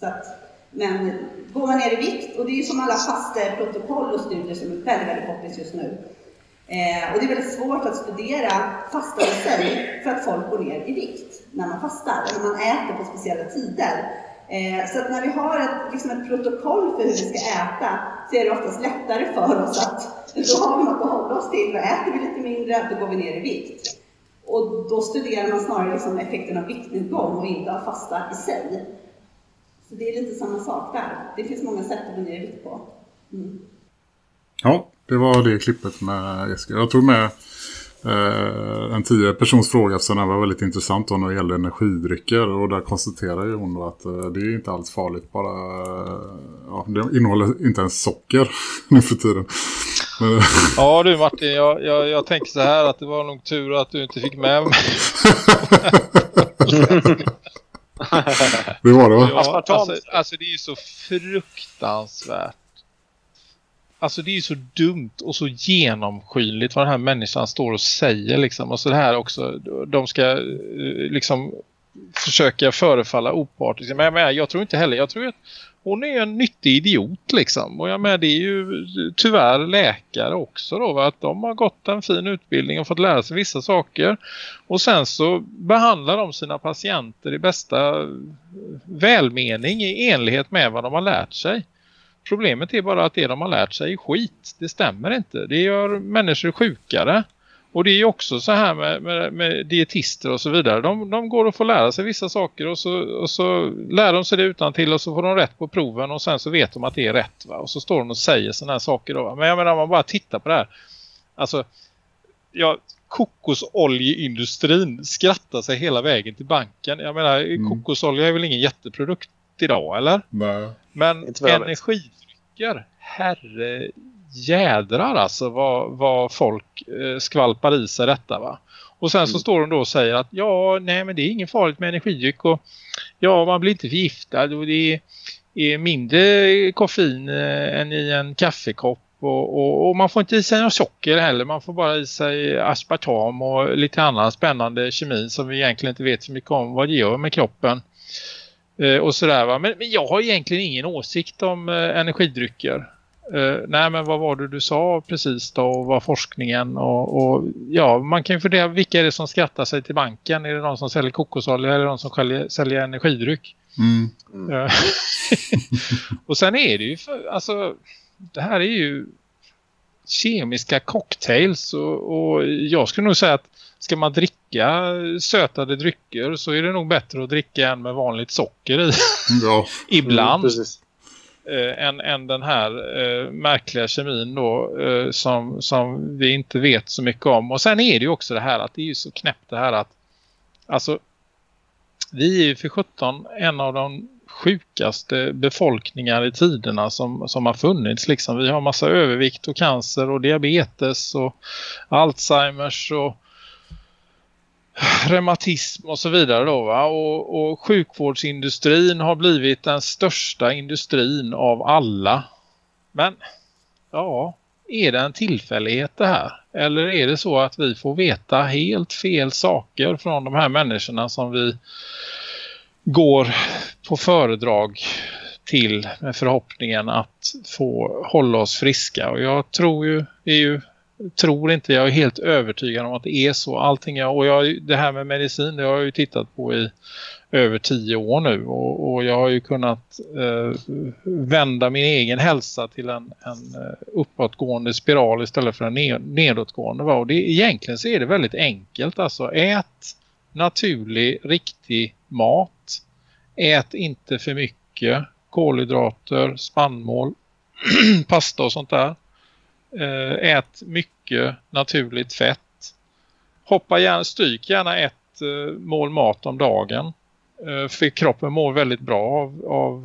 så att, men går man ner i vikt, och det är ju som alla fasta protokoll och studier som är väldigt, väldigt poppis just nu. Eh, och det är väldigt svårt att studera fasta i sig för att folk går ner i vikt när man fastar, när man äter på speciella tider. Eh, så att när vi har ett, liksom ett protokoll för hur vi ska äta så är det oftast lättare för oss att då har vi något att hålla oss till. och äter vi lite mindre, då går vi ner i vikt. Och då studerar man snarare liksom effekten av viktnedgång och inte av fasta i sig. Så det är lite samma sak där. Det finns många sätt att gå ner i vikt på. Mm. Ja, det var det klippet med Jessica. Jag tog med eh, en tio persons fråga för den var väldigt intressant då när det gäller energidrycker. Och där konstaterar ju hon att eh, det är inte alls farligt. Bara, eh, ja, det innehåller inte ens socker nu för tiden. Men, Ja du Martin, jag, jag, jag tänker så här att det var nog tur att du inte fick med mig. det var det va? Ja, alltså, alltså det är ju så fruktansvärt. Alltså det är ju så dumt och så genomskinligt vad den här människan står och säger liksom. Och så det här också, de ska eh, liksom försöka förefalla opartiska. Men jag, menar, jag tror inte heller, jag tror att hon är en nyttig idiot liksom. Och jag menar, det är ju eh, tyvärr läkare också då. Va? Att de har gått en fin utbildning och fått lära sig vissa saker. Och sen så behandlar de sina patienter i bästa eh, välmening i enlighet med vad de har lärt sig. Problemet är bara att det de har lärt sig är skit. Det stämmer inte. Det gör människor sjukare. Och det är ju också så här med, med, med dietister och så vidare. De, de går och får lära sig vissa saker och så, och så lär de sig det utan till och så får de rätt på proven och sen så vet de att det är rätt. Va? Och så står de och säger sådana här saker då. Va? Men jag menar om man bara tittar på det här. Alltså, ja, kokosoljeindustrin skrattar sig hela vägen till banken. Jag menar, Mm. kokosolja är väl ingen jätteprodukt idag, eller? Nej. Men energidrycker, herre jädrar alltså vad, vad folk eh, skvalpar i sig detta va. Och sen så Mm. står de då och säger att ja, nej men det är inget farligt med energidryck och ja, man blir inte förgiftad och det är, är mindre koffein eh, än i en kaffekopp och, och, och man får inte i sig något socker heller. Man får bara i sig aspartam och lite annan spännande kemi som vi egentligen inte vet så mycket om vad det gör med kroppen. Eh, och sådär va. Men, men jag har egentligen ingen åsikt om eh, energidrycker. Eh, nej men vad var det du sa precis då och vad forskningen och, och ja man kan ju fundera vilka är det som skrattar sig till banken? Är det någon som säljer kokosolja eller någon som säljer, säljer energidryck? Mm. Eh, och sen är det ju för, alltså det här är ju kemiska cocktails och, och jag skulle nog säga att ska man dricka sötade drycker så är det nog bättre att dricka en med vanligt socker i Ja. ibland Mm, precis. eh, än, än den här eh, märkliga kemin då eh, som, som vi inte vet så mycket om. Och sen är det ju också det här att det är ju så knäppt det här att alltså vi är ju för 17 en av de sjukaste befolkningar i tiderna som, som har funnits. Liksom. Vi har massa övervikt och cancer och diabetes och Alzheimers och reumatism och så vidare då va? Och, och sjukvårdsindustrin har blivit den största industrin av alla. Men ja, är det en tillfällighet det här? Eller är det så att vi får veta helt fel saker från de här människorna som vi går på föredrag till med förhoppningen att få hålla oss friska. Och jag tror ju, är ju tror inte, jag är helt övertygad om att det är så. Allting jag, och jag, det här med medicin, det har jag ju tittat på i över tio år nu och, och jag har ju kunnat eh, vända min egen hälsa till en, en eh, uppåtgående spiral istället för en nedåtgående. Va? Och det, egentligen så är det väldigt enkelt. Alltså ät naturlig, riktig mat. Ät inte för mycket kolhydrater, spannmål, pasta och sånt där. Eh, ät mycket naturligt fett. Hoppa gärna, stryk gärna ett eh, mål mat om dagen. Eh, för kroppen mår väldigt bra av, av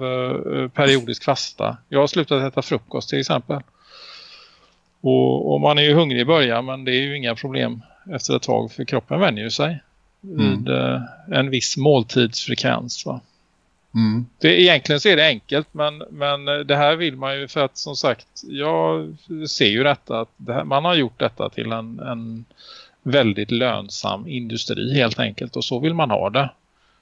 periodisk fasta. Jag har slutat äta frukost till exempel. Och, och, man är ju hungrig i början men det är ju inga problem efter ett tag för kroppen vänjer sig vid mm. en viss måltidsfrekvens va. Mm. Det, egentligen så är det enkelt men, men det här vill man ju för att som sagt jag ser ju detta att det här, man har gjort detta till en, en väldigt lönsam industri helt enkelt och så vill man ha det.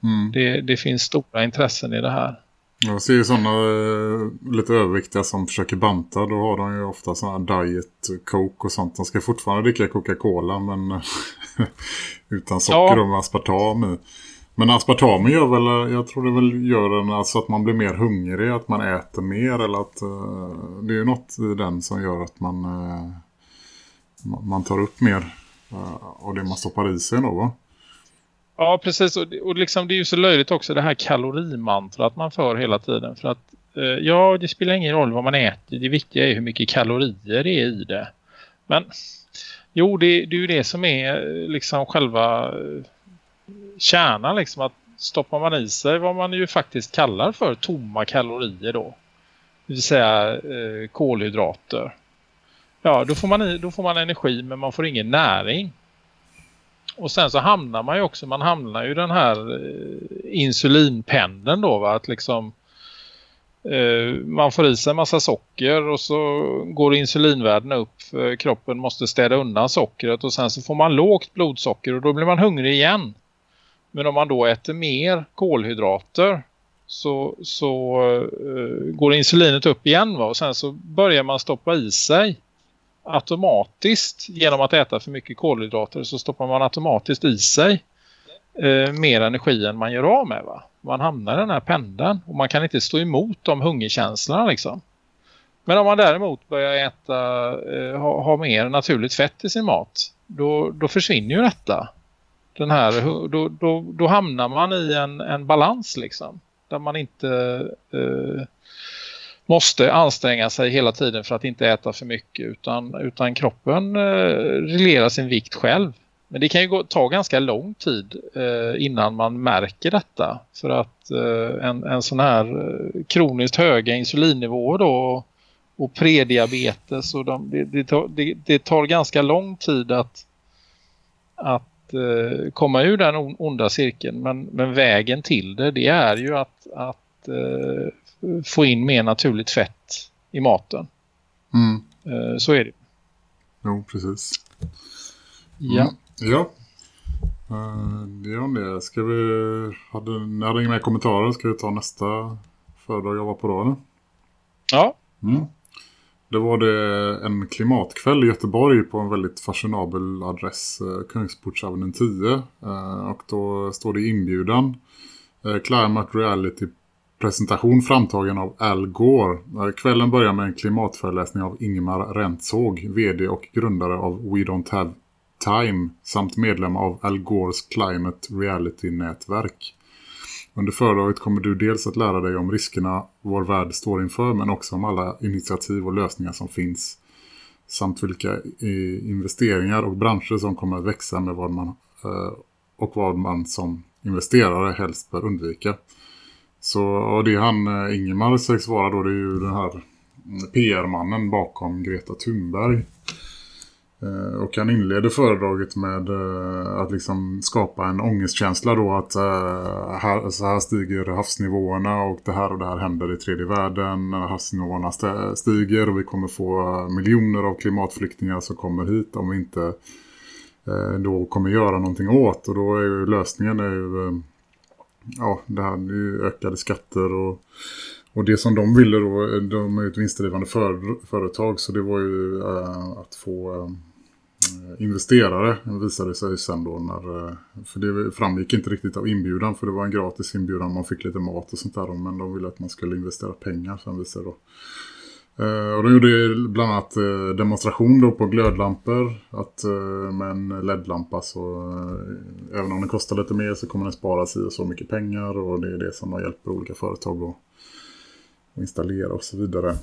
Mm. det. Det finns stora intressen i det här. Jag ser ju sådana eh, lite överviktiga som försöker banta. Då har de ju ofta sådana diet, coke och sånt. De ska fortfarande dricka Coca-Cola men utan socker ja. och aspartam i. Men aspartamen gör väl, jag tror det väl gör en, alltså att man blir mer hungrig, att man äter mer eller att uh, det är något i den som gör att man, uh, man tar upp mer uh, av det man stoppar i sig då va? Ja, precis. Och, och liksom, det är ju så löjligt också det här kalorimantrat man för hela tiden. För att, ja, det spelar ingen roll vad man äter. Det viktiga är hur mycket kalorier det är i det. Men, jo, det, det är ju det som är liksom själva kärnan liksom att stoppar man i sig vad man ju faktiskt kallar för tomma kalorier då. Det vill säga eh, kolhydrater. Ja, då får, man, då får man energi men man får ingen näring. Och sen så hamnar man ju också, man hamnar ju den här eh, insulinpendeln då va? Att liksom eh, man får i sig en massa socker och så går insulinvärdena upp. För kroppen måste städa undan sockret och sen så får man lågt blodsocker och då blir man hungrig igen. Men om man då äter mer kolhydrater så, så uh, går insulinet upp igen va? och sen så börjar man stoppa i sig automatiskt genom att äta för mycket kolhydrater så stoppar man automatiskt i sig uh, mer energi än man gör av med va. Man hamnar i den här pendeln och man kan inte stå emot de hungerkänslorna liksom. Men om man däremot börjar äta, uh, ha, ha, mer naturligt fett i sin mat då, då försvinner ju detta den här, då, då, då hamnar man i en, en balans liksom. Där man inte eh, måste anstränga sig hela tiden för att inte äta för mycket. Utan, utan kroppen eh, reglerar sin vikt själv. Men det kan ju gå, ta ganska lång tid eh, innan man märker detta. För att eh, en, en sån här eh, kroniskt höga insulinnivåer då och prediabetes och de, det, det, tar, det, det tar ganska lång tid att, att eh, komma ur den onda cirkeln. Men, men vägen till det, det är ju att, att eh, få in mer naturligt fett i maten. Mm. Eh, så är det. Jo, precis. Ja. Mm. Ja. Uh, det är om det. Ska vi... Hade, ni hade inga mer kommentarer. Ska vi ta nästa föredrag jag var på då? Eller? Ja. Mm. Då var det en klimatkväll i Göteborg på en väldigt fashionabel adress, eh, Kungsportsavenyn 10. Eh, och då står det inbjudan. Eh, Climate Reality presentation framtagen av Al Gore. Eh, kvällen börjar med en klimatföreläsning av Ingmar Rentzåg, vd och grundare av We Don't Have Time samt medlem av Al Gores Climate Reality-nätverk. Under föredraget kommer du dels att lära dig om riskerna vår värld står inför men också om alla initiativ och lösningar som finns samt vilka eh, investeringar och branscher som kommer att växa med vad man eh, och vad man som investerare helst bör undvika. Så det han eh, Ingemar sägs vara då det är ju den här PR-mannen bakom Greta Thunberg. Eh, och han inleder föredraget med eh, att liksom skapa en ångestkänsla då att eh, här, så här stiger havsnivåerna och det här och det här händer i tredje världen havsnivåerna stiger och vi kommer få miljoner av klimatflyktingar som kommer hit om vi inte då kommer göra någonting åt. Och då är ju lösningen är ju ja, det här är ju ökade skatter och och det som de ville då, de är ju ett vinstdrivande för, företag så det var ju äh, att få Eh, investerare visade sig sen då när, eh, för det framgick inte riktigt av inbjudan för det var en gratis inbjudan, man fick lite mat och sånt där men de ville att man skulle investera pengar sen visade då. Eh, och de gjorde bland annat demonstration då på glödlampor att med en LED-lampa så även om den kostar lite mer så kommer den spara sig så mycket pengar och det är det som de hjälper olika företag att installera och så vidare.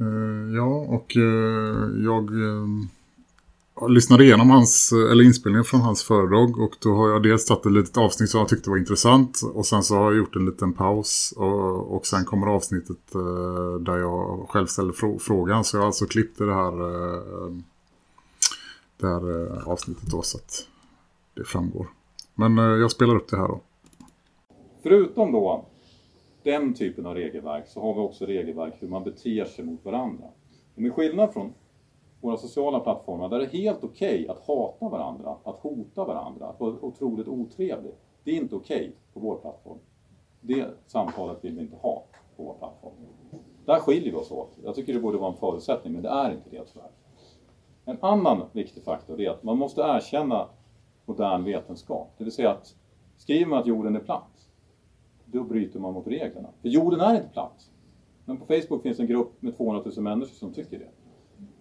Eh, ja, och eh, jag eh, lyssnade igenom hans, eller inspelningen från hans föredrag och då har jag dels tagit ett litet avsnitt som jag tyckte var intressant och sen så har jag gjort en liten paus och, och sen kommer avsnittet där jag själv ställer frå- frågan så jag har alltså klippt det här, det här avsnittet då så att det framgår. Men jag spelar upp det här då. Förutom då den typen av regelverk så har vi också regelverk hur man beter sig mot varandra. Och med skillnad från våra sociala plattformar där det är helt okej att hata varandra, att hota varandra, att vara otroligt otrevlig. Det är inte okej på vår plattform. Det samtalet vill vi inte ha på vår plattform. Där skiljer vi oss åt. Jag tycker det borde vara en förutsättning, men det är inte det tyvärr. En annan viktig faktor är att man måste erkänna modern vetenskap. Det vill säga att skriver man att jorden är platt, då bryter man mot reglerna. För jorden är inte platt. Men på Facebook finns en grupp med 200 000 människor som tycker det.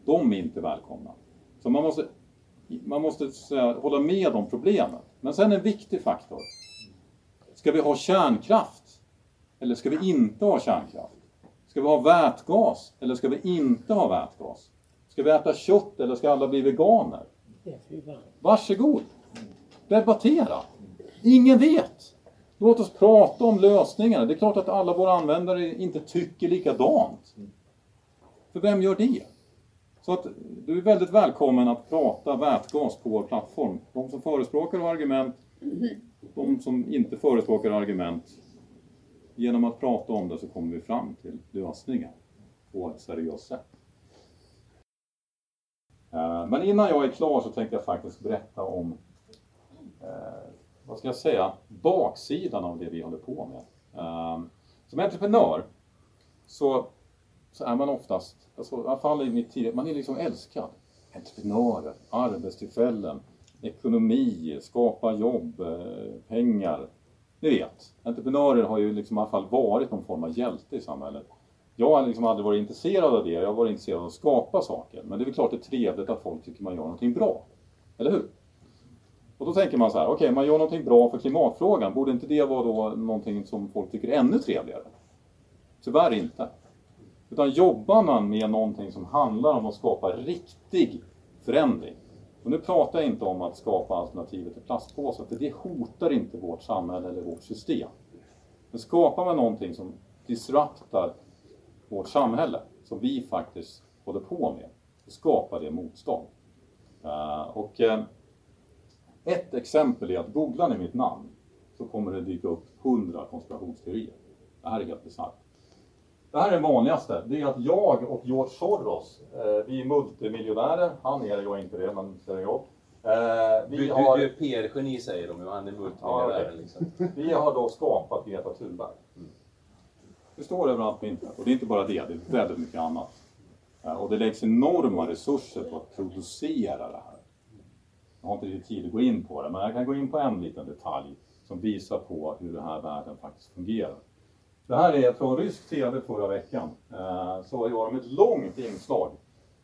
De är inte välkomna. Så man måste, man måste säga, hålla med om problemet. Men sen en viktig faktor. Ska vi ha kärnkraft? Eller ska vi inte ha kärnkraft? Ska vi ha vätgas? Eller ska vi inte ha vätgas? Ska vi äta kött eller ska alla bli veganer? Varsågod! Debattera! Ingen vet! Låt oss prata om lösningarna. Det är klart att alla våra användare inte tycker likadant. För vem gör det? Så att du är väldigt välkommen att prata vätgas på vår plattform. De som förespråkar argument, de som inte förespråkar argument. Genom att prata om det så kommer vi fram till lösningar på ett seriöst sätt. Eh, Men innan jag är klar så tänkte jag faktiskt berätta om eh, vad ska jag säga, baksidan av det vi håller på med. Ehm, som entreprenör så, så är man oftast, alltså, i alla fall i mitt tidigare, man är liksom älskad. Entreprenörer, arbetstillfällen, ekonomi, skapa jobb, eh, pengar. Ni vet, entreprenörer har ju liksom i alla fall varit någon form av hjälte i samhället. Jag har liksom aldrig varit intresserad av det, jag har varit intresserad av att skapa saker. Men det är väl klart det är trevligt att folk tycker man gör någonting bra. Eller hur? Och då tänker man så här, okej, man gör någonting bra för klimatfrågan. Borde inte det vara då någonting som folk tycker är ännu trevligare? Tyvärr inte. Utan jobbar man med någonting som handlar om att skapa riktig förändring. Och nu pratar jag inte om att skapa alternativet till plastpåsar, för det hotar inte vårt samhälle eller vårt system. Men skapar man någonting som disruptar vårt samhälle, som vi faktiskt håller på med, så skapar det motstånd. Eh, och eh, ett exempel är att googlar ni mitt namn så kommer det dyka upp hundra konspirationsteorier. Det här är helt bisarrt. Det här är den vanligaste. Det är att jag och George Soros, eh, vi är multimiljonärer. Han är det, jag är inte det, men det är jag. Eh, vi Du, du, har... du är PR-geni säger de ju, han är Ja, multimiljonär okej. liksom. Vi har då skapat Greta Thunberg. Det står överallt på internet. Och det är inte bara det, det är väldigt mycket annat. Eh, Och det läggs enorma resurser på att producera det här. Jag har inte riktigt tid att gå in på det, men jag kan gå in på en liten detalj som visar på hur den här världen faktiskt fungerar. Det här är från rysk TV förra veckan. Eh, Så var de ett långt inslag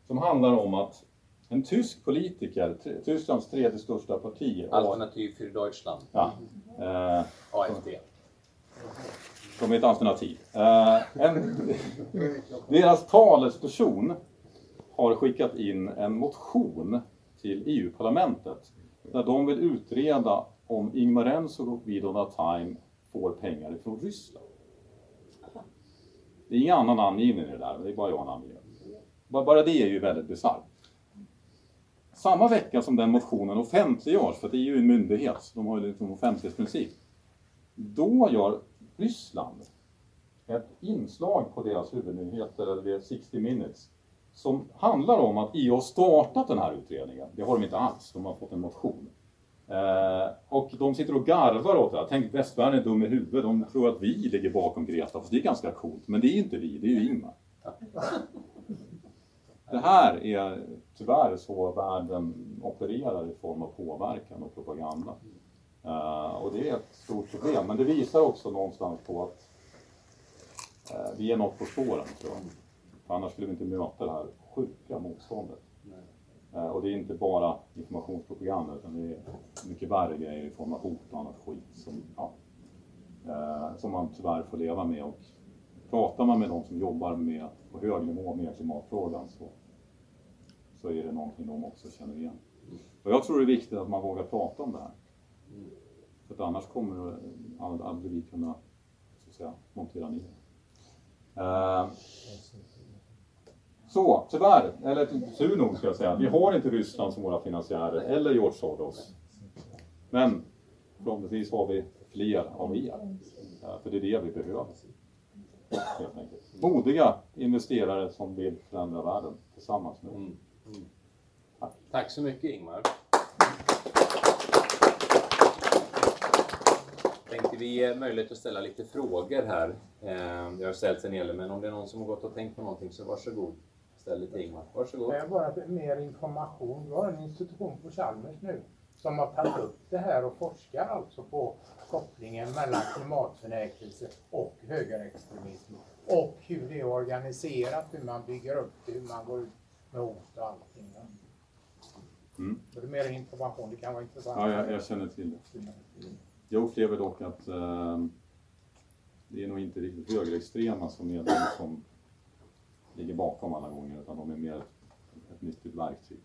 som handlar om att en tysk politiker, Tysklands tredje största parti, Alternativ för Deutschland. Ja. Eh, AFD. som ett alternativ. Eh, en, deras talesperson har skickat in en motion till EU-parlamentet där de vill utreda om Ingmar Renzo och Vidona Time får pengar ifrån Ryssland. Det är ingen annan namngiven i det där, det är bara jag namngiven. Bara bara det är ju väldigt bisarrt. samma vecka som den motionen offentliggörs, för det är ju en myndighet, de har ju liksom offentlighetsprincip. Då gör Ryssland ett inslag på deras huvudnyheter, eller 60 minutes, som handlar om att EU har startat den här utredningen. Det har de inte alls, de har fått en motion. Eh, och de sitter och garvar åt det här. Tänk, västvärlden är dum i huvudet, de tror att vi ligger bakom Greta, fast det är ganska coolt. Men det är ju inte vi, det är ju Ingmar. Det här är tyvärr så världen opererar i form av påverkan och propaganda. Eh, och det är ett stort problem, men det visar också någonstans på att eh, vi är något på spåren, tror jag. För annars skulle vi inte möta det här sjuka motståndet. Uh, och det är inte bara informationspropaganda, utan det är mycket värre grejer i form av hot och annat skit som, ja, som man tyvärr får leva med. Och pratar man med de som jobbar med, på hög nivå med klimatfrågan så, så är det någonting de också känner igen. Och jag tror det är viktigt att man vågar prata om det här. För att annars kommer aldrig vi kunna så att säga, montera ner eh, Så tyvärr, eller tur nog ska jag säga, vi har inte Ryssland som våra finansiärer eller George Soros. Men förhoppningsvis har vi fler av er. Eh, för det är det vi behöver. Helt enkelt. Modiga investerare som vill förändra världen tillsammans med oss. Mm. Mm. Tack. Tack så mycket Ingmar. tänkte vi ge möjlighet att ställa lite frågor här. Eh, jag har ställt en del, men om det är någon som har gått och tänkt på någonting så varsågod. Ställ lite Ingmar. Varsågod. Jag bara mer information. Vi har en institution på Chalmers nu som har tagit upp det här och forskar alltså på kopplingen mellan klimatförnekelse och högerextremism och hur det är organiserat, hur man bygger upp det, hur man går ut med hot och allting. Mm. Så det är mer information, det kan vara intressant. Ja, jag, jag känner till det. Jag upplever dock att eh, det är nog inte riktigt högerextrema som är de som ligger bakom alla gånger, utan de är mer ett, ett nyttigt verktyg.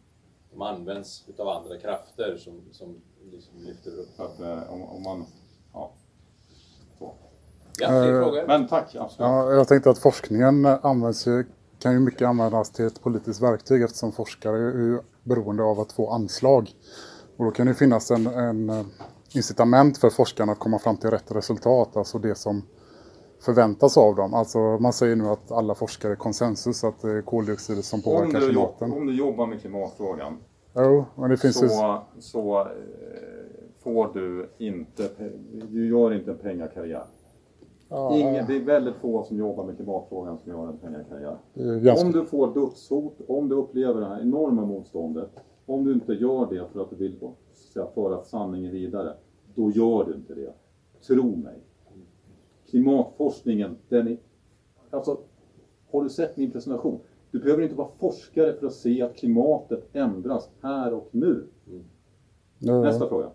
De används utav andra krafter som, som liksom lyfter upp. Så att eh, om, om man, ja. Så. Ja, frågor? Men tack, absolut. Ja, jag tänkte att forskningen används ju, kan ju mycket användas till ett politiskt verktyg eftersom forskare är ju beroende av att få anslag. Och då kan det finnas en, en incitament för forskarna att komma fram till rätt resultat. Alltså det som förväntas av dem. Alltså man säger nu att alla forskare är konsensus att det är koldioxid som påverkar om klimaten. Om du jobbar med klimatfrågan jo, men det finns så, ju... så eh, får du inte, du gör inte en pengakarriär. Ja, Ingen, det är väldigt få som jobbar med klimatfrågan som gör en pengakarriär. ganska- Om du får dödshot, om du upplever det här enorma motståndet, om du inte gör det för att du vill så att säga, föra sanningen vidare, då gör du inte det. Tro mig. Klimatforskningen, den är... Alltså, har du sett min presentation? Du behöver inte vara forskare för att se att klimatet ändras här och nu. Ja. Nästa fråga.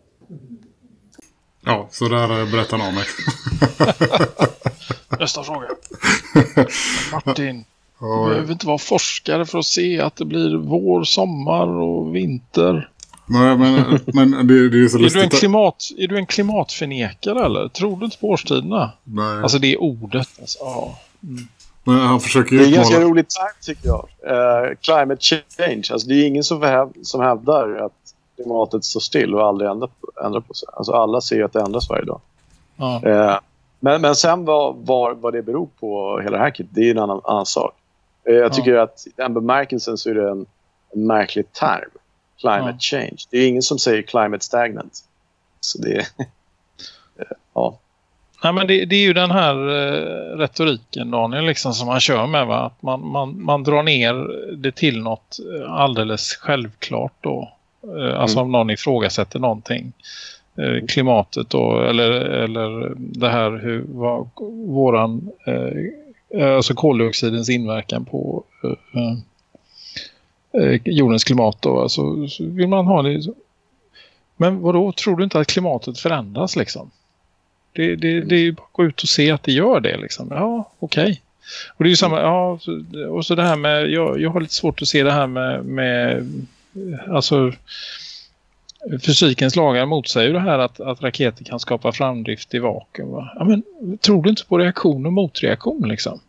Ja, så där berättar han om mig. Nästa fråga. Martin, du behöver inte vara forskare för att se att det blir vår, sommar och vinter. Nej, men, men det, det är så Är du, en klimat, är du en klimatförnekare eller? Tror du inte på årstiderna? Nej. Alltså det är ordet. Alltså, ja. Men han försöker Det ju är ganska utmana... roligt sagt tycker jag. Eh, climate change. Alltså, det är ingen som, häv som hävdar att klimatet står still och aldrig ändrar på, ändrar på sig. Alltså, alla ser att det ändras varje dag. Ja. Eh, men, men sen vad, vad, vad det beror på, hela det här kit, det är en annan, annan sak. Eh, jag tycker att i den bemärkelsen så är det en, en märklig term. Climate Ja. change. Det är ingen som säger climate stagnant. Så det är... eh, ja. Nej, men det, det är ju den här eh, retoriken Daniel liksom, som man kör med. Va? Att man, man, man drar ner det till något eh, alldeles självklart då. Eh, alltså om någon ifrågasätter någonting. Eh, klimatet då eller, eller det här hur vad, våran eh, alltså koldioxidens inverkan på eh, eh, jordens klimat då. Alltså, så vill man ha det men vadå, tror du inte att klimatet förändras liksom? Det, det, det är ju bara att gå ut och se att det gör det liksom. Ja, okej. Och det är ju samma, ja, och så det här med, jag, jag har lite svårt att se det här med, med alltså fysikens lagar motsäger det här att, att raketer kan skapa framdrift i vakuum. Va? Ja, men tror du inte på reaktion och motreaktion liksom?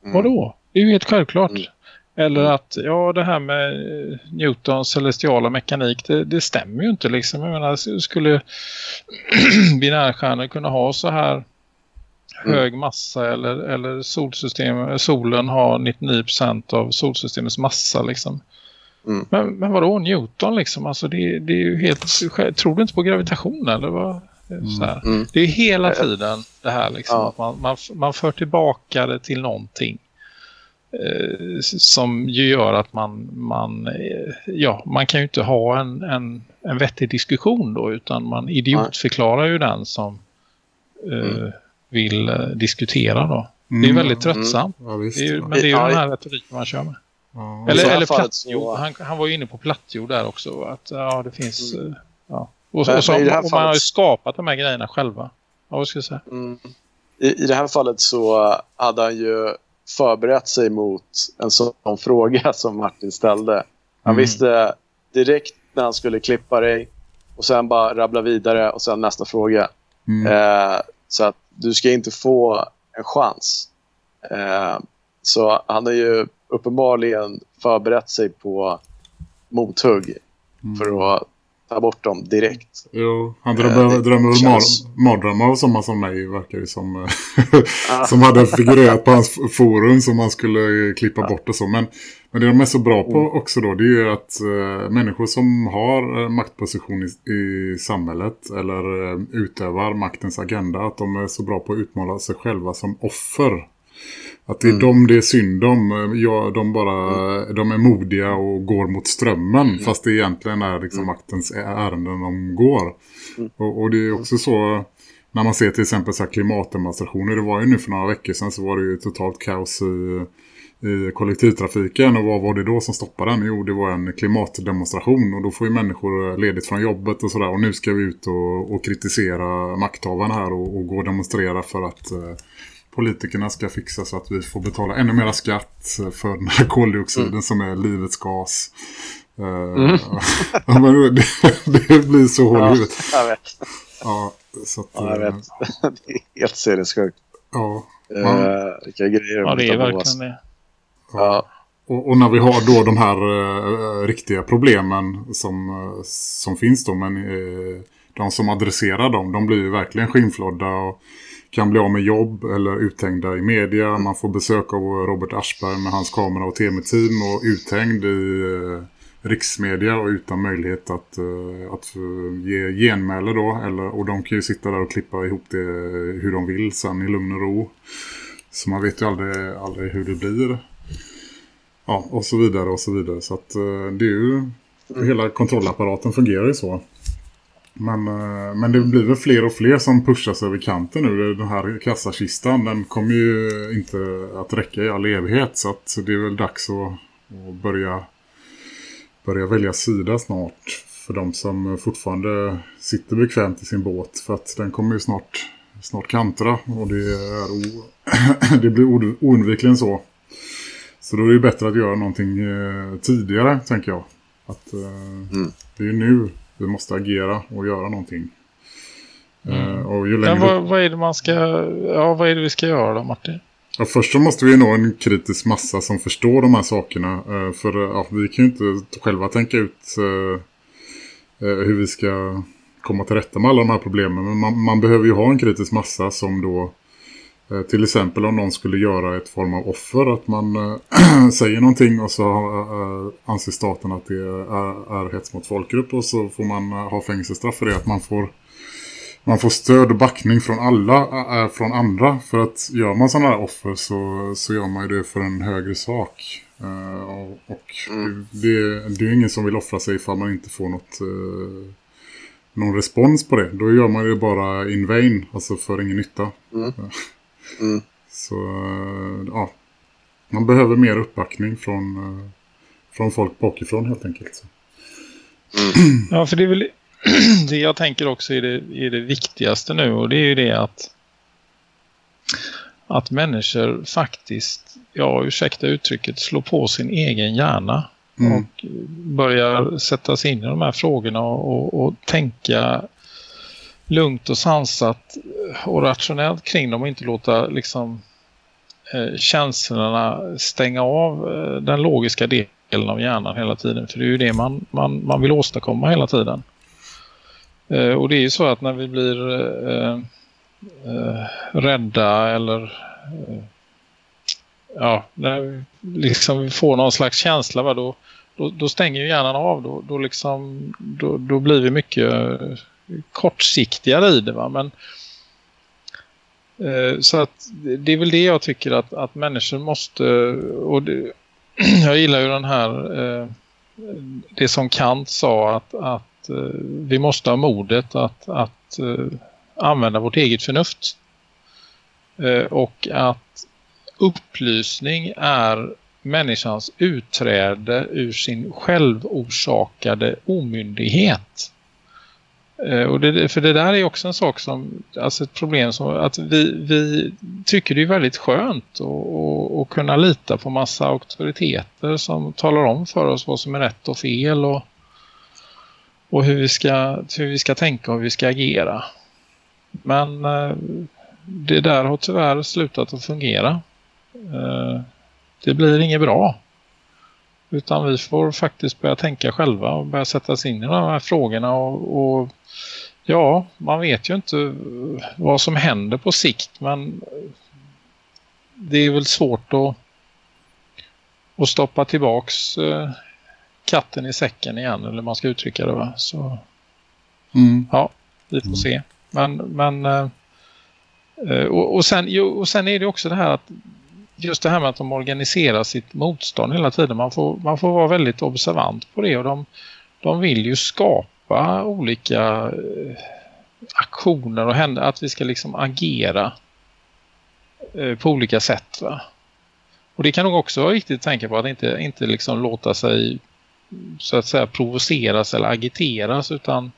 Vadå? Det är ju helt självklart. Eller att, ja det här med eh, Newtons celestiala mekanik, det, det stämmer ju inte liksom. Jag menar, skulle binärstjärnor kunna ha så här hög massa eller, eller solsystem, solen har 99% av solsystemets massa liksom. Mm. Men, men vadå Newton liksom? Alltså det, det är ju helt, tror du inte på gravitation eller vad? Här. Mm. Det är ju hela tiden det här liksom. Ja. Att man, man, man för tillbaka det till någonting. Eh, som ju gör att man, man, eh, ja, man kan ju inte ha en, en, en vettig diskussion då utan man idiotförklarar ju den som eh, vill eh, diskutera då. Det är ju Mm. väldigt tröttsamt. Ja, visst. Det är men det är ju Ja, den här retoriken man kör med. Ja. Eller, eller plattjord. Han, han var ju inne på plattjord där också. Att ja, det finns... eh, Ja. Och, Men- och, så, och man har ju skapat de här grejerna själva. Ja, vad ska jag säga? Mm. I, I det här fallet så hade han ju förberett sig mot en sån fråga som Martin ställde. Han Mm. visste direkt när han skulle klippa dig och sen bara rabbla vidare och sen nästa fråga. Mm. Eh, så att du ska inte få en chans. Eh, så han har ju uppenbarligen förberett sig på mothugg Mm. för att ta bort dem direkt. Jo, han drömmer, det drömmer känns- mar, mardrömmar av sådana som mig verkar det som. eh, som hade figurerat på hans forum som man skulle eh, klippa bort och så. Men, men det de är så bra på Mm. också då det är ju att eh, människor som har maktposition i, i samhället eller utövar maktens agenda att de är så bra på att utmåla sig själva som offer. Att det är Mm. dem det är synd om. Ja, de, bara, de är modiga och går mot strömmen. Fast det egentligen är liksom maktens ärenden de går. Och, och det är också så när man ser till exempel så här klimatdemonstrationer. Det var ju nu för några veckor sedan så var det ju totalt kaos i, i kollektivtrafiken. Och vad var det då som stoppade den? Jo, det var en klimatdemonstration. Och då får ju människor ledigt från jobbet och sådär. Och nu ska vi ut och, och kritisera makthavarna här och, och gå och demonstrera för att eh, politikerna ska fixa så att vi får betala ännu mera skatt för den här koldioxiden som är livets gas. Eh, Mm. ja, men det, det blir så hål i Ja, jag vet. Ja, så att, Ja, jag eh, vet. det är helt sinnessjukt. Ja. Man- vilka grejer de Ja, det är verkligen alltså. det. Ja. Och, och när vi har då de här eh, riktiga problemen som, som finns då, men eh, de som adresserar dem, de blir ju verkligen skinnflodda och kan bli av med jobb eller uthängda i media. Man får besök av Robert Aschberg med hans kamera och tv-team och uthängd i eh, riksmedia och utan möjlighet att, eh, att eh, ge genmäle då. Eller, och de kan ju sitta där och klippa ihop det hur de vill sen i lugn och ro. Så man vet ju aldrig, aldrig hur det blir. Ja, och så vidare och så vidare. Så att det är ju... Hela kontrollapparaten fungerar ju så. Men, eh, men det blir väl fler och fler som pushas över kanten nu. Den här kassakistan, den kommer ju inte att räcka i all evighet. Så det är väl dags att, att börja, börja välja sida snart. För de som fortfarande sitter bekvämt i sin båt. För att den kommer ju snart, snart kantra. Och det, är o, det blir oundvikligen så. Så då är det ju bättre att göra någonting eh, tidigare, tänker jag. Att eh, det är ju nu vi måste agera och göra någonting. Eh, och ju längre... Men vad, vad är det man ska, ja vad är det vi ska göra då Martin? Ja, först så måste vi nå en kritisk massa som förstår de här sakerna. Eh, för eh, ja, vi kan ju inte själva tänka ut hur vi ska komma till rätta med alla de här problemen. Men man, man behöver ju ha en kritisk massa som då till exempel om någon skulle göra ett form av offer. Att man eh, säger någonting och så eh, anser staten att det är, är hets mot folkgrupp. Och så får man eh, ha fängelsestraff för det. Att man får man får stöd och backning från alla, äh, från andra. För att gör man sådana här offer så, så gör man ju det för en högre sak. Eh, och och det, det är ingen som vill offra sig ifall man inte får något, eh, någon respons på det. Då gör man det bara in vain, alltså för ingen nytta. Mm. Mm. Så eh, ja, man behöver mer uppbackning från, eh, från folk bakifrån helt enkelt. Ja, för det är väl det jag tänker också är det, är det viktigaste nu och det är ju det att att människor faktiskt, ja ursäkta uttrycket, slår på sin egen hjärna Mm. och börjar sätta sig in i de här frågorna och, och, och tänka lugnt och sansat och rationellt kring dem och inte låta liksom eh, känslorna stänga av eh, den logiska delen av hjärnan hela tiden. För det är ju det man, man, man vill åstadkomma hela tiden. Eh, och det är ju så att när vi blir eh, eh, rädda eller eh, ja, när vi liksom får någon slags känsla va, då, då, då stänger ju hjärnan av. Då, då, liksom, då, då blir vi mycket eh, kortsiktigare i det va. Men Eh, så att det är väl det jag tycker att, att människor måste och det, jag gillar ju den här eh, det som Kant sa att, att eh, vi måste ha modet att, att eh, använda vårt eget förnuft eh, och att upplysning är människans utträde ur sin självorsakade omyndighet. Eh, och det, för det där är också en sak som, alltså ett problem som att vi, vi tycker det är väldigt skönt att kunna lita på massa auktoriteter som talar om för oss vad som är rätt och fel och, och hur, vi ska, hur vi ska tänka och hur vi ska agera. Men eh, det där har tyvärr slutat att fungera. Eh, det blir inget bra. Utan vi får faktiskt börja tänka själva och börja sätta oss in i de här frågorna och, och ja, man vet ju inte vad som händer på sikt men det är väl svårt att, att stoppa tillbaks eh, katten i säcken igen eller man ska uttrycka det va? Så mm. ja, vi får mm. se. Men, men eh, eh, och, och, sen, och sen är det också det här att just det här med att de organiserar sitt motstånd hela tiden. Man får, man får vara väldigt observant på det och de, de vill ju skapa olika eh, aktioner och hända att vi ska liksom agera eh, på olika sätt va. Och det kan nog också vara viktigt att tänka på att inte, inte liksom låta sig så att säga provoceras eller agiteras utan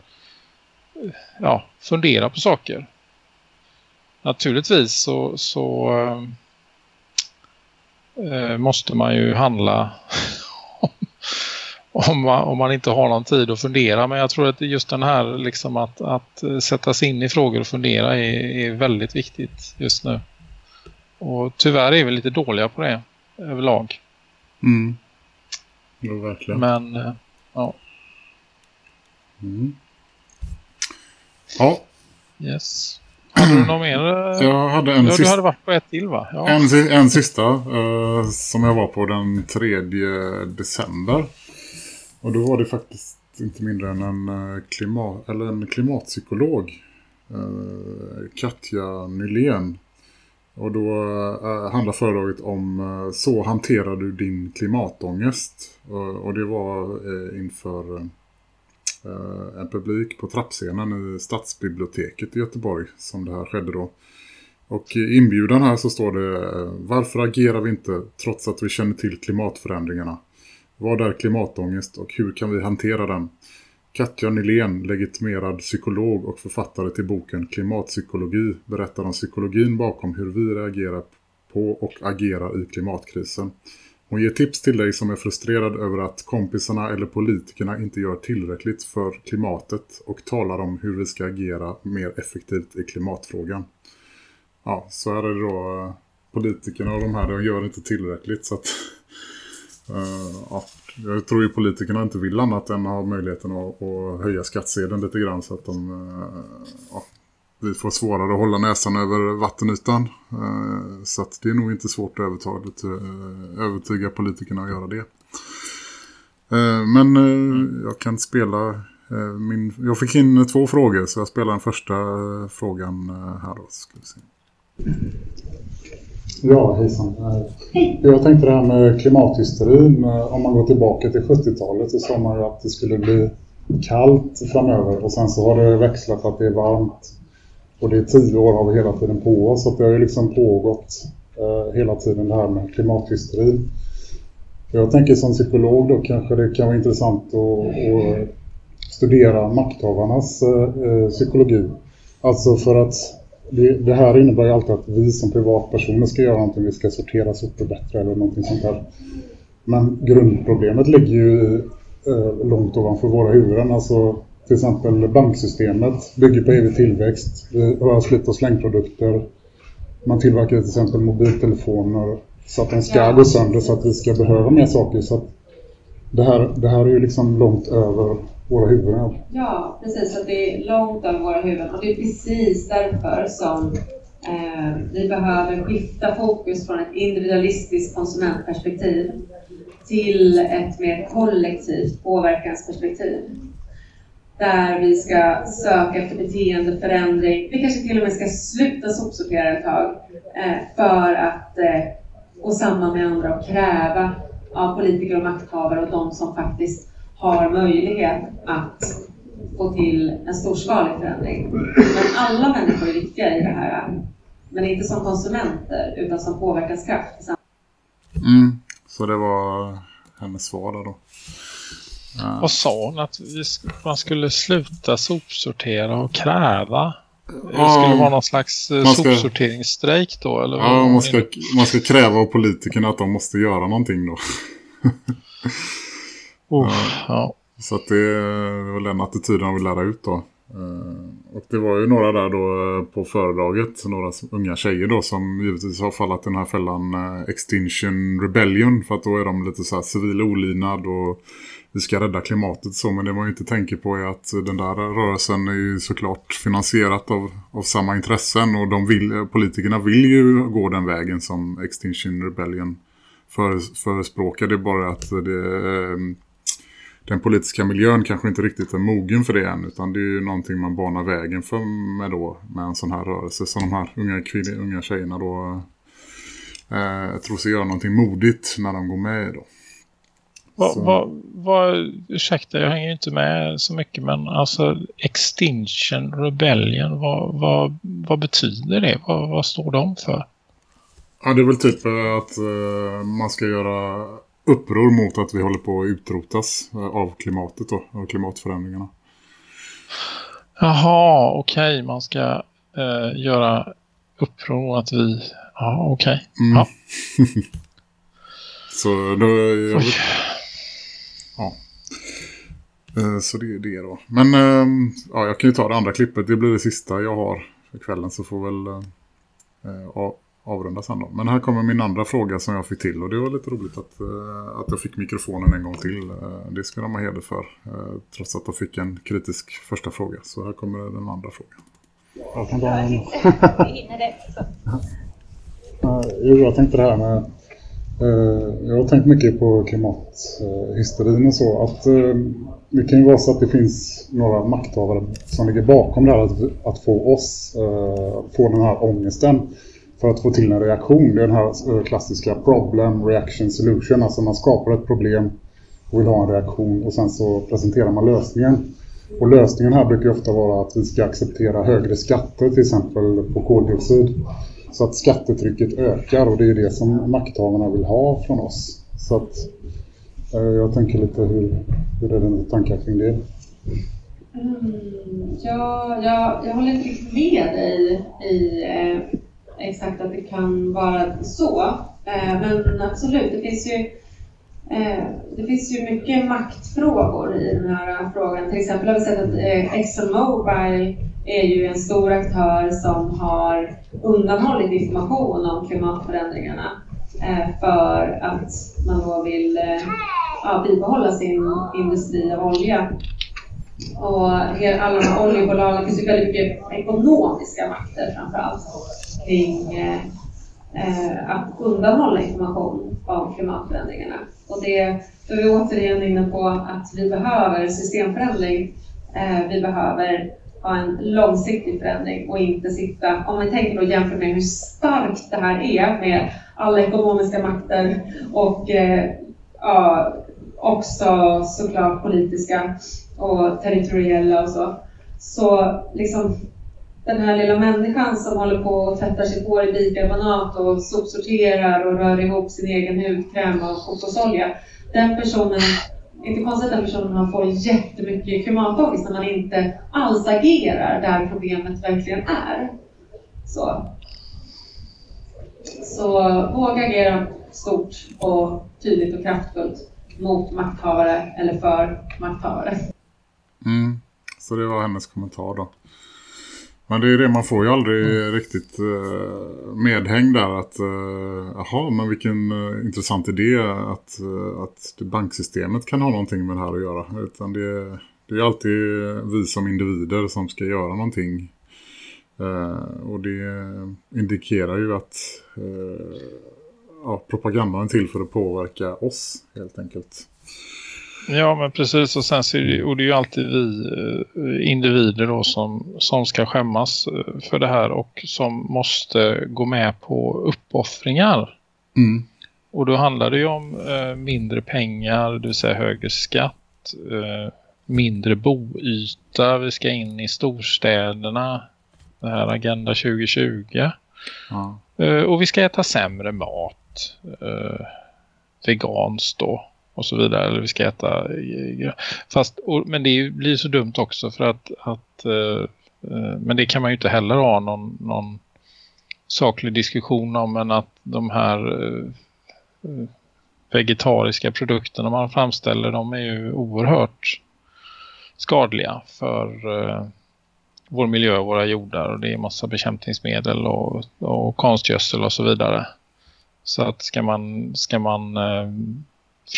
eh, ja, fundera på saker. Naturligtvis så, så eh, eh, måste man ju handla om, man, om man inte har någon tid att fundera. Men jag tror att just den här liksom att, att sätta sig in i frågor och fundera är, är väldigt viktigt just nu. Och tyvärr är vi lite dåliga på det överlag. Mm. Ja, verkligen. Men, eh, ja. Mm. Ja. Yes. Mer? Jag hade en ja, sista. Du hade varit på ett till va? Ja. En, en sista uh, som jag var på den 3 december. Och då var det faktiskt inte mindre än en, uh, klimat, eller en klimatpsykolog. Uh, Katja Nylén. Och då uh, handlar föredraget om uh, så hanterar du din klimatångest. och det var inför Eh, Eh, en publik på trappscenen i Stadsbiblioteket i Göteborg som det här skedde då. Och i inbjudan här så står det eh, Varför agerar vi inte trots att vi känner till klimatförändringarna? Vad är klimatångest och hur kan vi hantera den? Katja Nylén, legitimerad psykolog och författare till boken Klimatpsykologi, berättar om psykologin bakom hur vi reagerar på och agerar i klimatkrisen. Hon ger tips till dig som är frustrerad över att kompisarna eller politikerna inte gör tillräckligt för klimatet och talar om hur vi ska agera mer effektivt i klimatfrågan. Ja, så är det då eh, politikerna och de här, de gör inte tillräckligt så att uh, ja, jag tror ju politikerna inte vill annat än ha möjligheten att, att höja skattsedeln lite grann så att de uh, ja, vi får svårare att hålla näsan över vattenytan. Eh, så att det är nog inte svårt att övertyga, eh, övertyga politikerna att göra det. Eh, men jag kan spela min, jag fick in två frågor så jag spelar den första frågan här då. Ska vi se. Ja, hejsan. Jag tänkte det här med klimathysterin. Om man går tillbaka till 70-talet så sa man ju att det skulle bli kallt framöver och sen så har det växlat att det är varmt. Och det är tio år har vi hela tiden på oss. Så det har ju liksom pågått eh, hela tiden det här med klimathysterin. Jag tänker som psykolog då kanske det kan vara intressant att, att studera makthavarnas eh, eh, psykologi. Alltså för att det, det, här innebär ju alltid att vi som privatpersoner ska göra någonting. Vi ska sortera sopor bättre eller någonting sånt där. Men grundproblemet ligger ju eh, långt ovanför våra huvuden. Alltså till exempel banksystemet bygger på evig tillväxt. Vi har slit- och slängprodukter. man tillverkar till exempel mobiltelefoner så att de ska Ja. gå sönder så att vi ska behöva mer saker. Så att det, här, det här är ju liksom långt över våra huvuden. Ja, precis. Att det är långt över våra huvuden. Och det är precis därför som eh, vi behöver skifta fokus från ett individualistiskt konsumentperspektiv till ett mer kollektivt påverkansperspektiv. Där vi ska söka efter beteendeförändring. Vi kanske till och med ska sluta sopsortera ett tag eh, för att eh, gå samman med andra och kräva av politiker och makthavare och de som faktiskt har möjlighet att få till en storskalig förändring. Men alla människor är viktiga i det här. Men inte som konsumenter utan som påverkanskraft. Mm. Så det var hennes svar där då. Vad sa hon? Att man skulle sluta sopsortera och kräva? Det Ja, skulle vara någon slags eh, man ska- sopsorteringsstrejk då? Eller Ja, var man ska, man ska kräva av politikerna att de måste göra någonting då. Oh, ja. Så att det är väl den attityden de vill lära ut då. Eh, Och det var ju några där då eh, på föredraget, några unga tjejer då som givetvis har fallit i den här fällan Extinction Rebellion för att då är de lite så här civil olydnad och vi ska rädda klimatet så men det man ju inte tänker på är att den där rörelsen är ju såklart finansierat av, av samma intressen och de vill, politikerna vill ju gå den vägen som Extinction Rebellion för, förespråkar det är bara att det, den politiska miljön kanske inte riktigt är mogen för det än utan det är ju någonting man banar vägen för med då med en sån här rörelse som de här unga, kvinnor, unga tjejerna då eh, jag tror sig göra någonting modigt när de går med då. Vad, Så- vad, vad, ursäkta, jag hänger inte med så mycket men alltså Extinction Rebellion, vad, vad, vad betyder det? Vad, vad står de för? Ja, det är väl typ eh, att eh, man ska göra uppror mot att vi håller på att utrotas eh, av klimatet då, av klimatförändringarna. Jaha, okej, man ska eh, göra uppror att vi... Ja, okej. Mm. Ja. Så då... Jag Oj. vet, ja. Eh, Så det är det då. Men eh, ja, jag kan ju ta det andra klippet. Det blir det sista jag har för kvällen så får väl eh, av- avrunda sen då. Men här kommer min andra fråga som jag fick till och det var lite roligt att, eh, att jag fick mikrofonen en gång till. Eh, Det ska de ha heder för. eh, Trots att jag fick en kritisk första fråga. Så här kommer den andra frågan. Jag kan ta en... Vi hinner det. Så. Eh, Jo, jag tänkte det här med... Eh, jag har tänkt mycket på klimathysterin och så. Att eh, det kan ju vara så att det finns några makthavare som ligger bakom det här att, att få oss, eh, få den här ångesten för att få till en reaktion. Det är den här klassiska problem, reaction, solution. Alltså man skapar ett problem och vill ha en reaktion och sen så presenterar man lösningen. Och lösningen här brukar ju ofta vara att vi ska acceptera högre skatter till exempel på koldioxid. Så att skattetrycket ökar och det är det som makthavarna vill ha från oss. Så att eh, jag tänker lite hur, hur är dina tankar kring det? Mm, ja, jag, jag håller inte riktigt med dig i eh, exakt att det kan vara så. Eh, men absolut, det finns ju eh, det finns ju mycket maktfrågor i den här frågan. Till exempel har vi sett att eh, ExxonMobil är ju en stor aktör som har undanhållit information om klimatförändringarna eh, för att man då vill eh, ja, bibehålla sin industri av olja. Och alla de här oljebolagen, det finns ju väldigt mycket ekonomiska makter framför allt kring eh, eh, att undanhålla information om klimatförändringarna. Och det då är vi återigen inne på att vi behöver systemförändring. Eh, vi behöver ha en långsiktig förändring och inte sitta, om vi tänker då jämfört med hur starkt det här är med alla ekonomiska makter och eh, ja, också såklart politiska och territoriella och så. Så liksom den här lilla människan som håller på och tvättar sitt hår i bikarbonat och sopsorterar och rör ihop sin egen hudkräm och kokosolja. Den personen, inte konstigt att den personen får jättemycket klimatångest när man inte alls agerar där problemet verkligen är. Så, så våga agera stort och tydligt och kraftfullt mot makthavare eller för makthavare. Mm. Så det var hennes kommentar då. Men det är det, man får ju aldrig riktigt uh, medhäng där att jaha, men vilken uh, intressant idé att, uh, att banksystemet kan ha någonting med det här att göra. Utan det, det är alltid vi som individer som ska göra någonting. och det indikerar ju att ja, propagandan är till för att påverka oss helt enkelt. Ja men precis och sen så är det, och det är ju alltid vi eh, individer då som, som ska skämmas eh, för det här och som måste gå med på uppoffringar. Mm. Och då handlar det ju om eh, mindre pengar, det vill säga högre skatt, eh, mindre boyta, vi ska in i storstäderna, det här Agenda 2020. Ja. Eh, och vi ska äta sämre mat, eh, veganskt då och så vidare. Eller vi ska äta... Eh, fast, och, men det blir så dumt också för att... att eh, eh, men det kan man ju inte heller ha någon, någon saklig diskussion om. Men att de här eh, eh, vegetariska produkterna man framställer de är ju oerhört skadliga för vår miljö och våra jordar. Och det är massa bekämpningsmedel och, och konstgödsel och så vidare. Så att ska man, ska man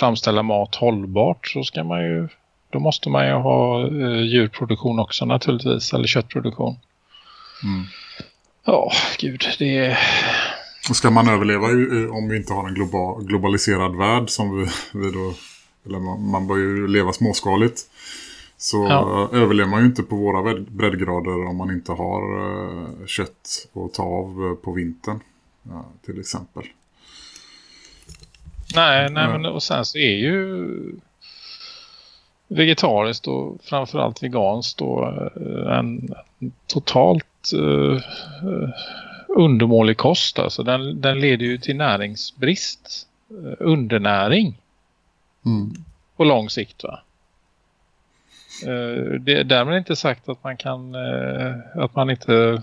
framställa mat hållbart så ska man ju då måste man ju ha eh, djurproduktion också naturligtvis eller köttproduktion. Mm. Ja, gud, det är... Ska man överleva om vi inte har en global, globaliserad värld som vi, vi då, eller man, man bör ju leva småskaligt så ja. överlever man ju inte på våra breddgrader om man inte har uh, kött att ta av uh, på vintern till exempel. Nej, nej men och sen så är ju vegetariskt och framförallt veganskt då eh, en totalt uh, undermålig kost. Alltså den, den leder ju till näringsbrist, uh, undernäring mm. på lång sikt va. Uh, det är därmed inte sagt att man kan att man inte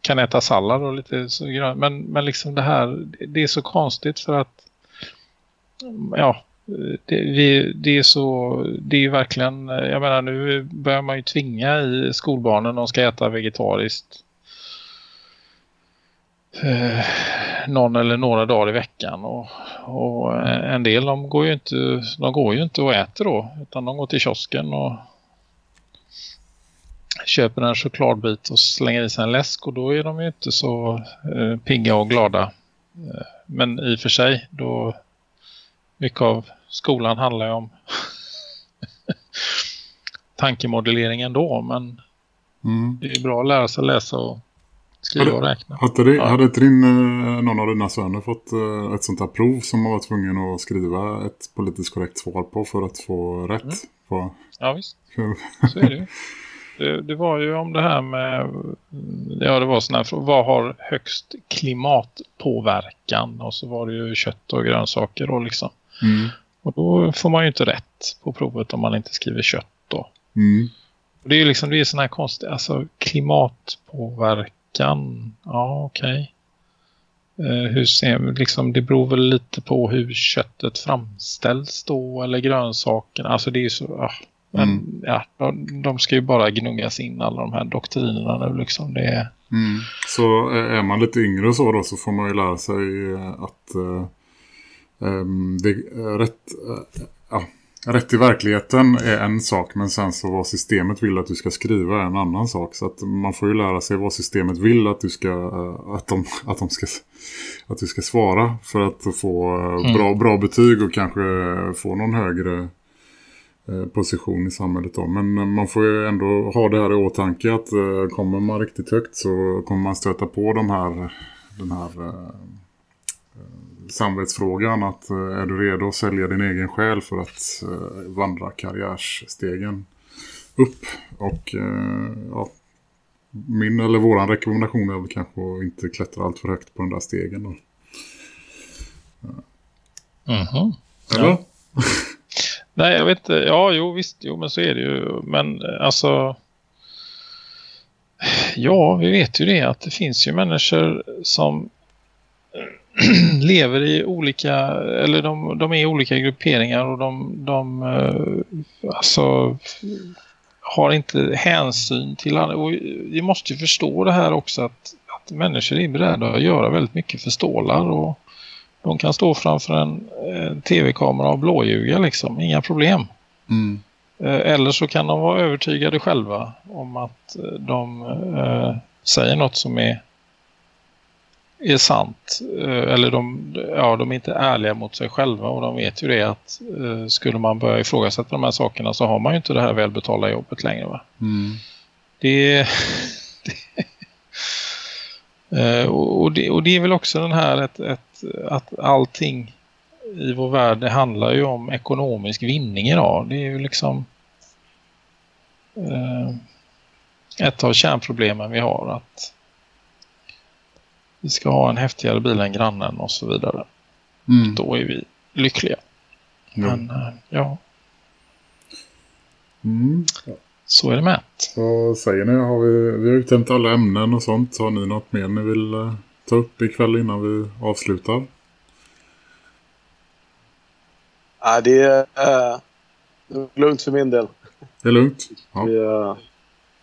kan äta sallad och lite så grön. Men, men liksom det här, det är så konstigt för att ja, det, vi, det är så, det är ju verkligen, jag menar nu börjar man ju tvinga i skolbarnen de ska äta vegetariskt eh, någon eller några dagar i veckan och, och eh, en del de går ju inte de går ju inte och äter då utan de går till kiosken och köper en chokladbit och slänger i sig en läsk och då är de ju inte så eh, pigga och glada. Eh, men i och för sig då mycket av skolan handlar ju om tankemodelleringen då, men mm. det är bra att lära sig läsa och skriva hade, och räkna. Hade, det, ja. hade inte din, eh, någon av dina söner fått eh, ett sånt här prov som man var tvungen att skriva ett politiskt korrekt svar på för att få rätt? Mm. På? Ja visst, så är det ju. Det, det, var ju om det här med ja det var sån här vad har högst klimatpåverkan och så var det ju kött och grönsaker och liksom. Mm. Och då får man ju inte rätt på provet om man inte skriver kött då. Mm. Och det är ju liksom, det är sån här konstigt, alltså klimatpåverkan, ja okej. Okay. Eh, hur ser liksom, det beror väl lite på hur köttet framställs då eller grönsakerna, alltså det är ju så, ah, men Mm. ja, de, de ska ju bara gnuggas in alla de här doktrinerna nu liksom, det är... Mm. Så är man lite yngre så då så får man ju lära sig eh, att uh, um, det är rätt, uh, ja, rätt i verkligheten är en sak men sen så vad systemet vill att du ska skriva är en annan sak. Så att man får ju lära sig vad systemet vill att du ska, uh, att de, att de ska att du ska svara för att få Mm. bra, bra betyg och kanske få någon högre eh, position i samhället då. Men eh, man får ju ändå ha det här i åtanke att eh, kommer man riktigt högt så kommer man stöta på de här, den här eh, samvetsfrågan att eh, är du redo att sälja din egen själ för att eh, vandra karriärstegen upp och eh, ja, min eller våran rekommendation är väl kanske att inte klättra allt för högt på den där stegen då. Mhm. Eller? Ja. Nej, jag vet inte. Ja, jo visst. Jo, men så är det ju. Men alltså... Ja, vi vet ju det att det finns ju människor som lever i olika, eller de, de är i olika grupperingar och de, de eh, alltså har inte hänsyn till andra. Och vi måste ju förstå det här också att, att människor är beredda att göra väldigt mycket för stålar och de kan stå framför en, en tv-kamera och blåljuga liksom, inga problem. Mm. Eh, Eller så kan de vara övertygade själva om att de eh, säger något som är, är sant. Eh, eller de, ja, de är inte ärliga mot sig själva och de vet ju det att eh, skulle man börja ifrågasätta de här sakerna så har man ju inte det här välbetalda jobbet längre va. Mm. Det, det eh, och, och, det, och det är väl också den här ett, ett, att allting i vår värld det handlar ju om ekonomisk vinning idag. Det är ju liksom eh, ett av kärnproblemen vi har att vi ska ha en häftigare bil än grannen och så vidare. Mm. Då är vi lyckliga. Ja. Men eh, ja, Mm. så är det med. Vad säger ni? Har vi, vi har uttömt alla ämnen och sånt. Har ni något mer ni vill eh, ta upp ikväll innan vi avslutar? Ja, det är det är lugnt för min del. Det är lugnt. Ja. Vi har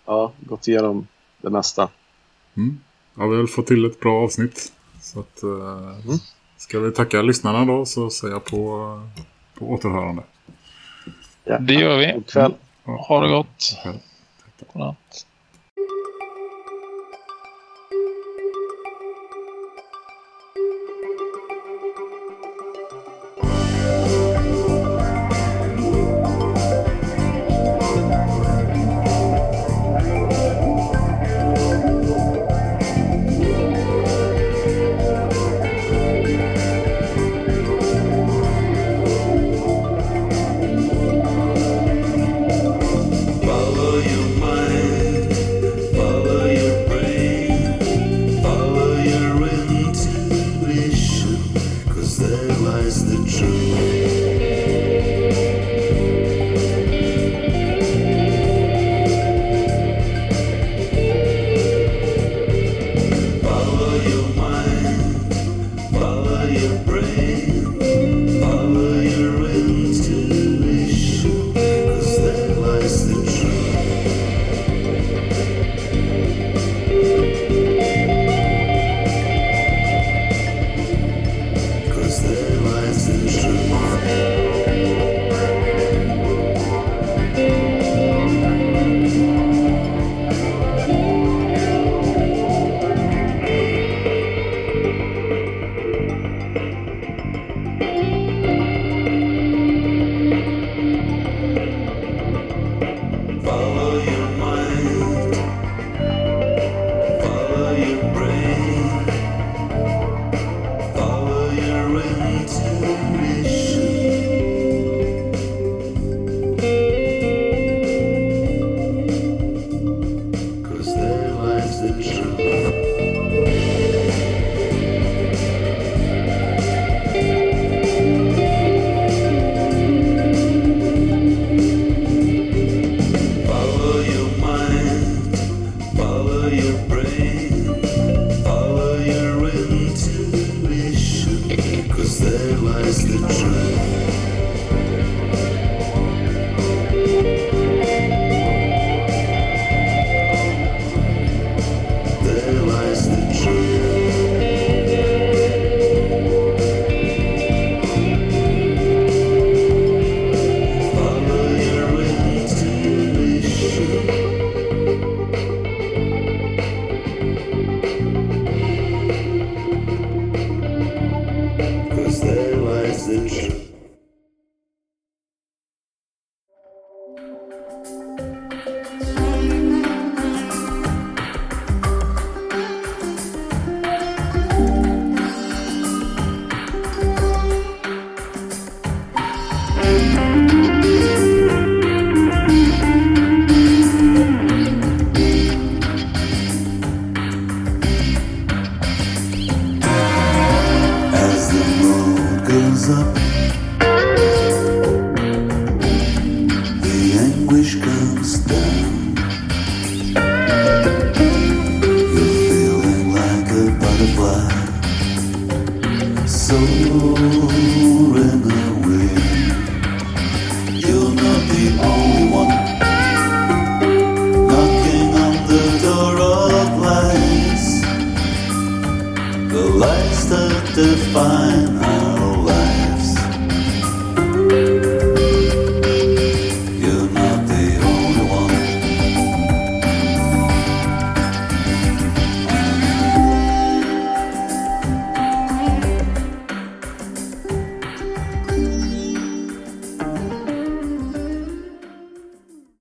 ja, gått igenom det mesta. Mm. Ja, vi har väl fått till ett bra avsnitt. Så att, eh, ska vi tacka lyssnarna då så säger jag på, på återhörande. Det gör vi. God kväll. Ha det gott. Godnatt.